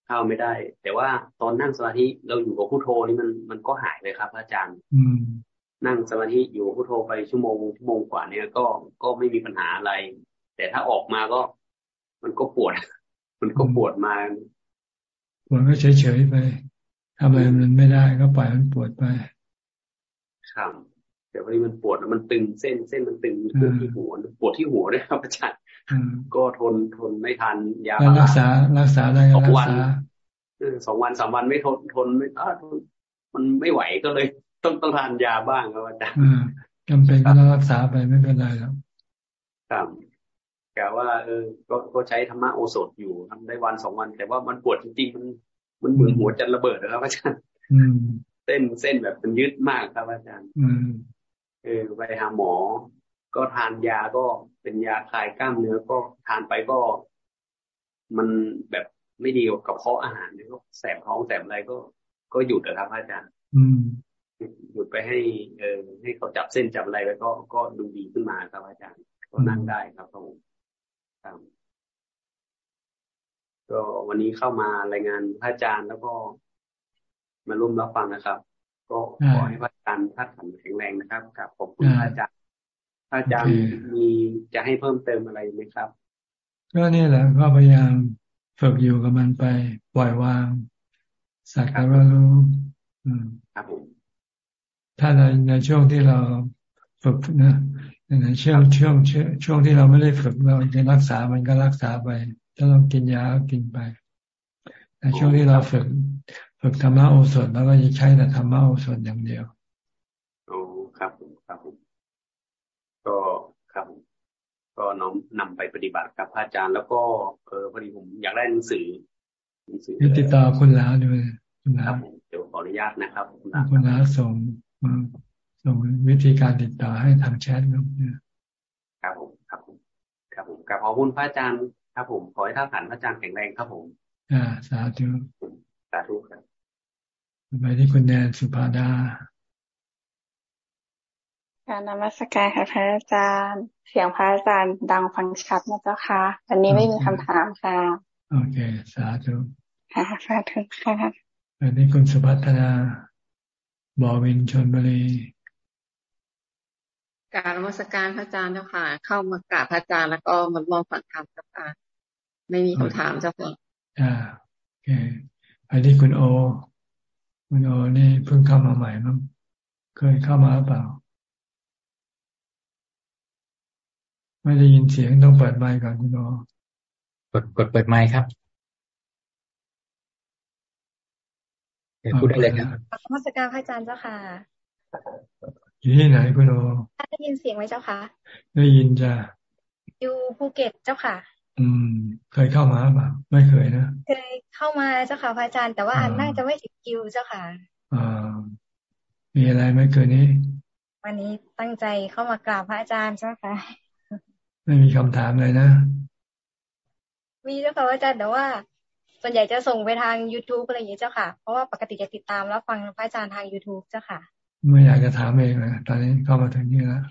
Speaker 23: เข้าไม่ได้ แต่ว่าตอนนั่งสมาธิเราอยู่กับผู้โทนี่มันมันก็หายเลยครับ อาจารย์
Speaker 1: อืม
Speaker 23: นั่งสมาธิอยู่ผู้โทไปชั่วโมงชั่วโมงกว่าเนี้ยก็ก็ไม่มีปัญหาอะไร แต่ถ้าออกมาก็ มันก็ปวด มันก็ปวดมา
Speaker 1: ปวดก็เฉยๆไปทำอะไรมันไม่ได้ก็ปล่อยมันปวดไป
Speaker 23: ครับแต่พอดีมันปวดมันตึงเส้นเส้นมันตึงที่หัวปวดที่หัวด้วยครับอาจารย์ ก็ทนทนไม่ทันยา
Speaker 1: รักษารักษาได้
Speaker 23: สองวันสองวันสามวันไม่ทนทนไม่ทนมันไม่ไหวก็เลย ต้องต้องทานยาบ้างครับอาจารย์
Speaker 1: จำเป็นก็ต้องรักษาไปไม่เป็นไรแล้ว
Speaker 23: ครับแต่ว่าเออก็ก็ใช้ธรรมะโอสถอยู่ทำได้วันสองวัน แต่ว่ามันปวดจริงๆมันมันเหมือนหัวจะระเบิดนะครับอาจารย์เส้นเส้นแบบมันยึดมากครับอาจารย์เออไปหาหมอ ก็ทานยาก็เป็นยาคลายกล้ามเนื้อก็ทานไปก็มันแบบไม่ดีกับกระเพาะอาหารเนี่ยก็แสบท้องแสบอะไรก็ ก็หยุดนะครับอาจารย์หยุดไปให้เออให้เขาจับเส้นจับอะไรไปก็ก็ดูดีขึ้นมาครับอาจารย์ก็นั่งได้ครับผมครับก็วันนี้เข้ามารายงานพระอาจารย์แล้วก็มาร่วมรับฟังนะครับ ก็ขอให้พระอาจารย์ท่านแข็งแรงนะครับกับขอบคุณพระอาจารย์พระ อาจารย์มีจะให้เพิ่มเติมอะไรไหมครับ
Speaker 1: ก็นี่แหละก็พยายามฝึกอยู่กับมันไป ปล่อยวางสักแต่ว่ารู้
Speaker 23: ครับผม
Speaker 1: ถ้าในในช่วงที่เราฝึกนะในช่วงช่วงช่วงที่เราไม่ได้ฝึกเราจะรักษามันก็รักษาไป ถ้าเรากินยาก็กินไปในช่วงที่เราฝึก ฝึกธรรมะโอสถแล้วก็จะใช้แต่ธรรมะโอสถอย่างเดียว
Speaker 23: โอ้ครับผมครับผมก็ครับ ก็น้อมนำไปปฏิบัติกับพระอาจารย์ แล้วก็เออพอดีผมอยากได้หนังสือ
Speaker 1: หนังสือติดต่อคุณแล้วด้วยคุณ
Speaker 23: แล้วเดี๋ยวขออนุญาตนะครับ
Speaker 1: คุณแล้วส่งส่งวิธีการติดต่อให้ทางแชท
Speaker 23: นะครับผมครับผมครับผมกับขอบคุณพระอาจารย์ครับผมขอให้ท่านผ่านพระอาจารย์แข็งแรงครับผม
Speaker 1: อ่าสาธุ
Speaker 23: สาธุครับ
Speaker 1: ไปที่คุณแนนสุภาดา
Speaker 24: การนมัสการค่ะพระอาจารย์ เสียงพระอาจารย์ดังฟังชัดนะเจ้าค่ะวันนี้ไม่มีคำถามค่ะ
Speaker 1: โอเค สาธุ
Speaker 24: ค่ะสาธุค่ะ
Speaker 1: อันนี้คุณสุภัฒนาบอวินชนบุรี
Speaker 25: การนมัสการพระอาจารย์เจ้าค่ะ เข้ามากราบพระอาจารย์แล้วก็มาลองฟังธรรมเจ้าค่ะไม่มีคำถามเจ้าค่ะ
Speaker 1: อ่าโอเคอันนี้คุณโอ คุณโอนี่เพิ่งเข้ามาใหม่มั้งเคยเข้ามาหรือเปล่า ไม่ได้ยินเสียงต้องเปิดไมค์ก่อนคุณโอก
Speaker 9: ดกดเปิดไมค์ครับพูดได้เลยครับ
Speaker 24: มาสการพระอาจารย์เจ้าค่ะ
Speaker 1: อยู่ที่ไหนคุณโอ
Speaker 24: ได้ยินเสียงไหมเจ้าค่ะ
Speaker 1: ได้ยินจ้ะ
Speaker 24: อยู่ภูเก็ตเจ้าค่ะ
Speaker 1: อืม เคยเข้ามาเปล่าไม่เคยนะ
Speaker 24: เคยเข้ามาเจ้าค่ะพระอาจารย์ แต่ว่าอันน่าจะไม่ถึงคิวเจ้าค่ะ
Speaker 1: อ่ามีอะไรไหมเกินนี้
Speaker 24: วันนี้ตั้งใจเข้ามากราบพระอาจารย์เจ้าค่ะ
Speaker 1: ไม่มีคำถามเลยนะ
Speaker 24: มีเจ้าค่ะอาจารย์แต่ว่า ส่วนใหญ่จะส่งไปทาง youtube อะไรอย่างนี้เจ้าค่ะ เพราะว่าปกติจะติดตามแล้วฟังพระอาจารย์ทาง youtube เจ้าค่ะ
Speaker 1: ไม่อยากจะถามเองนะตอนนี้เข้ามาถึงนี่แล้ว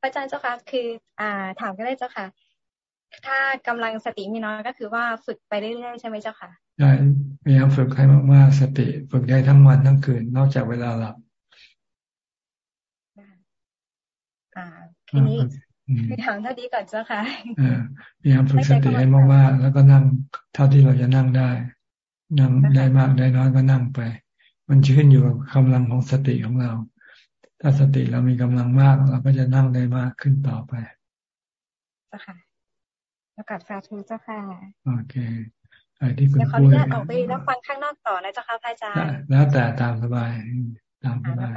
Speaker 24: พระอาจารย์เจ้าค่ะ คือ อ่า ถามก็ได้เจ้าค่ะ ถ้ากำลังสติมีน้อยก็คือว่าฝึกไปเรื่อยๆใช่ไหมเจ้าค่ะ
Speaker 1: ใช่พยายามฝึกให้มากๆสติฝึกได้ทั้งวันทั้งคืน นอกจากเวลาหลับ
Speaker 24: อ่าทีนี้ ถามเท่านี้ก่อนเจ้าค่ะ
Speaker 1: พยายามฝึกสติให้มากๆแล้วก็นั่งเท่าที่เราจะนั่งได้ นั่งได้มากได้น้อยก็นั่งไป มันขึ้นอยู่กับกำลังของสติของเรา ถ้าสติเรามีกำลังมากเราก็จะนั่งได้มากขึ้นต่อไป
Speaker 24: เจ้าค่ะแล้วกัดสาธุเจ้าค่ะ
Speaker 1: โอเคไอ้ที่คุณ
Speaker 24: พูดเดี๋ยวขออนุญาตออกไปรับฟังข้างนอกต่อนะเจ้าค่ะพระอาจารย์
Speaker 1: แล้วแต่ตามสบายตามสบาย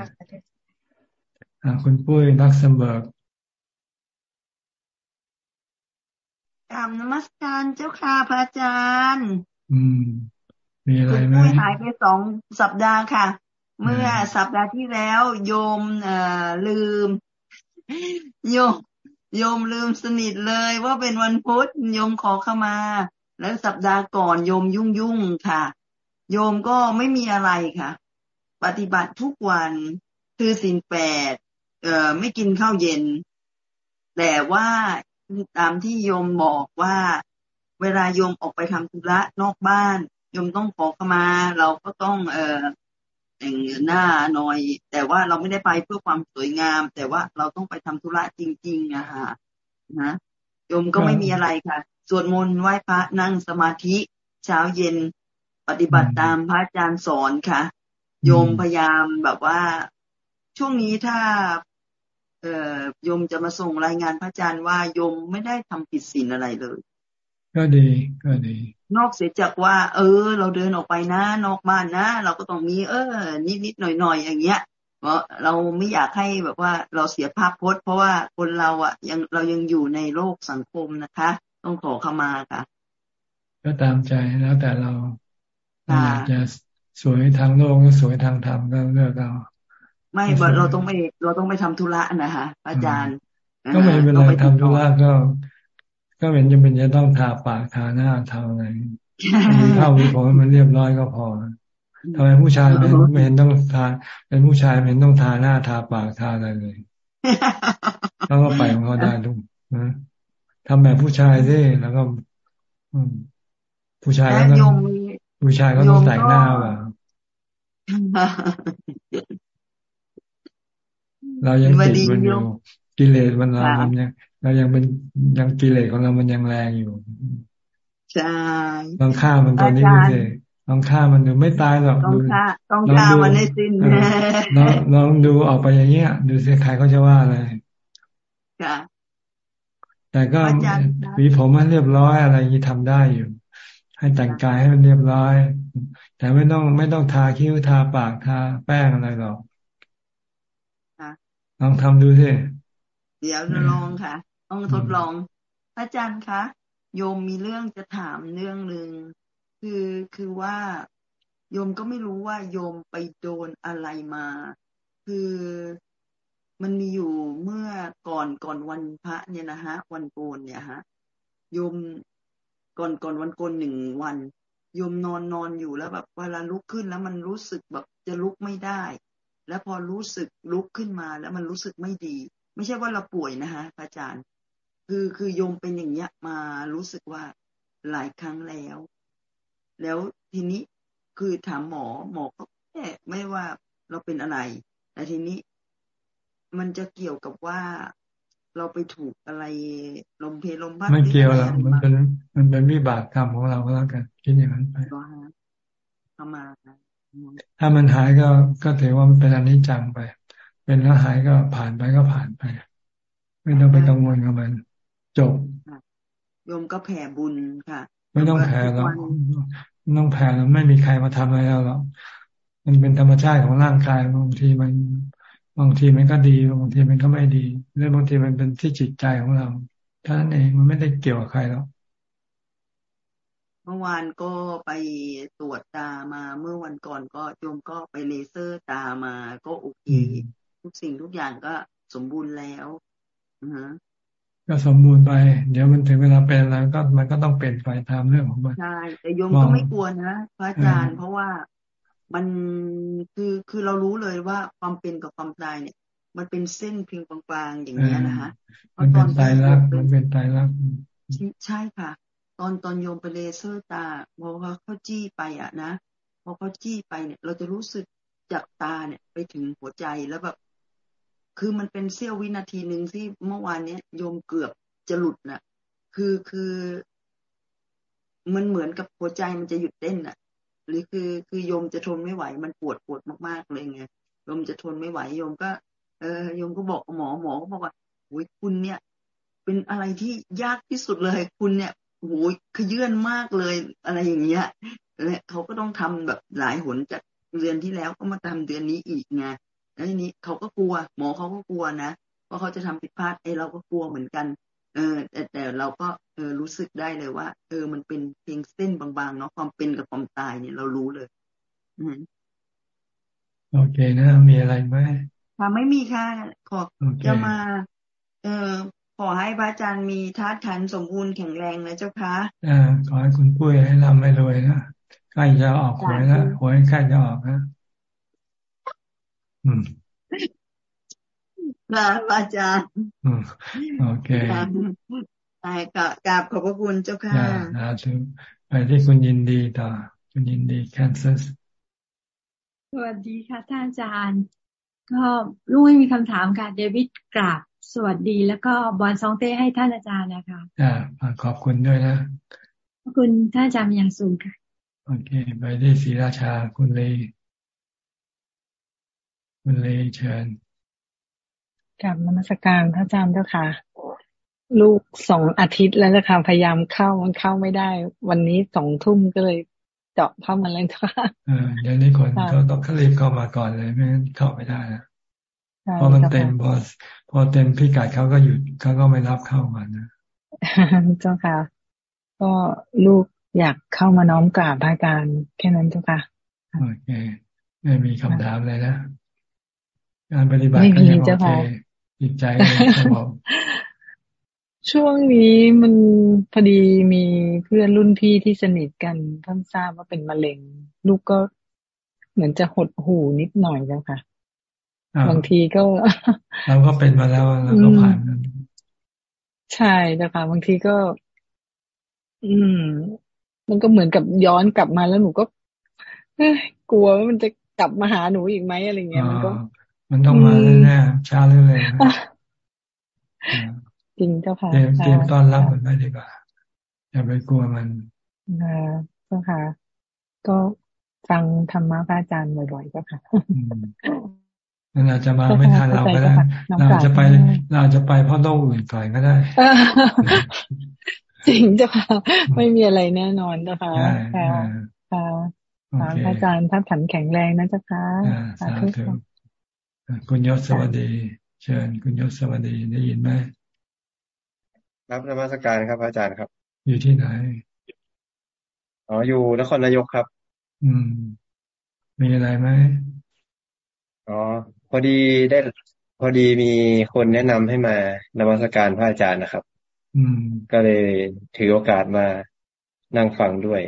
Speaker 1: คุณปุ้ยนักสมเบิร์ก
Speaker 26: กรรมนมัสการเจ้าค่ะพระอาจารย์
Speaker 1: อืม มีอะไรไหม
Speaker 26: ปุ้ยหายไปสองสัปดาห์ค่ะ เมื่อสัปดาห์ที่แล้วโยมเอ่อลืม โยม โยมลืมสนิทเลยว่าเป็นวันพุธโยมขอเข้ามา แล้วสัปดาห์ก่อนโยมยุ่งยุ่งค่ะ โยมก็ไม่มีอะไรค่ะ ปฏิบัติทุกวันคือสินแปดเอ่อไม่กินข้าวเย็น แต่ว่า ตามที่โยมบอกว่า เวลาโยมออกไปทำธุระนอกบ้านโยมต้องขอขมา เราก็ต้องเอ่อแต่งหน้าหน่อย แต่ว่าเราไม่ได้ไปเพื่อความสวยงาม แต่ว่าเราต้องไปทำธุระจริงๆนะฮะนะโยมก็ไม่มีอะไรค่ะสวดมนต์ไหว้พระนั่งสมาธิ เช้าเย็นปฏิบัติตามพระอาจารย์สอนค่ะ โยมพยายามแบบว่า ช่วงนี้ถ้า เอ่อโยมจะมาส่งรายงานพระอาจารย์ว่าโยมไม่ได้ทำผิดศีลอะไรเลย
Speaker 1: ก็ดีก็ดี
Speaker 26: นอกเสียจากว่า เออ เราเดินออกไปนะ นอกบ้านนะ เราก็ต้องมี เออ นิดนิดหน่อยหน่อยอย่างเงี้ยเพราะเราไม่อยากให้แบบว่าเราเสียภาพพจน์ เพราะว่าคนเราอะ ยังเรายังอยู่ในโลกสังคมนะคะ ต้องขอเข้ามาค่ะ
Speaker 1: ก็ตามใจแล้วแต่เราอยากจะสวยทางโลกหรือสวยทางธรรมก็เลือกเอา
Speaker 26: ไม่เราต้องไปเราต้องไปทำธุระนะคะอาจารย์
Speaker 1: ก็ไม่เป็นไรทำธุระก็ ก็เป็นจำเป็นจะต้องทาปากทาหน้าทาอะไรมีข้าวมีของมันเรียบร้อยก็พอทำไมผู้ชายไม่ไม่เห็นต้องทา เป็นผู้ชายไม่เห็นต้องทาหน้าทาปากทาอะไรเลยเขาก็ไปของเขาได้ทุกนะทำแบบผู้ชายสิแล้วก็ผู้ชายก็ต้องผู้ชายก็ต้องแต่งหน้าว่ะ เรายังติดมันอยู่กิเลสมันเรามันยังเรายังเป็นยังกิเลสของเรามันยังแรงอยู่
Speaker 26: ใช่
Speaker 1: ลองฆ่ามันตัวนี้ดูสิลองฆ่ามันดูไม่ตายหรอก
Speaker 26: ต้องฆ่าต้องฆ่ามันให้สิ้น
Speaker 1: ลองลองดูออกไปอย่างเงี้ย ดูสิใครเขาจะว่าอะไร
Speaker 26: ค่ะ
Speaker 1: แต่ก็วีผมมันเรียบร้อยอะไรยี่ทำได้อยู่ ให้แต่งกายให้มันเรียบร้อย แต่ไม่ต้องไม่ต้องทาคิ้วทาปากทาแป้งอะไรหรอก ลองทำดูสิ
Speaker 26: เดี๋ยวลองค่ะ ต้องทดลองอาจารย์คะโยมมีเรื่องจะถามเรื่องหนึ่งคือคือว่าโยมก็ไม่รู้ว่าโยมไปโดนอะไรมา คือมันมีอยู่เมื่อก่อนก่อนวันพระเนี่ยนะฮะ วันโกนเนี่ยฮะโยมก่อนก่อนวันโกนหนึ่งวันโยมนอนนอนอยู่แล้วแบบเวลาลุกขึ้นแล้วมันรู้สึกแบบจะลุกไม่ได้ แล้วพอรู้สึกลุกขึ้นมาแล้วมันรู้สึกไม่ดี ไม่ใช่ว่าเราป่วยนะฮะอาจารย์ คือคือโยมเป็นอย่างเงี้ยมารู้สึกว่าหลายครั้งแล้ว แล้วทีนี้คือถามหมอหมอก็แค่ไม่ว่าเราเป็นอะไรแต่ทีนี้ มันจะเกี่ยวกับว่าเราไปถูกอะไรลมเพลมพัด
Speaker 1: ไม่เกี่ยวหรอกมันเป็นมันเป็นวิบากกรรมของเราก็แล้วกันคิดอย่างนั้นไป
Speaker 26: เข้ามา
Speaker 1: ถ้ามันหายก็ก็ถือว่ามันเป็นอนิจจังไป เป็นแล้วหายก็ผ่านไปก็ผ่านไป ไม่ต้องไปกังวลกับมัน จบ
Speaker 26: โยมก็แผ่บุญค่ะ
Speaker 1: ไม่ต้องแผ่หรอกไม่ต้องแผ่แล้วไม่มีใครมาทำอะไรเราหรอกมันเป็นธรรมชาติของร่างกายบางทีมันบางทีมันก็ดีบางทีมันก็ไม่ดีหรือบางทีมันเป็นที่จิตใจของเราเท่านั้นเองมันไม่ได้เกี่ยวกับใครหรอก
Speaker 26: เมื่อวานก็ไปตรวจตามาเมื่อวันก่อนก็โยมก็ไปเลเซอร์ตามาก็โอเค ทุกสิ่งทุกอย่างก็สมบูรณ์แล้วอือ
Speaker 1: ก็สมบูรณ์ไป เดี๋ยวมันถึงเวลาเป็นแล้วก็มันก็ต้องเป็นไปตามเรื่องของมัน
Speaker 26: ใช่แต่โยมก็ไม่กลัวนะพระอาจารย์เพราะว่ามันคือคือเรารู้เลยว่าความเป็นกับความตายเนี่ย มันเป็นเส้นเพียงกลางๆอย่างนี้นะคะ
Speaker 1: มันเป็นตายรักมันเป็นตายรัก
Speaker 26: ใช่ค่ะ ตอนตอนโยมไปเลเซอร์ตาพอเขาเขาจี้ไปอะนะพอเขาจี้ไปเนี่ย เราจะรู้สึกจากตาเนี่ย ไปถึงหัวใจแล้วแบบคือมันเป็นเสี้ยววินาทีหนึ่งที่เมื่อวานเนี้ยโยมเกือบจะหลุดน่ะ คือคือมันเหมือนกับหัวใจมันจะหยุดเต้นน่ะ หรือคือคือโยมจะทนไม่ไหว มันปวดปวดมากๆเลยไงโยมจะทนไม่ไหวโยมก็ เออโยมก็บอกหมอหมอก็บอกว่าโอ้ยคุณเนี่ย เป็นอะไรที่ยากที่สุดเลย คุณเนี่ย โอ้ยขยื่นมากเลยอะไรอย่างเงี้ยและเขาก็ต้องทำแบบหลายหนจากเดือนที่แล้วก็มาทำเดือนนี้อีกไงแล้วทีนี้เขาก็กลัว หมอเขาก็กลัวนะว่าเขาจะทำผิดพลาดไอ้เราก็กลัวเหมือนกัน เออแต่แต่เราก็เออรู้สึกได้เลยว่า เออ มันเป็นเพียงเส้นบางๆเนาะความเป็นกับความตายเนี่ยเรารู้เลย อื
Speaker 1: โอเคนะ มีอะไรไหม
Speaker 26: ค่ะไม่มีค่ะขอจะมา เออ ขอให้พระอาจารย์มีท่าทันสมบูรณ์แข็งแรงนะเจ้าค่ะ
Speaker 1: อ่าขอให้คุณปุ้ยให้ร่ำให้รวยนะใกล้จะออกหวยแล้วหวยใกล้จะออกนะอืม
Speaker 26: ค่ะอาจารย์
Speaker 1: โอเค
Speaker 26: ใช่กกราบขอบพระคุณเจ้าค่ะ
Speaker 1: นะถึงไปที่คุณยินดีต่อ คุณยินดีแคนซัส
Speaker 27: สวัสดีค่ะท่านอาจารย์ ก็ลูกไม่มีคำถามค่ะเดวิดกราบ สวัสดีแล้วก็บอลซองเต้ให้ท่านอาจารย์นะคะ
Speaker 1: อ่าขอบคุณด้วยนะ
Speaker 27: ขอบคุณท่านอาจารย์อย่างสูงค่ะ
Speaker 1: โอเค ไปที่ศรีราชาคุณเลคุณเลเชิญ
Speaker 28: กับนมัสการพระอาจารย์เจ้าค่ะ ลูกสองอาทิตย์แล้วนะคะพยายามเข้ามันเข้าไม่ได้ วันนี้สองทุ่มก็เลยเจาะเข้ามาเลยค่ะ
Speaker 1: เออเดี๋ยวนี้คนเขาต้องรีบเข้ามาก่อนเลยไม่งั้นเข้าไม่ได้นะ พอมันเต็มพอพอเต็มพิกัดเขาก็หยุดเขาก็ไม่รับเข้ามานะ
Speaker 28: เจ้าค่ะ ก็ลูกอยากเข้ามาน้อมกราบพระอาจารย์แค่นั้นเจ้าค่ะ
Speaker 1: โอเคไม่มีคำถามเลยนะการปฏิบัติก็ยังโอเคจิตใจสงบ
Speaker 28: ช่วงนี้มันพอดีมีเพื่อนรุ่นพี่ที่สนิทกันท่านทราบว่าเป็นมะเร็ง ลูกก็เหมือนจะหดหูนิดหน่อยแล้วค่ะ บางทีก็
Speaker 1: เราก็เป็นมาแล้วเราก็ผ่าน
Speaker 28: ใช่แล้วค่ะบางทีก็ อืม มันก็เหมือนกับย้อนกลับมาแล้วหนูก็กลัวว่ามันจะกลับมาหาหนูอีกไหมอะไรเงี้ยมันก็
Speaker 1: มันต้องมาแน่ๆช้าเรื่อย
Speaker 28: ๆจริงเจ้าค่ะ
Speaker 1: เตรียมต้อนรับมันไม่ดีกว่าอย่าไปกลัวมัน
Speaker 28: นะเจ้าค่ะ ก็ฟังธรรมะพระอาจารย์บ่อยๆก็ค่ะ
Speaker 1: นั่นอาจจะมาไม่ทันเราก็ได้ เราจะไปเราจะไปเพราะโรคอื่นก่อนก็ได้
Speaker 28: จริงจ้ะค่ะไม่มีอะไรแน่นอนนะคะค่ะค่ะพระอาจารย์ท่านถันแข็งแรงนะจ๊ะค่ะ
Speaker 1: สาธุคุณยศสวัสดี เชิญคุณยศสวัสดีได้ยินไหม
Speaker 29: รับนมัสการครับ อาจารย์ครับ
Speaker 1: อยู่ที่ไหน
Speaker 29: อ๋ออยู่นครนายกครับ
Speaker 1: อืม มีอะไรไหม
Speaker 29: อ๋อ พอดีได้ พอดีมีคนแนะนำให้มานมัสการพระอาจารย์นะครับ
Speaker 1: อืม
Speaker 29: ก็เลยถือโอกาสมานั่งฟังด้วย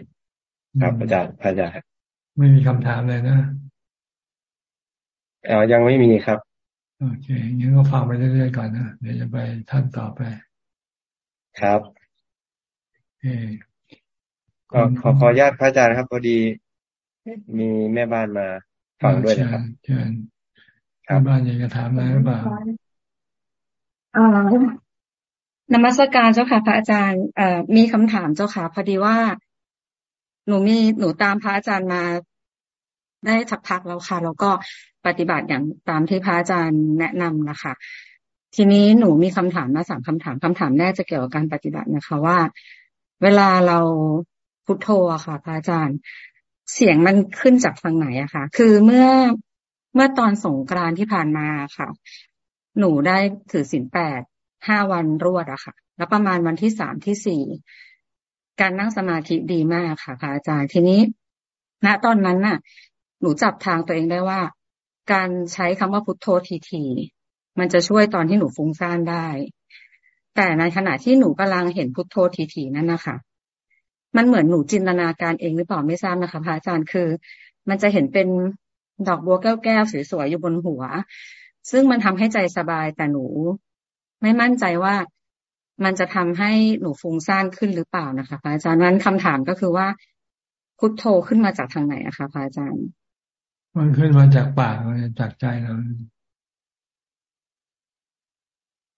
Speaker 29: ครับอาจารย์พระอาจารย์
Speaker 1: ไม่มีคำถามเลยนะ
Speaker 29: อ๋อยังไม่มีครับ
Speaker 1: โอเคงั้นก็ฟังไปเรื่อยๆก่อนนะ เดี๋ยวจะไปท่านต่อไป
Speaker 29: ครับ เอก็ขอขออนุญาตพระอาจารย์ครับ พอดี มีแม่บ้านมา ฟังด้วยนะครับ
Speaker 1: เชิญแม่บ้านอยากจะถามอะไรหรือเปล่า
Speaker 30: อ่านมัสการเจ้าค่ะพระอาจารย์เอ่อมีคำถามเจ้าค่ะ พอดีว่า หนูมีหนูตามพระอาจารย์มาได้สักพักแล้วค่ะ แล้วก็ปฏิบัติอย่างตามที่พระอาจารย์แนะนำนะคะ ทีนี้หนูมีคำถามมาสามคำถามคำถามแรกจะเกี่ยวกับการปฏิบัตินะคะ ว่า เวลาเราพุทโธอะค่ะพระอาจารย์ เสียงมันขึ้นจากทางไหนอะค่ะคือเมื่อเมื่อตอนสงกรานที่ผ่านมาค่ะ หนูได้ถือศีลแปดห้าวันรวดอะค่ะ แล้วประมาณวันที่สามที่สี่การนั่งสมาธิดีมากค่ะพระอาจารย์ทีนี้ ณตอนนั้นน่ะ หนูจับทางตัวเองได้ว่า การใช้คำว่าพุทโธทีทีมันจะช่วยตอนที่หนูฟุ้งซ่านได้ แต่ในขณะที่หนูกำลังเห็นพุทโธทีทีนั่นนะคะ มันเหมือนหนูจินตนาการเองหรือเปล่าไม่ทราบนะคะพระอาจารย์คือ มันจะเห็นเป็นดอกบัวแก้วๆสวยๆอยู่บนหัว ซึ่งมันทำให้ใจสบายแต่หนู ไม่มั่นใจว่ามันจะทำให้หนูฟุ้งซ่านขึ้นหรือเปล่านะคะพระอาจารย์นั้นคำถามก็คือว่าพุทโธขึ้นมาจากทางไหนอะคะพระอาจารย์
Speaker 1: มันขึ้นมาจากปากจากใจเรา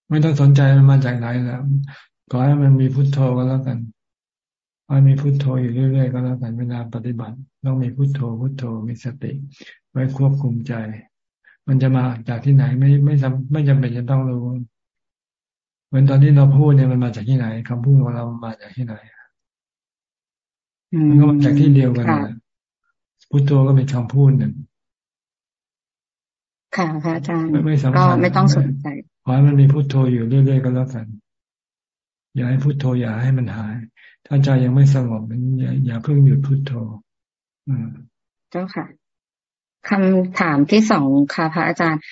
Speaker 1: ไม่ต้องสนใจมันมาจากไหนแล้วขอให้มันมีพุทโธก็แล้วกัน ให้มีพุทโธอยู่เรื่อยๆก็แล้วกันเวลาปฏิบัติ ต้องมีพุทโธพุทโธมีสติ ไว้ควบคุมใจ มันจะมาจากที่ไหนไม่ไม่จำไม่จำเป็นจะต้องรู้เหมือนตอนนี้เราพูดเนี่ยมันมาจากที่ไหนคำพูดของเรามาจากที่ไหนมันก็มาจากที่เดียวกันนะพุทโธก็เป็นคำพูดหนึ่ง
Speaker 30: ค่ะพระอาจารย์ก็ไม่ต้องสนใจ
Speaker 1: ขอให้มันมีพุทโธอยู่เรื่อยๆก็แล้วกัน อย่าให้พุทโธอย่าให้มันหาย ถ้าใจยังไม่สงบอย่าอย่าเพิ่งหยุดพุทโธอืม
Speaker 30: เจ้าค่ะคำถามที่สองค่ะพระอาจารย์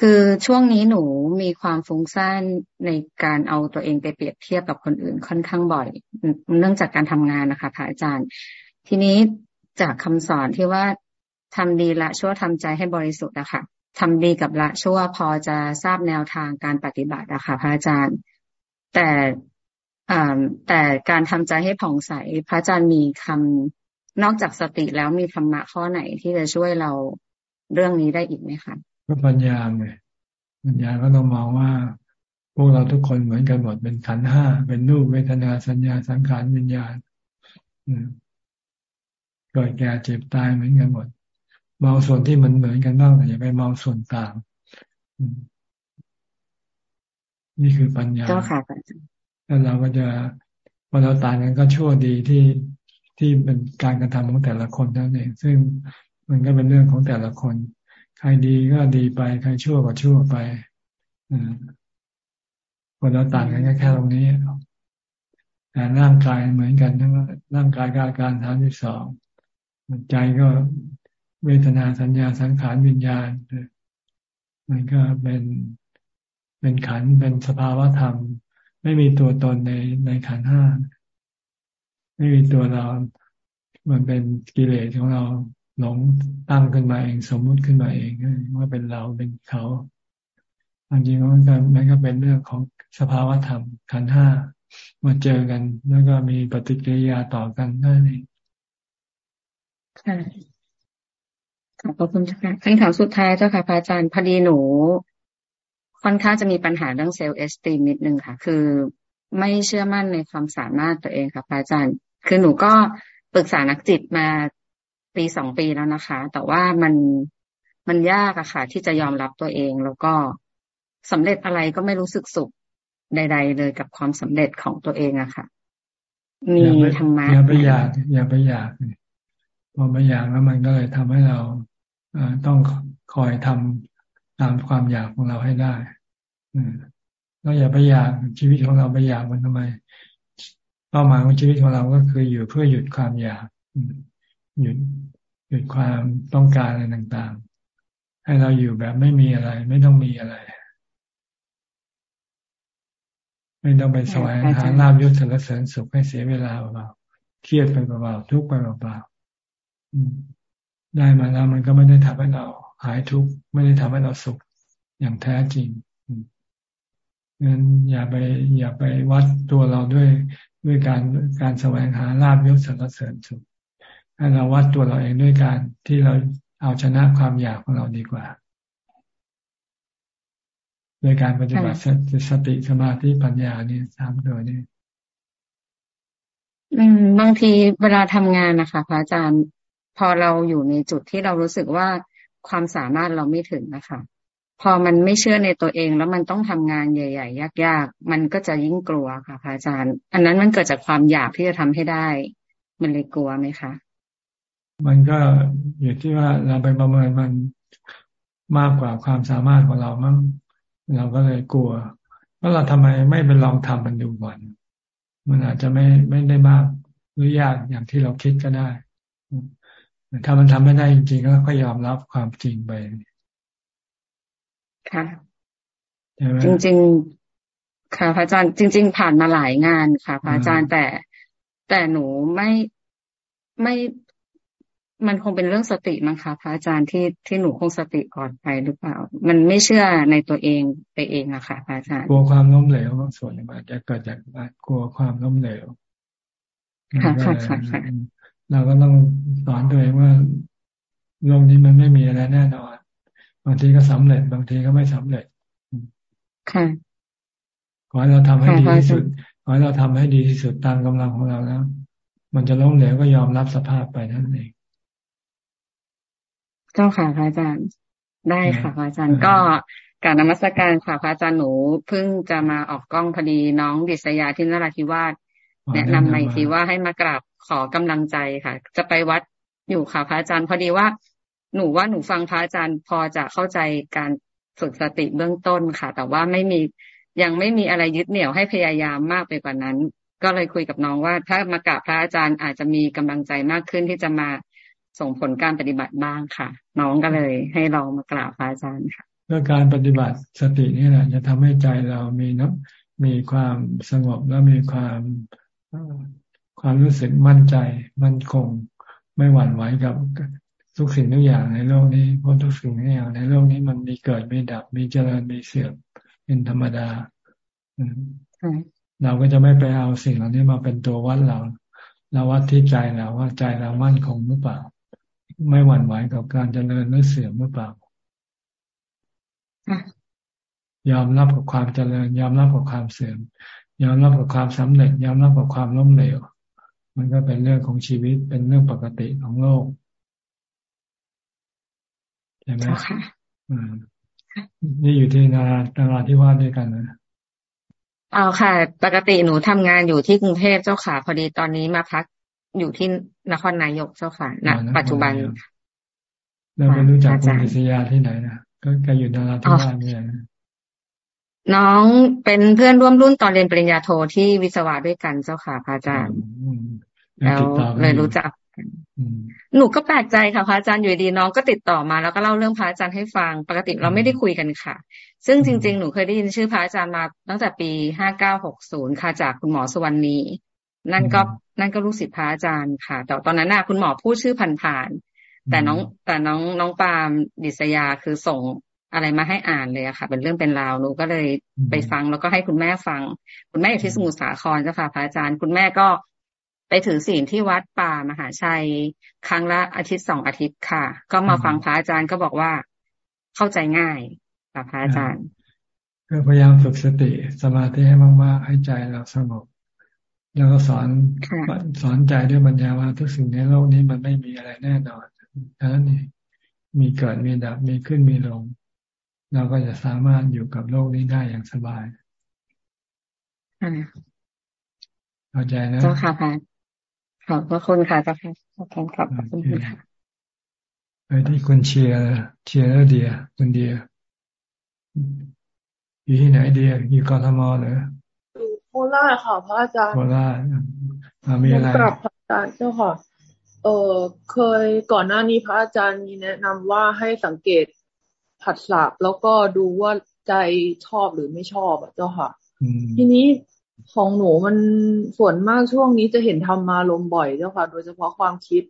Speaker 30: คือช่วงนี้หนูมีความฟุ้งซ่านในการเอาตัวเองไปเปรียบเทียบกับคนอื่นค่อนข้างบ่อย เนื่องจากการทำงานนะคะพระอาจารย์ ทีนี้จากคำสอนที่ว่าทำดีละชั่วทำใจให้บริสุทธิ์นะคะทำดีกับละชั่วพอจะทราบแนวทางการปฏิบัตินะคะพระอาจารย์ แต่ แต่การทำใจให้ผ่องใส พระอาจารย์มีคำนอกจากสติแล้วมีธรรมะข้อไหนที่จะช่วยเราเรื่องนี้ได้อีกไหมคะ
Speaker 1: ก็ปัญญาไงปัญญาก็ต้องมองว่า พวกเราทุกคนเหมือนกันหมดเป็นขันห้าเป็นรูปเวทนาสัญญาสังขารวิญญาณเกิดแก่เจ็บตายเหมือนกันหมด มองส่วนที่มันเหมือนกันบ้างแต่อย่าไปมองส่วนต่างนี่คือปัญญา
Speaker 30: เจ้าค่ะอาจารย์
Speaker 1: แล้วเราก็จะพอเราต่างกันก็ชั่วดีที่ที่เป็นการกระทำของแต่ละคนนั่นเอง ซึ่งมันก็เป็นเรื่องของแต่ละคน ใครดีก็ดีไป ใครชั่วก็ชั่วไปอ่าคนเราต่างกันแค่แค่ตรงนี้แต่ร่างกายเหมือนกันทั้งร่างกายกาการฐานที่สองใจก็เวทนาสัญญาสังขารวิญญาณมันก็เป็นเป็นขันเป็นสภาวะธรรม ไม่มีตัวตนในในขันห้าไม่มีตัวเรา มันเป็นกิเลสของเราหลงตั้งขึ้นมาเอง สมมุติขึ้นมาเองว่าเป็นเราเป็นเขาจริงๆมันก็มันก็เป็นเรื่องของสภาวธรรมขันห้ามาเจอกัน แล้วก็มีปฏิกิริยาต่อกันนั่นเอง
Speaker 30: ค่ะขอบคุณค่ะคำถามสุดท้ายเจ้าค่ะพระอาจารย์พอดีหนู ค่อนข้างจะมีปัญหาเรื่องเซลล์เอสตีมนิดนึงค่ะ คือไม่เชื่อมั่นในความสามารถตัวเองค่ะพระอาจารย์ คือหนูก็ปรึกษานักจิตมาปีสองปีแล้วนะคะ แต่ว่ามันมันยากอะค่ะ ที่จะยอมรับตัวเองแล้วก็สำเร็จอะไรก็ไม่รู้สึกสุขใด ๆ เลยกับความสำเร็จของตัวเองอะค่ะ มีธรรมะ
Speaker 1: อย่าไปอยาก อย่าไปอยากพอไปอยากแล้วมันก็เลยทำให้เราต้องคอยทำตามความอยากของเราให้ได้ เราอย่าไปอยากชีวิตของเราไปอยากมันทำไม เป้าหมายของชีวิตของเราก็คืออยู่เพื่อหยุดความอยาก หยุดหยุดความต้องการอะไรต่างๆ ให้เราอยู่แบบไม่มีอะไร ไม่ต้องมีอะไร ไม่ต้องไปสวายหาลาบยศสรรเสริญสุขให้เสียเวลาเปล่าเครียดไปเปล่าทุกข์ไปเปล่าได้มาแล้วมันก็ไม่ได้ทำให้เราหายทุกข์ไม่ได้ทำให้เราสุขอย่างแท้จริง งั้นอย่าไปอย่าไปวัดตัวเราด้วยด้วยการการแสวงหาลาบยศสรรเสริญสุขให้เราวัดตัวเราเองด้วยการที่เราเอาชนะความอยากของเราดีกว่าโดยการปฏิบัติสติสมาธิปัญญานี่สามตัวนี้
Speaker 30: บางทีเวลาทำงานนะคะพระอาจารย์พอเราอยู่ในจุดที่เรารู้สึกว่าความสามารถเราไม่ถึงนะคะ พอมันไม่เชื่อในตัวเองแล้วมันต้องทำงานใหญ่ ๆ ยากๆ มันก็จะยิ่งกลัวค่ะพระอาจารย์ อันนั้นมันเกิดจากความอยากที่จะทำให้ได้ มันเลยกลัวไหมคะ
Speaker 1: มันก็อยู่ที่ว่าเราไปประเมินมันมากกว่าความสามารถของเรามั้งเราก็เลยกลัวว่าเราทำไมไม่ไปลองทำมันดูก่อน มันอาจจะไม่ไม่ได้มากหรือยากอย่างที่เราคิดก็ได้ ถ้ามันทำไม่ได้จริงๆก็ยอมรับความจริงไป
Speaker 30: ค่ะจริง ๆ ค่ะพระอาจารย์จริง ๆ ผ่านมาหลายงานค่ะพระอาจารย์แต่แต่หนูไม่ไม่มันคงเป็นเรื่องสติมั้งคะพระอาจารย์ที่ที่หนูคงสติก่อนไปหรือเปล่า มันไม่เชื่อในตัวเองไปเองอะค่ะพระอาจารย์
Speaker 1: กลัวความล้มเหลวบางส่วนมันจะเกิดจากกลัวความล้มเหลว
Speaker 30: ค่ะค่ะค่ะ
Speaker 1: เราก็ต้องสอนตัวเองว่าโลกนี้มันไม่มีอะไรแน่นอน บางทีก็สำเร็จ บางทีก็ไม่สำเร็จ
Speaker 30: ค่ะ
Speaker 1: ขอให้เราทำให้ดีที่สุด ขอให้เราทำให้ดีที่สุดตามกำลังของเราแล้ว มันจะล้มเหลวก็ยอมรับสภาพไปนั่นเอง
Speaker 30: เจ้าค่ะพระอาจารย์ ได้ค่ะพระอาจารย์ก็การนมัสการค่ะพระอาจารย์หนูเพิ่งจะมาออกกล้องพอดีน้องดิษยาที่นราธิวาสแนะนำในทีว่าให้มากราบขอกำลังใจค่ะ จะไปวัดอยู่ค่ะพระอาจารย์พอดีว่า หนูว่าหนูฟังพระอาจารย์พอจะเข้าใจการฝึกสติเบื้องต้นค่ะ แต่ว่าไม่มียังไม่มีอะไรยึดเหนี่ยวให้พยายามมากไปกว่านั้น ก็เลยคุยกับน้องว่า ถ้ามากราบพระอาจารย์อาจจะมีกำลังใจมากขึ้นที่จะมาส่งผลการปฏิบัติบ้างค่ะ น้องก็เลย ให้ลองมากราบพระอาจารย์ค่ะ
Speaker 1: เพื่อการปฏิบัติสตินี่แหละจะทำให้ใจเรามีนมีความสงบและมีความความรู้สึกมั่นใจมั่นคง ไม่หวั่นไหวกับ ทุกสิ่งทุกอย่างในโลกนี้เพราะทุกสิ่งทุกอย่างในโลกนี้มันมีเกิดมีดับมีเจริญมีเสื่อมเป็นธรรมดาเราก็จะไม่ไปเอาสิ่งเหล่านี้มาเป็นตัววัดเราเราวัดที่ใจเราว่าใจเรามั่นคงหรือเปล่า ไม่หวั่นไหวกับการเจริญหรือเสื่อมหรือเปล่ายอมรับกับความเจริญ ยอมรับกับความเสื่อม ยอมรับกับความสำเร็จ ยอมรับกับความล้มเหลว มันก็เป็นเรื่องของชีวิตเป็นเรื่องปกติของโลก ใช่ไหมค่ะนี่อยู่ที่นานาราที่ว่าด้วยกันนะ
Speaker 30: เอาค่ะ ปกติหนูทำงานอยู่ที่กรุงเทพเจ้าค่ะ พอดีตอนนี้มาพักอยู่ที่นครนายกเจ้าค่ะณปัจจุบัน
Speaker 1: เราไปรู้จักคุณกิษยาที่ไหนนะก็แกอยู่นาราธิวาสเนี่ย
Speaker 30: น้องเป็นเพื่อนร่วมรุ่นตอนเรียนปริญญาโทที่วิศวะด้วยกันเจ้าค่ะพระอาจารย์แล้วเลยรู้จัก หนูก็แปลกใจค่ะพระอาจารย์อยู่ดีน้องก็ติดต่อมาแล้วก็เล่าเรื่องพระอาจารย์ให้ฟัง ปกติเราไม่ได้คุยกันค่ะ ซึ่งจริง ๆ หนูเคยได้ยินชื่อพระอาจารย์มาตั้งแต่ปีห้าเก้าหกศูนย์ค่ะจากคุณหมอสุวรรณีนั่นก็นั่นก็ลูกศิษย์พระอาจารย์ค่ะ แต่ตอนนั้นน่ะคุณหมอพูดชื่อผ่านๆแต่น้องแต่น้องน้องปามดิษยาคือส่งอะไรมาให้อ่านเลยอะค่ะ เป็นเรื่องเป็นราวหนูก็เลยไปฟังแล้วก็ให้คุณแม่ฟัง คุณแม่อยู่ที่สมุทรสาครเจ้าค่ะพระอาจารย์ คุณแม่ก็ ไปถือศีลที่วัดป่ามหาชัย ครั้งละอาทิตย์สองอาทิตย์ค่ะ ก็มาฟังพระอาจารย์ก็บอกว่าเข้าใจง่ายค่ะพระอาจารย์
Speaker 1: ก็พยายามฝึกสติสมาธิให้มากๆให้ใจเราสงบแล้วก็สอนสอนใจด้วยปัญญาว่าทุกสิ่งในโลกนี้มันไม่มีอะไรแน่นอนดังนั้นนี่มีเกิดมีดับมีขึ้นมีลง เราก็จะสามารถอยู่กับโลกนี้ได้อย่างสบายเข้าใจนะ
Speaker 30: เจ้าค่ะค่ะ ขอบพระคุณค่ะเจ้าค่ะขอบคุณครับขอบคุณค่ะ
Speaker 1: ไปที่คุณเชียร์เชียร์เดียคุณเดียอยู่ที่ไหนเดียอยู่กรทมเหรอ
Speaker 31: อยู่โคราชค่ะพระอาจารย์
Speaker 1: โคราชมีอะไร
Speaker 31: กลับพระอาจารย์เจ้าค่ะเออเคยก่อนหน้านี้พระอาจารย์มีแนะนำว่าให้สังเกตผัสสะแล้วก็ดูว่าใจชอบหรือไม่ชอบอะเจ้าค่ะทีนี้ ของหนูมันส่วนมากช่วงนี้จะเห็นทำมาลมบ่อยเจ้าค่ะ โดยเฉพาะความคิด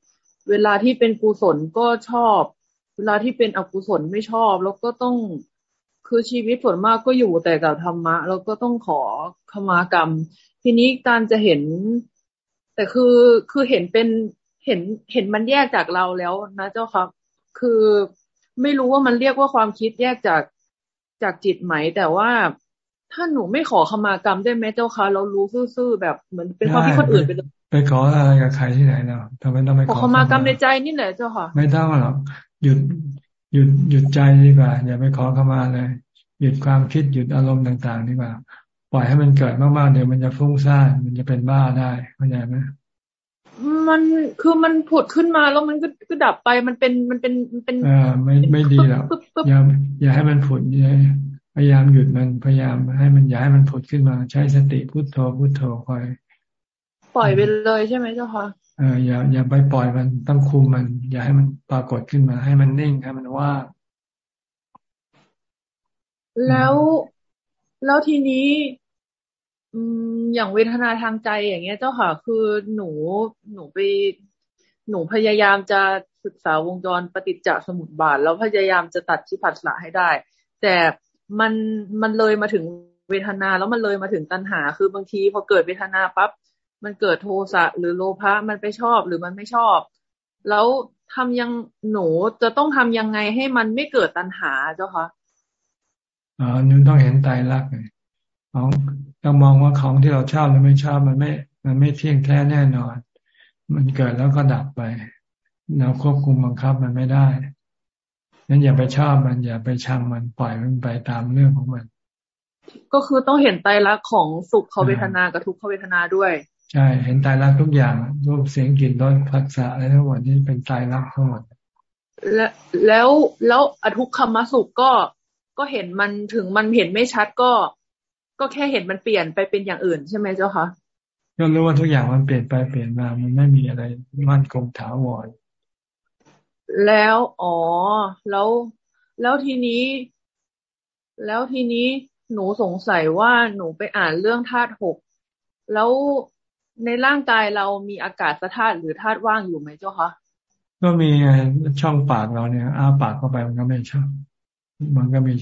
Speaker 31: เวลาที่เป็นกุศลก็ชอบ เวลาที่เป็นอกุศลไม่ชอบ แล้วก็ต้องคือชีวิตส่วนมากก็อยู่แต่กับธรรมะ แล้วก็ต้องขอขมากรรม ทีนี้การจะเห็น แต่คือคือเห็นเป็นเห็นเห็นมันแยกจากเราแล้วนะเจ้าครับคือไม่รู้ว่ามันเรียกว่าความคิดแยกจากจากจิตไหม แต่ว่า ถ้าหนูไม่ขอขมากรรมได้ไหมเจ้าคะเรารู้ซื่อๆแบบเหมือนเป็นความที่คนอื่นไปเลย
Speaker 1: ไปขออะไรกับใครที่ไหนเนาะทำไมต้องไปข
Speaker 31: อขมากรรมในใจนี่แหละเจ้าค่ะ
Speaker 1: ไม่ต้องหรอกหยุดหยุดหยุดใจดีกว่า อย่าไปขอขมาเลย หยุดความคิดหยุดอารมณ์ต่างๆดีกว่าปล่อยให้มันเกิดมากๆเดี๋ยวมันจะฟุ้งซ่านมันจะเป็นบ้าได้เข้าใจไหม
Speaker 31: มันคือมันผุดขึ้นมาแล้วมันก็ก็ดับไปมันเป็นมันเป็นมันเป็น
Speaker 1: อ่าไม่ไม่ดีแล้วอย่าอย่าให้มันผุดอย่า พยายามหยุดมันพยายามให้มันอย่าให้มันผุดขึ้นมาใช้สติพุโทโธพุโทโธคอย
Speaker 31: ปล่อยไปเลยใช่ไหมเจ้าค่ะ
Speaker 1: เอออย่าอย่าไปปล่อยมันต้องคุมมัน อย่าให้มันปรากฏขึ้นมา ให้มันนิ่งให้มันว่า
Speaker 31: แล้วแล้วทีนี้อืมอย่างเวทนาทางใจอย่างเงี้ย เจ้าค่ะ คือหนูหนูไปหนูพยายามจะศึกษาวงจรปฏิจจสมุปบาท แล้วพยายามจะตัดชิพัสละให้ได้ แต่ มันมันเลยมาถึงเวทนาแล้วมันเลยมาถึงตัณหา คือบางทีพอเกิดเวทนาปั๊บมันเกิดโทสะหรือโลภะมันไปชอบหรือมันไม่ชอบ แล้วทำยังหนูจะต้องทำยังไงให้มันไม่เกิดตัณหาเจ้าคะ
Speaker 1: อ๋อหนูต้องเห็นตายรักเลยของต้องมองว่าของที่เราชอบหรือไม่ชอบมันไม่ มันไม่เที่ยงแท้แน่นอน มันเกิดแล้วก็ดับไป เราควบคุมบังคับมันไม่ได้ นั้นอย่าไปชอบมัน อย่าไปชังมันปล่อยมันไปตามเรื่องของมัน
Speaker 31: ก็คือต้องเห็นไตรลักษณ์ของสุขเขาเวทนากับทุกขเวทนาด้วย
Speaker 1: ใช่ เห็นไตรลักษณ์ทุกอย่างรูปเสียงกลิ่นรสผัสสะอะไรทั้งหมดนี่เป็นไตรลักษณ์ทั้งหมด
Speaker 31: แล้วแล้วแล้วอทุกขมสุขก็ก็เห็นมันถึงมันเห็นไม่ชัดก็ ก็แค่เห็นมันเปลี่ยนไปเป็นอย่างอื่นใช่ไหมเจ้าคะ
Speaker 1: ก็รู้ว่าทุกอย่างมันเปลี่ยนไปเปลี่ยนมา มันไม่มีอะไรมั่นคงถาวร
Speaker 31: แล้วอ๋อ แล้ว แล้วทีนี้ แล้วทีนี้หนูสงสัยว่าหนูไปอ่านเรื่องธาตุหกแล้วในร่างกายเรามีอากาศธาตุหรือธาตุว่างอยู่ไหมเจ้าคะ
Speaker 1: ก็มีช่องปากเราเนี่ยอ้าปากเข้าไปมันก็ไม่ช่องมันก็มี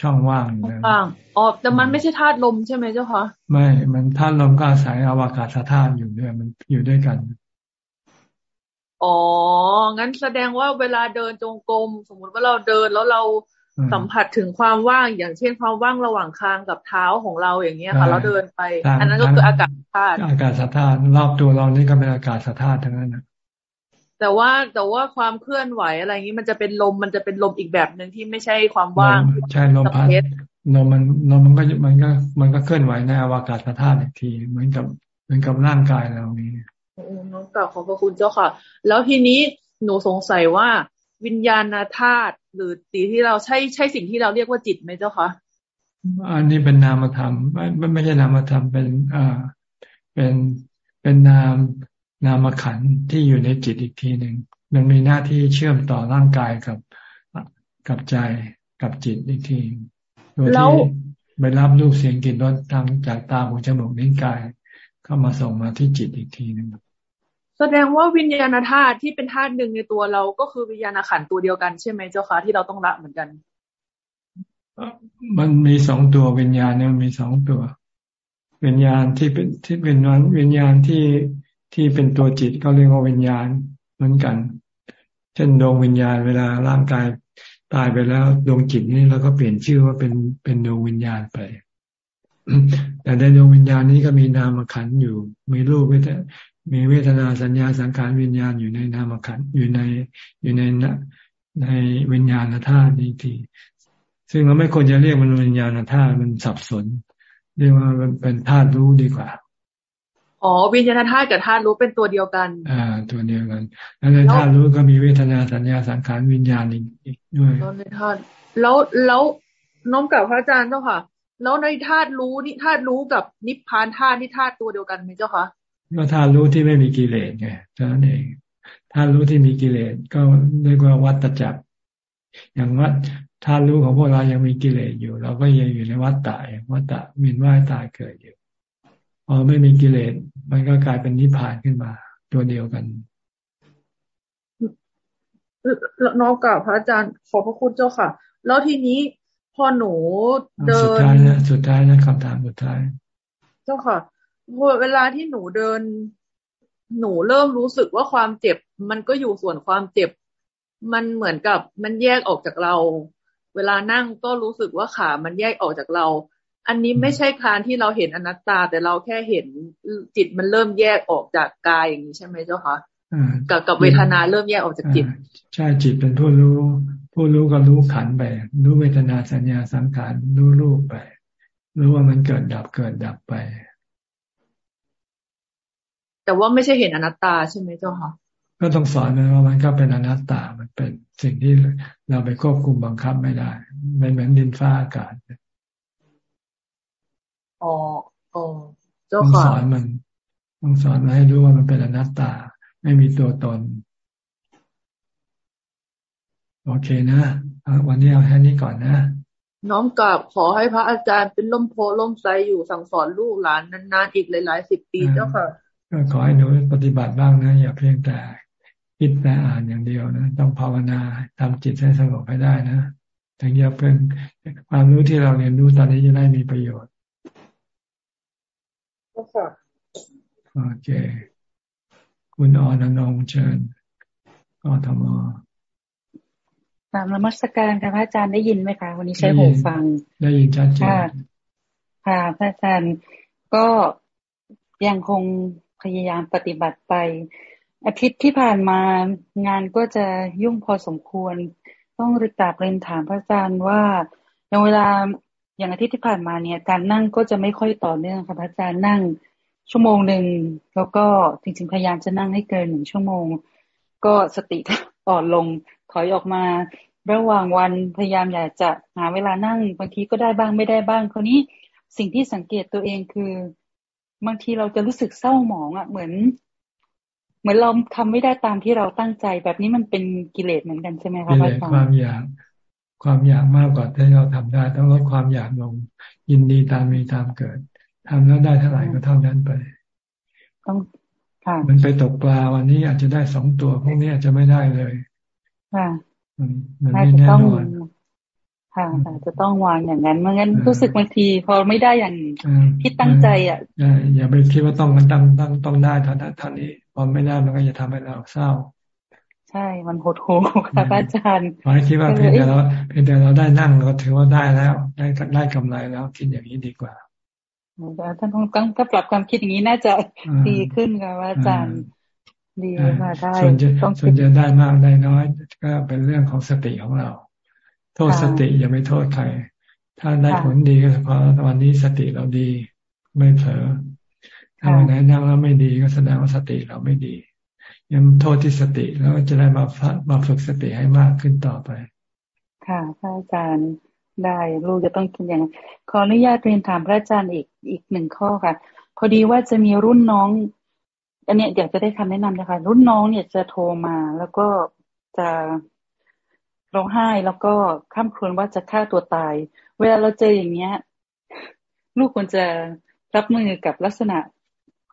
Speaker 1: ช่องว่างอยู่
Speaker 31: แล้วว่างอ๋อแต่มันไม่ใช่ธาตุลมใช่ไหมเจ้าคะ
Speaker 1: ไม่ มันธาตุลมก็อาศัยอวกาศธาตุอยู่ด้วยมันอยู่ด้วยกัน
Speaker 31: อ๋อ งั้นแสดงว่าเวลาเดินจงกรมสมมุติว่าเราเดินแล้วเราสัมผัสถึงความว่างอย่างเช่นความว่างระหว่างคางกับเท้าของเราอย่างเงี้ยค่ะ เราเดินไป อันนั้นก็คืออากาศธาตุ
Speaker 1: อากาศธาตุรอบตัวเรานี่ก็เป็นอากาศธาตุทั้งนั้นนะ
Speaker 31: แต่ว่าแต่ว่าความเคลื่อนไหวอะไรอย่างนี้มันจะเป็นลมมันจะเป็นลมอีกแบบหนึ่งที่ไม่ใช่ความว่าง
Speaker 1: ใช่ลมพัดลมมันลมมันก็มันก็มันก็เคลื่อนไหวในอวกาศธาตุอีกที เหมือนกับเหมือนกับร่างกายเรานี่
Speaker 31: น้องกล่าวขอบพระคุณเจ้าค่ะ แล้วทีนี้หนูสงสัยว่าวิญญาณธาตุหรือสีที่เราใช่ใช่สิ่งที่เราเรียกว่าจิตไหมเจ้าคะ
Speaker 1: อันนี้เป็นนามธรรมไม่ไม่ใช่นามธรรมเป็นอ่าเป็นเป็นนามนามขันที่อยู่ในจิตอีกทีหนึ่งมันมีหน้าที่เชื่อมต่อร่างกายกับกับใจกับจิตอีกทีโดยที่ไปรับรูปเสียงกลิ่นรสทางจากตาหูจมูกนิ้วกาย เข้ามาส่งมาที่จิตอีกทีหนึ่ง
Speaker 31: แสดงว่าวิญญาณธาตุที่เป็นธาตุหนึ่งในตัวเราก็คือวิญญาณขันตัวเดียวกันใช่ไหมเจ้าคะที่เราต้องละเหมือนกัน
Speaker 1: มันมีสองตัววิญญาณเนี่ยมีสองตัว วิญญาณที่เป็นที่เป็นวัตวิญญาณที่ที่เป็นตัวจิตก็เรียกว่าวิญญาณเหมือนกัน เช่นดวงวิญญาณเวลาร่างกายตายไปแล้วดวงจิตนี่เราก็เปลี่ยนชื่อว่าเป็นเป็นดวงวิญญาณไปแต่ในดวงวิญญาณนี้ก็มีนามขันอยู่ มีรูปเวท มีเวทนาสัญญาสังขารวิญญาณอยู่ในนามขันอยู่ในอยู่ในในวิญญาณธาตุนี้ทีซึ่งเราไม่ควรจะเรียกมันวิญญาณธาตุมันสับสน เรียกว่ามันเป็นธาตุรู้ดีกว่า
Speaker 31: อ๋อวิญญาณธาตุกับธาตุรู้เป็นตัวเดียวกัน
Speaker 1: อ่า ตัวเดียวกัน แล้วในธาตุรู้ก็มีเวทนาสัญญาสังขารวิญญาณอีกด้วย
Speaker 31: แล้วในธาตุแล้วแล้วน้องกับพระอาจารย์เจ้าค่ะ แล้วในธาตุรู้นี่ธาตุรู้กับนิพพานธาตุนี่ธาตุตัวเดียวกันไหมเจ้าคะ
Speaker 1: ก็ธาตุรู้ที่ไม่มีกิเลสไงเท่านั้นเองธาตุรู้ที่มีกิเลสก็เรียกว่าวัตจักรอย่างวัดธาตุรู้ของพวกเรายังมีกิเลสอยู่ เราก็ยังอยู่ในวัฏฏะวัฏฏะมีนว่ายตายเกิดอยู่พอไม่มีกิเลสมันก็กลายเป็นนิพพานขึ้นมา ตัวเดียวกัน
Speaker 31: น้องกับพระอาจารย์ขอพระคุณเจ้าค่ะ แล้วทีนี้พอหนูเดิ
Speaker 1: นสุดท้ายนะสุดท้ายนะคำถามสุดท้าย
Speaker 31: เจ้าค่ะ เวลาที่หนูเดิน หนูเริ่มรู้สึกว่าความเจ็บ มันก็อยู่ส่วนความเจ็บ มันเหมือนกับมันแยกออกจากเรา เวลานั่งก็รู้สึกว่าขามันแยกออกจากเรา อันนี้ไม่ใช่การที่เราเห็นอนัตตา แต่เราแค่เห็นจิตมันเริ่มแยกออกจากกายอย่างนี้ใช่ไหมเจ้าคะกับกับเวทนาเริ่มแยกออกจากจิต
Speaker 1: ใช่จิตเป็นผู้รู้ ผู้รู้ก็รู้ขันไป รู้เวทนาสัญญาสังขารรู้รูปไป รู้ว่ามันเกิดดับเกิดดับไป
Speaker 31: แต่ว่าไม่ใช่เห็นอนัตตาใช่ไหมเจ้าค่ะ
Speaker 1: ก็ต้องสอนนะว่ามันก็เป็นอนัตตา มันเป็นสิ่งที่เราไปควบคุมบังคับไม่ได้ไม่เหมือนดินฟ้าอากาศ
Speaker 31: อ๋ออ๋อ
Speaker 1: เจ้าค่ะต้องสอนมันต้องสอนมาให้รู้ว่ามันเป็นอนัตตา ไม่มีตัวตน โอเคนะ วันนี้เอาแค่นี้ก่อนนะ
Speaker 31: น้อมกราบขอให้พระอาจารย์เป็นล่มโพล่มไซอยู่สั่งสอนลูกหลานนานๆอีกหลายๆสิบปีเจ้าค่ะ
Speaker 1: ก็ขอให้หนูปฏิบัติบ้างนะ อย่าเพียงแต่คิดแต่อ่านอย่างเดียวนะ ต้องภาวนาทำจิตให้สงบให้ได้นะถึงจะเป็นความรู้ที่เราเรียนรู้ตอนนี้จะได้มีประโยชน์โอเค คุณออนนงเชิญกทม
Speaker 32: ตามนมัสการค่ะพระอาจารย์ได้ยินไหมคะ วันนี้ใช้หูฟัง
Speaker 1: ได้ยินชัดเจน
Speaker 32: ค่ะพระอาจารย์ก็ยังคง พยายามปฏิบัติไป อาทิตย์ที่ผ่านมางานก็จะยุ่งพอสมควร ต้องริกราบเรียนถามพระอาจารย์ว่าอย่างเวลาอย่างอาทิตย์ที่ผ่านมาเนี่ย การนั่งก็จะไม่ค่อยต่อเนื่องค่ะพระอาจารย์นั่งชั่วโมงหนึ่งแล้วก็จริงๆพยายามจะนั่งให้เกินหนึ่งชั่วโมง ก็สติอ่อนลงถอยออกมาระหว่างวันพยายามอยากจะหาเวลานั่งบางทีก็ได้บ้างไม่ได้บ้างคราวนี้สิ่งที่สังเกตตัวเองคือ บางทีเราจะรู้สึกเศร้าหมองอะ่ะเหมือน เหมือนเราทำไม่ได้ตามที่เราตั้งใจ แบบนี้มันเป็นกิเลสเหมือนกันใช่ไหมคะ
Speaker 1: กิเลสความอยากความอยากมากกว่าที่เราทำได้ ต้องลดความอยากลง ยินดีตามมีตามเกิดทำแล้วได้เท่าไหร่ก็เท่านั้นไป
Speaker 32: ต้องค่ะ
Speaker 1: มันไปตกปลาวันนี้อาจจะได้สองตัวพวกนี้อาจจะไม่ได้เลย
Speaker 32: ค่ะ
Speaker 1: มันไม่แน่นอน
Speaker 32: ค่ะจะต้องวางอย่างนั้นเมื่องั้นรู้สึกบางทีพอไม่ได้อย่างที่ตั้งใจอะ
Speaker 1: อย่าไปคิดว่าต้องมันต้องต้องต้องได้เท่านั้นเท่านี้พอไม่ได้มันก็จะทำให้เราเศร้า
Speaker 32: ใช่มันหดหู่ค่ะอาจารย์
Speaker 1: ขอให้คิดว่าเพียงแต่เราเพียงแต่เราได้นั่งเราถือว่าได้แล้ว ได้ได้กำไรแล้วคิดอย่างนี้ดีกว่า
Speaker 32: ท่านต้องถ้าปรับความคิดอย่างนี้น่าจะดีขึ้นค่ะอาจารย์ดีค่ะได้
Speaker 1: ส่วนจะส่วนจะได้มากได้น้อย ก็เป็นเรื่องของสติของเรา โทษสติอย่าไปโทษใคร ถ้าได้ผลดีก็เพราะวันนี้สติเราดี ไม่เผลอถ้าวันไหนนั่งแล้วไม่ดีก็แสดงว่าสติเราไม่ดี ยังโทษที่สติแล้วจะได้มามาฝึกสติให้มากขึ้นต่อไป
Speaker 32: ค่ะพระอาจารย์ได้ลูกจะต้องกินอย่างขออนุญาตเรียนถามพระอาจารย์อีกอีกหนึ่งข้อค่ะ พอดีว่าจะมีรุ่นน้อง อันนี้อยากจะได้คำแนะนำนะคะ รุ่นน้องเนี่ยจะโทรมาแล้วก็จะ ร้องไห้แล้วก็ข้ามครวญว่าจะฆ่าตัวตาย เวลาเราเจออย่างเงี้ย ลูกควรจะรับมือกับลักษณะ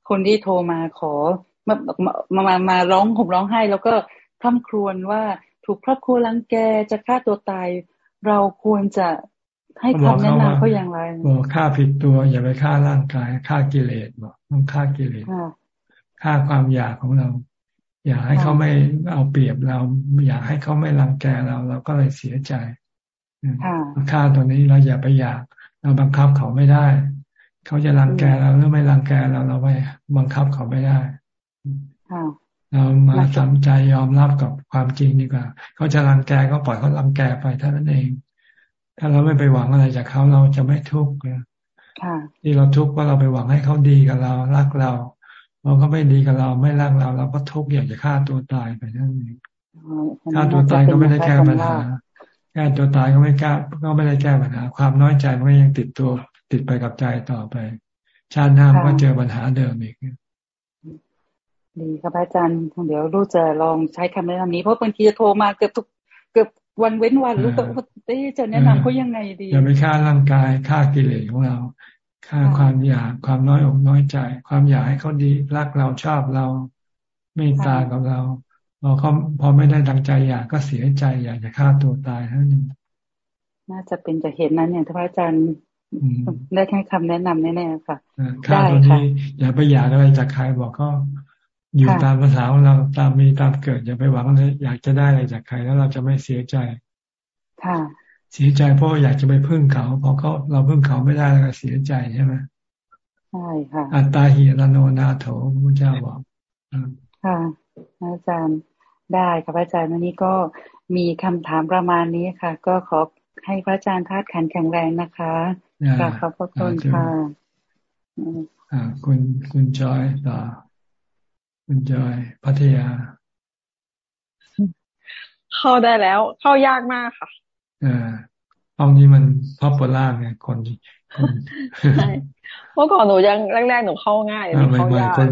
Speaker 32: คนที่โทรมาขอมามามามาร้องผมร้องไห้ แล้วก็ข้ามครวญว่าถูกครอบครัวรังแกจะฆ่าตัวตาย เราควรจะให้คำแนะนำเขาอย่างไร
Speaker 1: บอกฆ่าผิดตัว อย่าไปฆ่าร่างกายฆ่ากิเลสบอกต้องฆ่ากิเลสฆ่าความอยากของเรา อยากให้เขาไม่เอาเปรียบเรา อยากให้เขาไม่รังแกเราเราก็เลยเสียใจค่าตัวนี้เราอย่าไปอยาก เราบังคับเขาไม่ได้ เขาจะรังแกเราหรือไม่รังแกเราเราไปบังคับเขาไม่ได้เรามาทำใจยอมรับกับความจริงดีกว่า เขาจะรังแกก็ปล่อยเขารังแกไปเท่านั้นเอง ถ้าเราไม่ไปหวังอะไรจากเขาเราจะไม่ทุกข์ที่เราทุกข์ว่าเราไปหวังให้เขาดีกับเรารักเรา เราก็ไม่ดีกับเราไม่รักเราเราก็ทุกข์อยากจะฆ่าตัวตายไปนั่นเองฆ่าตัวตายก็ไม่ได้แก้ปัญหาแก้ตัวตายก็ไม่แก้ก็ไม่ได้แก้ปัญหา ความน้อยใจมันก็ยังติดตัวติดไปกับใจต่อไป ชาติหน้าก็เจอปัญหาเดิมอีก
Speaker 32: ดีครับอาจารย์เดี๋ยวลูกจะลองใช้คำแนะนำนี้เพราะบางทีจะโทรมาเกือบทุกเกือบวันเว้นวันลูกก็จะแนะนำเขายังไงดี
Speaker 1: อย่าไปฆ่าร่างกายฆ่ากิเลสของเรา ฆ่าความอยากความน้อยอกน้อยใจ ความอยากให้เขาดีรักเราชอบเราเมตตากับเราพอเขาพอไม่ได้ดังใจอยากก็เสียใจอยากจะฆ่าตัวตายเท่านั้น
Speaker 32: น่าจะเป็นจะเห็นนั้นเนี่ยท่านอาจารย์ได้แค่คำแนะนำแน่ๆค่ะ
Speaker 1: ฆ่าตัวนี้อย่าไปอยากอะไรจากใครบอกก็ อยู่ตามภาษาของเราตามมีตามเกิดอย่าไปหวังเลยอยากจะได้อะไรจากใครแล้วเราจะไม่เสียใจ
Speaker 32: ค่ะ
Speaker 1: เสียใจเพราะอยากจะไปพึ่งเขาพอเขาเราพึ่งเขาไม่ได้แล้วก็เสียใจใช่ไหม
Speaker 32: ใช่ค่ะ
Speaker 1: อัตตาหิรโนนาโถพระเจ้าบอก
Speaker 32: ค่ะอาจารย์ได้ค่ะพระอาจารย์วันนี้ก็มีคำถามประมาณนี้ค่ะ ก็ขอให้พระอาจารย์ธาตุขันแข็งแรงนะคะกราบขอบพระคุณค่ะ
Speaker 1: อ่า คุณคุณจอยต่อคุณจอยพัทยา
Speaker 33: เข้าได้แล้ว เข้ายากมากค่ะ
Speaker 1: อ่า ห้องนี้มันพอปล่าไงคน
Speaker 33: ใช่เมื่อก่อนหนูยังแรกๆหนูเข้าง่าย
Speaker 1: ใหม่ๆคน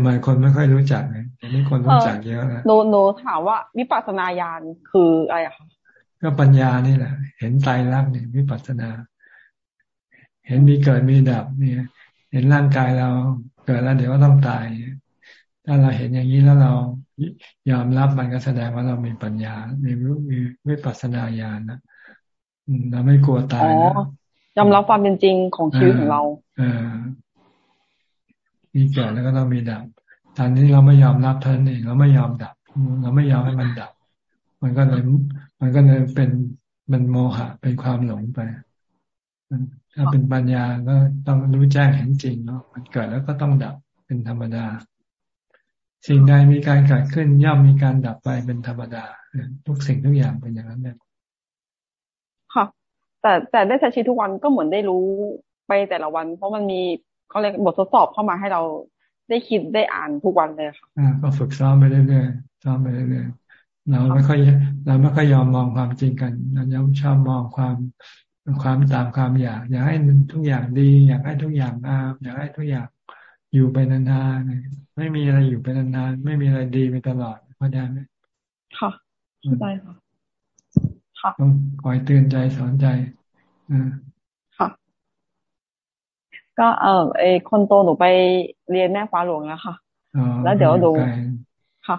Speaker 1: ใหม่ๆคนไม่ค่อยรู้จักไงตอนนี้คนรู้จักเยอะนะ
Speaker 33: หนูหนูถามว่าวิปัสสนาญาณคืออะไรอะคะ
Speaker 1: ก็ปัญญานี่แหละ เห็นตายรักเนี่ยวิปัสสนา เห็นมีเกิดมีดับเนี่ย เห็นร่างกายเราเกิดแล้วเดี๋ยวก็ต้องตาย ถ้าเราเห็นอย่างนี้แล้วเรายอมรับมันก็แสดงว่าเรามีปัญญา มีมีวิปัสสนาญาณนะ เราไม่กลัวตายนะ
Speaker 33: ยอมรับความเป็นจริงของชีวิตของเรา
Speaker 1: เออมีเกิดแล้วก็ต้องมีดับ ตอนนี้เราไม่ยอมรับท่านเองเราไม่ยอมดับ เราไม่ยอมให้มันดับ มันก็เลยมันก็เลยเป็นมันโมหะเป็นความหลงไปถ้าเป็นปัญญาก็ต้องรู้แจ้งเห็นจริงเนาะมันเกิดแล้วก็ต้องดับเป็นธรรมดา สิ่งใดมีการเกิดขึ้นย่อมมีการดับไปเป็นธรรมดา ทุกสิ่งทุกอย่างเป็นอย่างนั้นเนี่ย
Speaker 33: ค่ะ แต่แต่ได้ใช้ชีวิตทุกวันก็เหมือนได้รู้ไปแต่ละวัน เพราะมันมีเขาเรียกบททดสอบเข้ามาให้เราได้คิดได้อ่านทุกวันเลยค่ะ
Speaker 1: อ่าก็ฝึกซ้อมไปเรื่อยๆซ้อมไปเรื่อยๆเราไม่ค่อยเราไม่ค่อยยอมมองความจริงกันเราย้ชอบมองความความตามความอยาก อยากให้ทุกอย่างดี อยากให้ทุกอย่างงามอยากให้ทุกอย่างอยู่ไปนานๆไม่มีอะไรอยู่ไปนานๆไม่มีอะไรดีไปตลอดเข้าใจไหม
Speaker 33: ค่ะเข้าใจค่ะ
Speaker 1: ต้องคอยเตือนใจสอนใจ
Speaker 33: ค่ะ ก็เออไอคนโตหนูไปเรียนแม่ฟ้าหลวงแล้วค่ะแล้วเดี๋ยวหนูค่ะ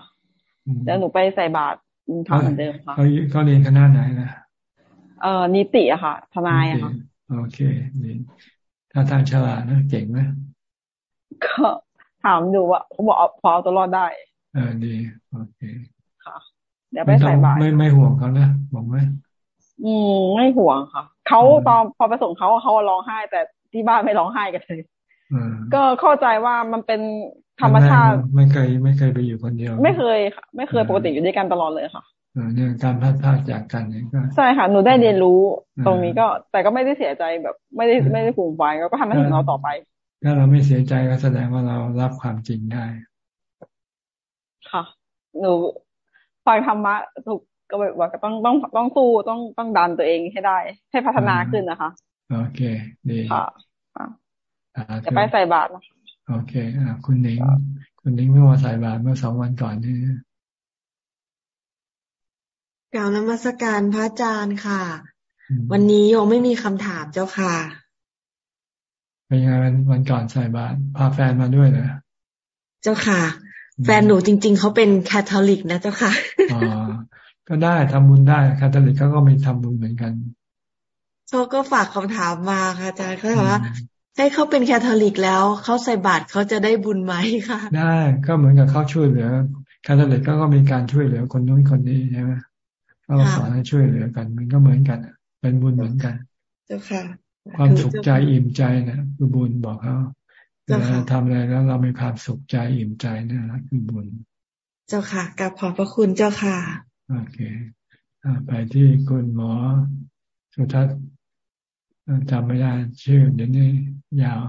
Speaker 33: เดี๋ยวหนูไปใส่บาตรทำเหมือนเดิมค่ะ
Speaker 1: เขาเขาเรียนคณะไหนนะ
Speaker 33: เออนิติอะค่ะ ทนายอะค่ะ
Speaker 1: โอเคดีถ้าทางฉลาดนะเก่งไหม
Speaker 33: ก็ถามดูว่าเขาบอกพอตัวรอดได้
Speaker 1: เออดี โอเค
Speaker 33: ค่ะ เดี๋ยวไปใส่บาตร
Speaker 1: ไม่ไม่ห่วงเขานะบอกไหม
Speaker 33: อืมไม่ห่วงค่ะเขาตอนพอไปส่งเขาเขาร้องไห้ แต่ที่บ้านไม่ร้องไห้กันเลยก็เข้าใจว่ามันเป็นธรรมชาติ
Speaker 1: ไม่เคยไม่เคยไปอยู่คนเดียว
Speaker 33: ไม่เคยค่ะ ไม่เคยปกติอยู่ด้วยกันตลอดเลยค่ะ
Speaker 1: เนี่ยการพัดพาจากกันเนี่ยก็
Speaker 33: ใช่ค่ะหนูได้เรียนรู้ตรงนี้ก็ แต่ก็ไม่ได้เสียใจแบบไม่ได้ไม่ได้ผูกไว้ก็ทำให้ถึงเราต่อไป
Speaker 1: ถ้าเราไม่เสียใจก็แสดงว่าเรารับความจริงได้
Speaker 33: ค่ะ หนู ฟังธรรมะถูกก็แบบว่าต้องต้องต้องสู้ต้องต้องดันตัวเองให้ได้ ให้พัฒนาขึ้นนะคะ
Speaker 1: โอเคดี
Speaker 33: ค่ะจะไปใส่บาตรนะ
Speaker 1: โอเคอ่าคุณนิง คุณนิงเมื่อวานใส่บาตรเมื่อสองวันก่อนนี่
Speaker 34: กล่าวนมัสการพระอาจารย์ค่ะ วันนี้โยมไม่มีคำถามเจ้าค่ะ
Speaker 1: เป็นยังไงวันก่อนใส่บาตรพาแฟนมาด้วยเหรอ
Speaker 34: เจ้าค่ะ แฟนหนูจริง ๆเขาเป็นแคทอลิกนะเจ้าค่ะ
Speaker 1: อ๋อก็ได้ทำบุญได้คาทอลิกเขาก็มีทำบุญเหมือนกัน
Speaker 34: เขาก็ฝากคำถามมาค่ะอาจารย์เขาบอกว่าให้เขาเป็นแคทอลิกแล้วเขาใส่บาตรเขาจะได้บุญไหมคะ
Speaker 1: ได้ก็เหมือนกับเขาช่วยเหลือคาทอลิกก็ก็มีการช่วยเหลือคนนู้นคนนี้ใช่ไหมเขาสอนให้ช่วยเหลือกัน มันก็เหมือนกันเป็นบุญเหมือนกัน
Speaker 34: เจ้าค่ะ
Speaker 1: ความสุขใจอิ่มใจนะคือบุญบอกเขา เวลาทำอะไรแล้วเรามีความสุขใจอิ่มใจนี่นะคือบุญ
Speaker 34: เจ้าค่ะกับขอบพระคุณเจ้าค่ะ
Speaker 1: โอเคไปที่คุณหมอสุทัศน์จำไม่ได้ชื่อเดี๋ยวนี้ยาว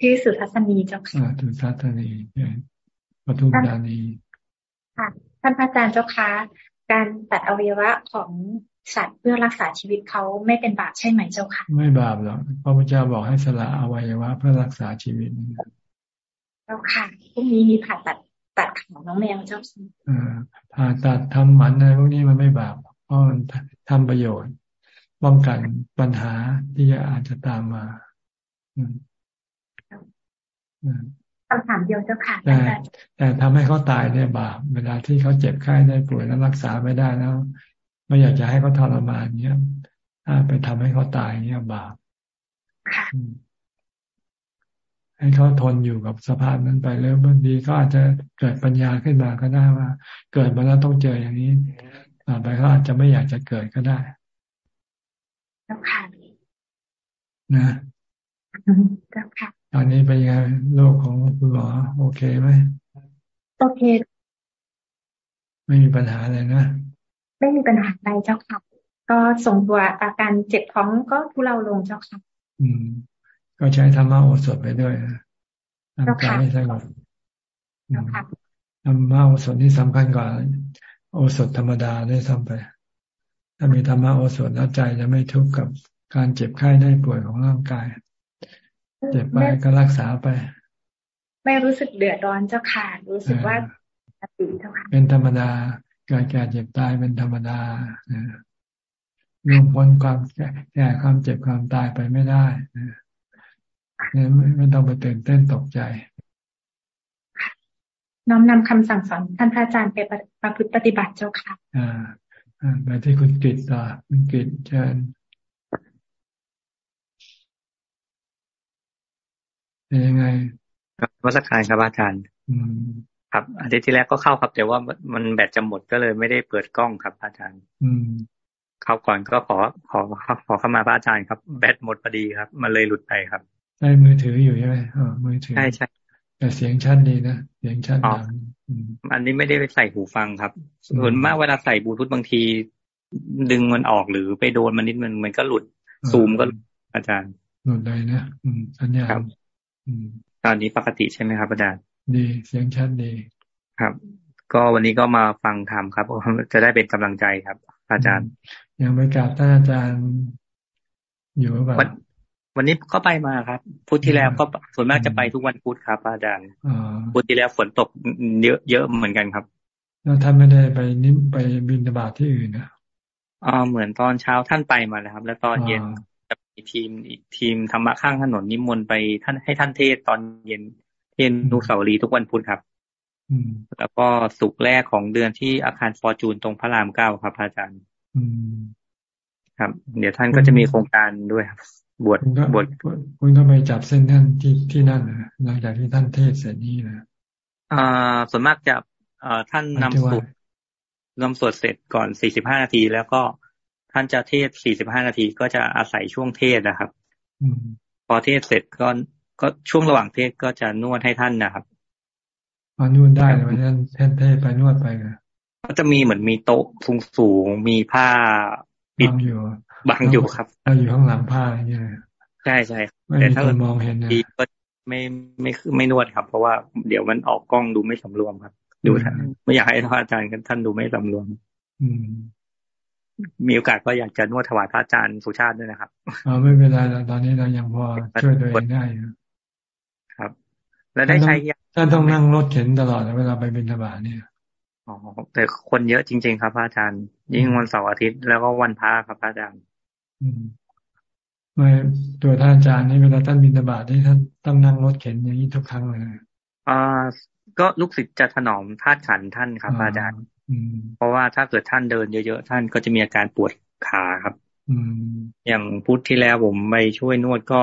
Speaker 35: ที่สุทัศนีเจ้าค่ะ
Speaker 1: สุทัศนีปทุมธานี
Speaker 35: ค่ะท่านอาจารย์เจ้าค่ะการตัดอวัยวะของ สัตว์เพื่อรักษาชีวิตเขาไม่เป็นบาปใช่ไหมเจ้าค่ะ
Speaker 1: ไม่บาปหรอกพระพุทธเจ้าบอกให้สละอวัยวะเพื่อรักษาชีวิต
Speaker 35: เจ้าค่ะพรุ่งนี้มีผ่าตัดตัดขาน้องแมวเจ้าค่ะ
Speaker 1: ผ่าตัดทำหมันอะไรพวกนี้มันไม่บาปเพราะมันทำประโยชน์ป้องกันปัญหาที่อาจจะตามมา
Speaker 35: คำถามเดียวเจ้าค่ะ
Speaker 1: แต่แต่ทำให้เขาตายเนี่ยบาปเวลาที่เขาเจ็บไข้ได้ป่วยแล้วรักษาไม่ได้แล้ว ไม่อยากจะให้เขาทรมานเนี่ยถ้าไปทำให้เขาตายเนี่ยบาปให้เขาทนอยู่กับสภาพนั้นไปแล้วบางทีก็อาจจะเกิดปัญญาขึ้นมาก็ได้ว่า เกิดมาแล้วต้องเจออย่างนี้ต่อไปเขาอาจจะไม่อยากจะเกิดก็ได้นะตอนนี้เป็นยังไงโรคของคุณหมอโอเคไหม
Speaker 35: โอเค
Speaker 1: ไม่มีปัญหาเลยนะ
Speaker 35: ไม่มีปัญหาใดเจ้าค่ะ ก็ส่งตัวอาการเจ็บท้องก็ทุเลาลงเจ้าค่ะ
Speaker 1: อืม ก็ใช้ธรรมะโอสถไปด้วยนะทำใจให้สงบธรรมะโอสถนี่สำคัญกว่าโอสถธรรมดาได้ซ้ำไป ถ้ามีธรรมะโอสถแล้วใจจะไม่ทุกข์กับการเจ็บไข้ได้ป่วยของร่างกาย เจ็บไปก็รักษาไป
Speaker 35: ไม่รู้สึกเดือดร้อนเจ้าค่ะ รู้สึกว่าปกติเจ้าค่ะ
Speaker 1: เป็นธรรมดา เกิดแก่เจ็บตายเป็นธรรมดาล่วงพ้นความแก่ความเจ็บความตายไปไม่ได้เนี่ยไม่ต้องไปตื่นเต้นตกใจ
Speaker 35: น้อมนำคำสั่งสอนท่านพระอาจารย์ไปประพฤติปฏิบัติเจ้าค่ะ
Speaker 1: อ่าไปที่คุณกิตต่อคุณกิตเชิญเป็นยังไง
Speaker 36: วัสการครับอาจารย์ ครับอาทิตย์ที่แล้วก็เข้าครับ แต่ว่ามันแบตจะหมดก็เลยไม่ได้เปิดกล้องครับ อาจารย์ อืมเข้าก่อนก็ขอขอขอเข้ามาพระอาจารย์ครับ แบตหมดพอดีครับ มันเลยหลุดไปครับ
Speaker 1: ใช้มือถืออยู่ใช่ไหมอ๋อมือถือ
Speaker 36: ใช่ใช่
Speaker 1: แต่เสียงชัดดีนะเสียงชัดดัง
Speaker 36: อันนี้ไม่ได้ไปใส่หูฟังครับ ส่วนมากเวลาใส่บลูทูธบางที ดึงมันออกหรือไปโดนมันนิดมันมันก็หลุดซูมก็อาจารย์
Speaker 1: หลุดเลยนะอืมสัญญาณ
Speaker 36: ตอนนี้ปกติใช่ไหมครับอาจารย์
Speaker 1: ดีเสียงชัดดี
Speaker 36: ครับ ก็วันนี้ก็มาฟังธรรมครับ จะได้เป็นกำลังใจครับ อาจารย์
Speaker 1: ยังไปกราบท่านอาจารย์อยู่แบบ
Speaker 36: วันนี้ก็ไปมาครับ พุธที่แล้วก็ส่วนมากจะไปทุกวันพุธครับ อาจารย์พุธที่แล้วฝนตกเยอะเยอะเหมือนกันครับ
Speaker 1: แล้วท่านไม่ได้ไปนิ่มไปบินบาตที่อื่นนะ
Speaker 36: อ๋อเหมือนตอนเช้าท่านไปมาแล้วครับ แล้วตอนเย็นจะมีทีมทีมธรรมะข้างถนนนิมนต์ไปท่านให้ท่านเทศตอนเย็น เทศนุสาวรีทุกวันพุธครับแล้วก็สุกแรกของเดือนที่อาคารฟอร์จูนตรงพระรามเก้าครับอาจารย์ครับ เดี๋ยวท่านก็จะมีโครงการด้วยครับบวชบวช
Speaker 1: คุณก็ไปจับเส้นท่านที่ที่นั่นนะหลังจากที่ท่านเทศเสร็จนี้นะ
Speaker 36: อ่าส่วนมากจะเอ่อท่านนำสวดนำสวดเสร็จก่อนสี่สิบห้านาที แล้วก็ท่านจะเทศสี่สิบห้านาทีก็จะอาศัยช่วงเทศนะครับพอเทศเสร็จก็ ก็ช่วงระหว่างเทศก็จะนวดให้ท่านนะครับ
Speaker 1: มานวดได้เลยมันเทศเทศไปนวดไปนะ
Speaker 36: ก็จะมีเหมือนมีโต๊ะสูงสูงมีผ้า
Speaker 1: ปิดอยู่
Speaker 36: บังอยู่ครับ
Speaker 1: เราอยู่ข้างหลังผ้าอย่างเงี้ย
Speaker 36: ใช่ใช่
Speaker 1: แต่ถ้ามองเห็น
Speaker 36: ดีก็ไม่ไม่ไม่นวดครับ เพราะว่าเดี๋ยวมันออกกล้องดูไม่สำรวมครับ ดูท่านไม่อยากให้ท่านอาจารย์ท่านดูไม่สำรวม อืม มีโอกาสก็อยากจะนวดถวายพระอาจารย์สุชาติด้วยนะครับ
Speaker 1: อ๋อไม่เป็นไรแล้วตอนนี้เรายังพอช่วยตัวเองได้
Speaker 36: ครับ แล้วได้ใช้
Speaker 1: ท่านต้องนั่งรถเข็นตลอดเวลาไปบินทบาทเนี่ย
Speaker 36: อ๋อแต่คนเยอะจริง ๆ ครับอาจารย์ ยิ่งวันเสาร์อาทิตย์แล้วก็วันพระครับอาจารย์
Speaker 1: อืมไม่ตัวท่านอาจารย์นี่เวลาท่านบินทบาทนี่ท่านต้องนั่งรถเข็นอย่างนี้ทุกครั้งเลย
Speaker 36: อ่าก็ลูกศิษย์จะถนอมธาตุขันท่านครับอาจารย์เพราะว่าถ้าเกิดท่านเดินเยอะๆท่านก็จะมีอาการปวดขาครับอือย่างพุธที่แล้วผมไปช่วยนวดก็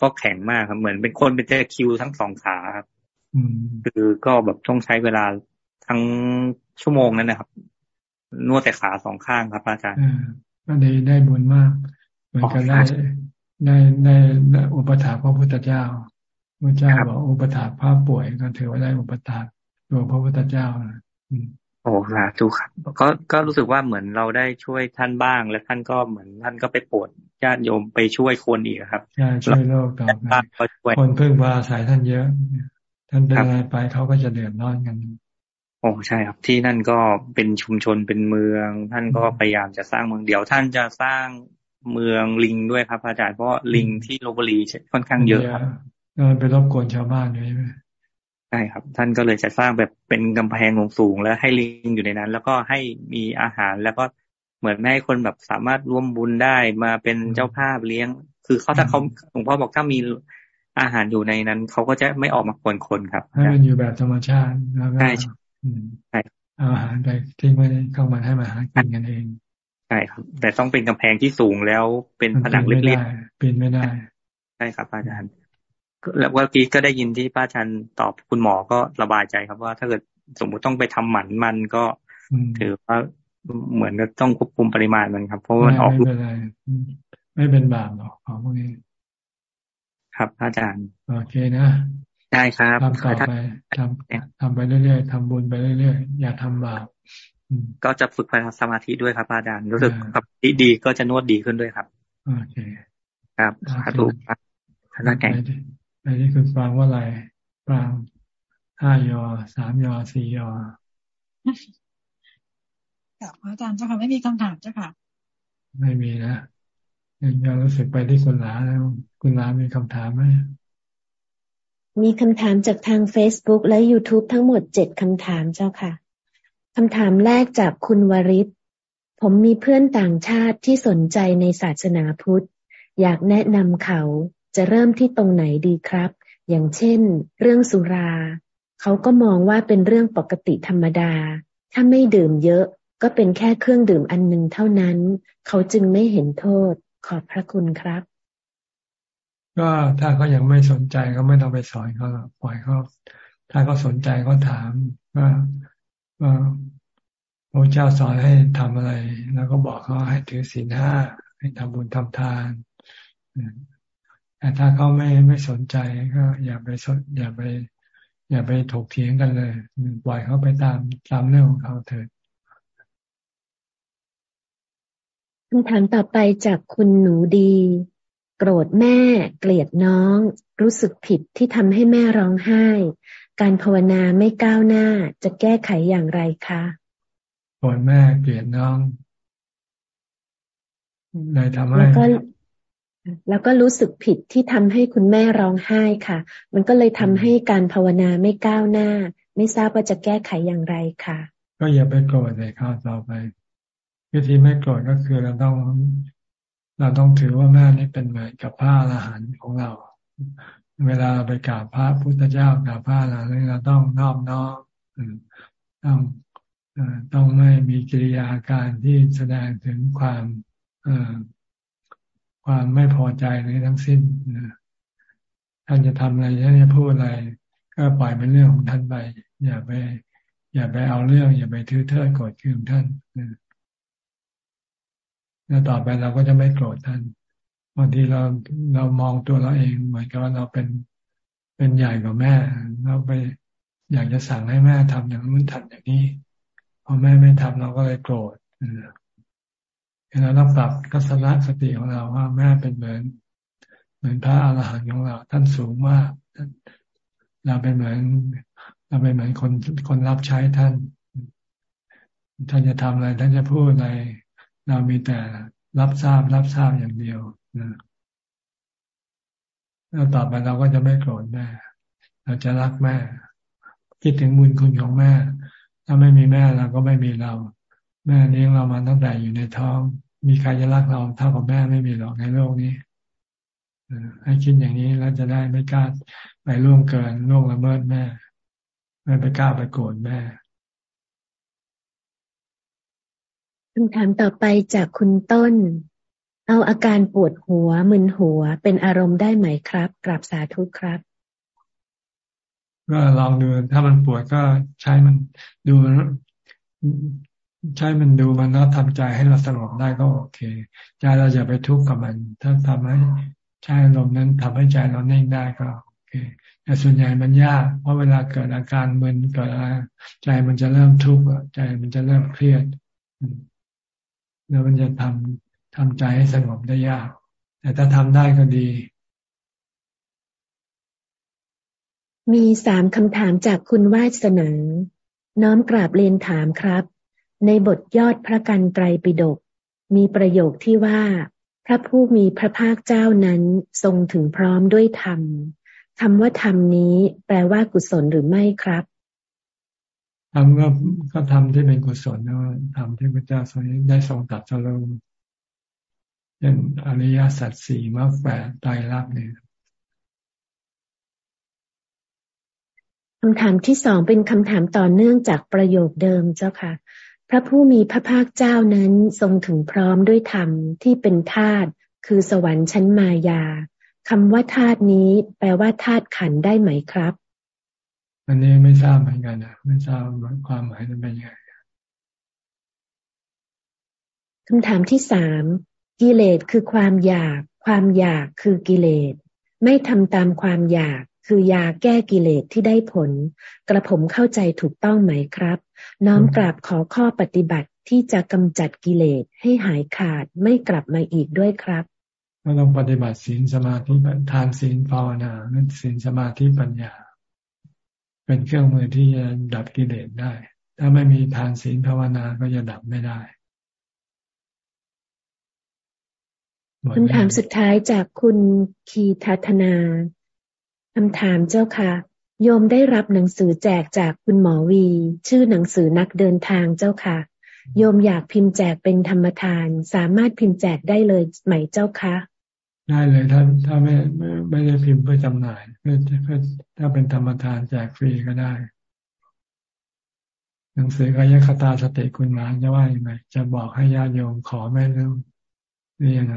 Speaker 36: ก็แข็งมากครับเหมือนเป็นคนเป็นตะคิวทั้งสองขาครับคือก็แบบต้องใช้เวลาทั้งชั่วโมงนั้นนะครับ นวดแต่ขาสองข้างครับ อาจารย์
Speaker 1: ก็ดีได้บุญมาก เหมือนกันได้ในในอุปถาพระพุทธเจ้าพระเจ้าบอกอุปถาพระป่วยก็ถือว่าได้อุปถาตัวพระพุทธเจ้า
Speaker 36: โอ้สาธุครับก็ก็รู้สึกว่าเหมือนเราได้ช่วยท่านบ้าง และท่านก็เหมือนท่านก็ไปโปรดญาติโยมไปช่วยคนอีกครับ
Speaker 1: ใช่ช่วยโลกต่อไปคนเพิ่งมาอาศัยท่านเยอะ ท่านเป็นอะไรไปเขาก็จะเดือดร้อนกัน
Speaker 36: โอ้ใช่ครับ ที่นั่นก็เป็นชุมชนเป็นเมือง ท่านก็พยายามจะสร้างเมืองเดี๋ยวท่านจะสร้างเมืองลิงด้วยครับอาจารย์เพราะลิงที่ลบบุรีค่อนข้างเยอะครับ
Speaker 1: ไปรบกวนชาวบ้านใช่ไหม
Speaker 36: ใช่ครับ ท่านก็เลยจะสร้างแบบเป็นกำแพงสูงแล้วให้ลิงอยู่ในนั้น แล้วก็ให้มีอาหารแล้วก็เหมือนให้คนแบบสามารถร่วมบุญได้มาเป็นเจ้าภาพเลี้ยง คือเขาถ้าเขาหลวงพ่อบอกถ้ามีอาหารอยู่ในนั้น เขาก็จะไม่ออกมากวนคนครับ
Speaker 1: ให้มันอยู่แบบธรรมชาติใช่ใช่เอาอาหารไปทิ้งไว้เข้ามาให้มาหากินกันเอง
Speaker 36: ใช่ครับ แต่ต้องเป็นกำแพงที่สูงแล้วเป็นผนังเล็ก
Speaker 1: ๆปีนไม่ได้
Speaker 36: ใช่ครับอาจารย์ แล้วว่ากี้ก็ได้ยินที่ป้าชันตอบคุณหมอก็ระบายใจครับว่าถ้าเกิดสมมุติต้องไปทำหมันมันก็ถือว่าเหมือนกับต้องควบคุมปริมาณมันครับ เพราะว่ามันออกไม่
Speaker 1: เป็นไรไม่เป็นบาปหรอกของพวกนี้
Speaker 36: ครับอาจารย์
Speaker 1: โอเคนะ
Speaker 36: ได้ครับ
Speaker 1: ทำต่อไปทำทำไปเรื่อยๆทำบุญไปเรื่อยๆ อย่าทำบาป
Speaker 36: ก็จะฝึกสมาธิด้วยครับอาจารย์รู้สึกครับที่ดีก็จะนวดดีขึ้นด้วยครับ
Speaker 1: โอเค
Speaker 36: ครับสาธุครับท่านแก่
Speaker 1: อันนี้คือฟังว่าอะไรฟังห้ายอสามยอสี่ยอ
Speaker 37: ค่ะอาจารย์เจ้าค่ะไม่มีคำถามเจ้าค่ะ
Speaker 1: ไม่มีนะยังรู้สึกไปที่คุณลาแล้ว คุณลามีคำถามไหม
Speaker 38: มีคำถามจากทาง Facebook และ YouTube ทั้งหมดเจ็ดคำถามเจ้าค่ะคำถามแรกจากคุณวริศผมมีเพื่อนต่างชาติที่สนใจในศาสนาพุทธ อยากแนะนำเขา จะเริ่มที่ตรงไหนดีครับ อย่างเช่น เรื่องสุรา เขาก็มองว่าเป็นเรื่องปกติธรรมดา ถ้าไม่ดื่มเยอะก็เป็นแค่เครื่องดื่มอันหนึ่งเท่านั้น เขาจึงไม่เห็นโทษ ขอบพระคุณครับ
Speaker 1: ก็ถ้าเขายังไม่สนใจก็ไม่ต้องไปสอนเขาปล่อยเขาถ้าเขาสนใจก็ถามว่าว่าพระเจ้าสอนให้ทำอะไร แล้วก็บอกเขาให้ถือศีลห้าให้ทำบุญทำทาน แต่ถ้าเขาไม่ไม่สนใจก็อย่าไปสนอย่าไป อย่าไปถกเถียงกันเลยปล่อยเขาไปตามตามเรื่องของเขาเถิด
Speaker 38: คำถามต่อไปจากคุณหนูดี โกรธแม่ เกลียดน้อง รู้สึกผิดที่ทำให้แม่ร้องไห้ การภาวนาไม่ก้าวหน้าจะแก้ไขอย่างไรคะ
Speaker 1: โกรธแม่เกลียดน้องเลยทำให้
Speaker 38: แล้วก็รู้สึกผิดที่ทำให้คุณแม่ร้องไห้ค่ะ มันก็เลยทำให้การภาวนาไม่ก้าวหน้า ไม่ทราบว่าจะแก้ไขอย่างไรค่ะ
Speaker 1: ก็อย่าไปโกรธเลยข้าวต่อไป วิธีไม่โกรธก็คือเราต้อง เราต้องถือว่าแม่นี่เป็นเหมือนกับผ้าละหันของเรา เวลาไปกราบพระพุทธเจ้ากราบพระอะไรเราต้องนอบน้อมต้องต้องไม่มีกิริยาการที่แสดงถึงความ ความไม่พอใจในทั้งสิ้นท่านจะทำอะไรท่านจะพูดอะไร ก็ปล่อยเป็นเรื่องของท่านไป อย่าไป อย่าไปเอาเรื่อง อย่าไปทื่อเทิดโกรธเคืองท่านแล้วต่อไปเราก็จะไม่โกรธท่านบางทีเราเรามองตัวเราเองเหมือนกับว่าเราเป็นเป็นใหญ่กว่าแม่เราไปอยากจะสั่งให้แม่ทำอย่างนู้นทำอย่างนี้พอแม่ไม่ทำเราก็เลยโกรธ เราต้องปรับกัศนคติของเราว่าแม่เป็นเหมือน เหมือนพระอาหารหันต์ของเรา ท่านสูงมากเราเป็นเหมือน เราเป็นเหมือนคนคนรับใช้ท่าน ท่านจะทำอะไร ท่านจะพูดอะไร เรามีแต่รับทราบรับทราบอย่างเดียวนะแล้วต่อไปเราก็จะไม่โกรธแม่ เราจะรักแม่ คิดถึงบุญคุณของแม่ ถ้าไม่มีแม่เราก็ไม่มีเรา แม่เลี้ยงเรามาตั้งแต่อยู่ในท้อง มีใครจะรักเราเท่ากับแม่ไม่มีหรอกในโลกนี้ให้คิดอย่างนี้แล้วจะได้ไม่กล้าไปล่วงเกินล่วงละเมิดแม่ไม่ไปกล้าไปโกรธแม่
Speaker 38: คำถามต่อไปจากคุณต้น เอาอาการปวดหัวมึนหัวเป็นอารมณ์ได้ไหมครับกราบสาธุครับ
Speaker 1: ก็ลองดูถ้ามันปวดก็ใช้มันดู ใช่มันดูมันแล้วทำใจให้เราสงบได้ก็โอเคใจเราอย่าไปทุกข์กับมัน ถ้าทำให้ใช้อารมณ์นั้นทำให้ใจเราเน่งได้ก็โอเค แต่ส่วนใหญ่มันยาก เพราะเวลาเกิดอาการมึนเกิดอะไรใจมันจะเริ่มทุกข์ใจมันจะเริ่มเครียดแล้วมันจะทำทำใจให้สงบได้ยาก แต่ถ้าทำได้ก็ดี
Speaker 38: มีสามคำถามจากคุณวาสนาน้อมกราบเรียนถามครับ ในบทยอดพระกันไตรปิฎกมีประโยคที่ว่า พระผู้มีพระภาคเจ้านั้นทรงถึงพร้อมด้วยธรรมคำว่าธรรมนี้แปลว่ากุศลหรือไม่ครับ
Speaker 1: ธรรมก็ก็ทำที่เป็นกุศลนะธรรมที่พระเจ้าทรงได้ทรงตัดสรุปเช่นอริยสัจสี่มรรคแปดไตรลักษณ์เนี่ย
Speaker 38: คำถามที่สองเป็นคำถามต่อเนื่องจากประโยคเดิมเจ้าค่ะ พระผู้มีพระภาคเจ้านั้นทรงถึงพร้อมด้วยธรรมที่เป็นธาตุคือสวรรค์ชั้นมายาคำว่าธาตุนี้แปลว่าธาตุขันได้ไหมครับ
Speaker 1: อันนี้ไม่ทราบเหมือนกันนะไม่ทราบความหมายจะเป็นยังไง
Speaker 38: คำถามที่สามกิเลสคือความอยาก ความอยากคือกิเลส ไม่ทำตามความอยาก คือยาแก้กิเลสที่ได้ผล กระผมเข้าใจถูกต้องไหมครับ น้อมกราบขอข้อปฏิบัติที่จะกำจัดกิเลสให้หายขาดไม่กลับมาอีกด้วยครับ
Speaker 1: ก็ต้องปฏิบัติศีลสมาธิทานศีลภาวนานั่นศีลสมาธิปัญญา เป็นเครื่องมือที่จะดับกิเลสได้ ถ้าไม่มีทานศีลภาวนาก็จะดับไม่ได้
Speaker 38: คำถามสุดท้ายจากคุณคีทัธนา คำถามเจ้าค่ะ โยมได้รับหนังสือแจกจากคุณหมอวี ชื่อหนังสือนักเดินทางเจ้าค่ะ โยมอยากพิมพ์แจกเป็นธรรมทาน สามารถพิมพ์แจกได้เลยไหมเจ้าคะ
Speaker 1: ได้เลยถ้าถ้าไม่ไม่ไม่ได้พิมพ์เพื่อจำหน่ายเพื่อถ้าเป็นธรรมทานแจกฟรีก็ได้ หนังสือกายคตาสติคุณหมานจะว่ายังไงจะบอกให้ญาติโยมขอไม่เรื่องนี่ยังไง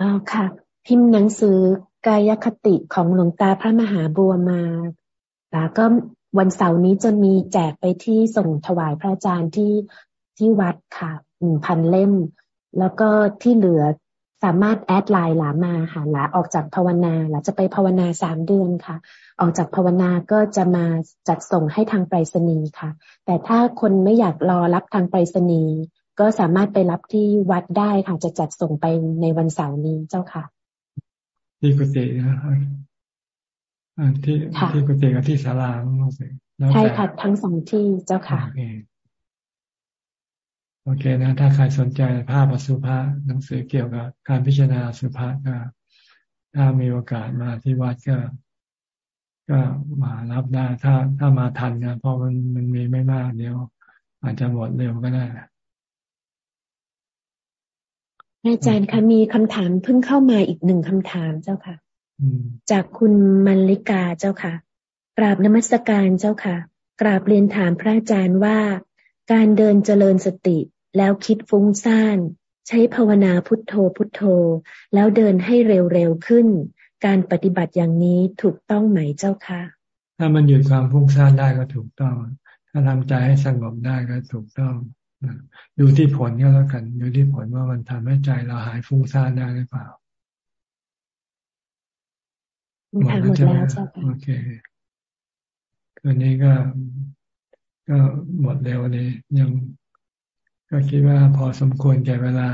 Speaker 38: อ๋อค่ะ พิมพ์หนังสือ กายคติของหลวงตาพระมหาบัวมาแล้วก็วันเสาร์นี้จะมีแจกไปที่ส่งถวายพระอาจารย์ที่ที่วัดค่ะหนึ่งพันเล่ม แล้วก็ที่เหลือสามารถแอดไลน์หลามาหาหลาออกจากภาวนาหลาจะไปภาวนาสามเดือนค่ะ ออกจากภาวนาก็จะมาจัดส่งให้ทางไปรษณีย์ค่ะ แต่ถ้าคนไม่อยากรอรับทางไปรษณีย์ก็สามารถไปรับที่วัดได้ค่ะ จะจัดส่งไปในวันเสาร์นี้เจ้าค่ะ
Speaker 1: ที่กุฏินะที่ที่กุฏิกับที่ศาลา
Speaker 38: ใช่ค่ะทั้งสองที่เจ้าค่ะ
Speaker 1: โอเคนะ ถ้าใครสนใจภาพสุภาหนังสือเกี่ยวกับการพิจารณาสุภาก็ถ้ามีโอกาสมาที่วัดก็ ก็มารับได้ ถ้าถ้ามาทันนะเพราะมันมันมีไม่มากเดียวอาจจะหมดเร็วก็ได้
Speaker 38: อาจารย์คะมีคำถามเพิ่งเข้ามาอีกหนึ่งคำถามเจ้าค่ะจากคุณมัลลิกาเจ้าค่ะ กราบนมัสการเจ้าค่ะ กราบเรียนถามพระอาจารย์ว่า การเดินเจริญสติแล้วคิดฟุ้งซ่าน ใช้ภาวนาพุทโธพุทโธ แล้วเดินให้เร็วๆขึ้น การปฏิบัติอย่างนี้ถูกต้องไหมเจ้าคะ
Speaker 1: ถ้ามันหยุดความฟุ้งซ่านได้ก็ถูกต้อง ถ้าทำใจให้สงบได้ก็ถูกต้อง ดูที่ผลก็แล้วกัน ดูที่ผลว่ามันทำให้ใจเราหายฟุ้งซ่านได้หรือเปล่า
Speaker 38: หมดแล้วใช่ไหม
Speaker 1: โอเคคืนนี้ก็ก็หมดเร็วนี้ยังก็คิดว่าพอสมควรแก่เวลา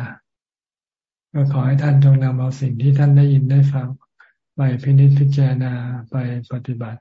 Speaker 1: ก็ขอให้ท่านจงนำเอาสิ่งที่ท่านได้ยินได้ฟัง ไปพินิจพิจารณาไปปฏิบัติ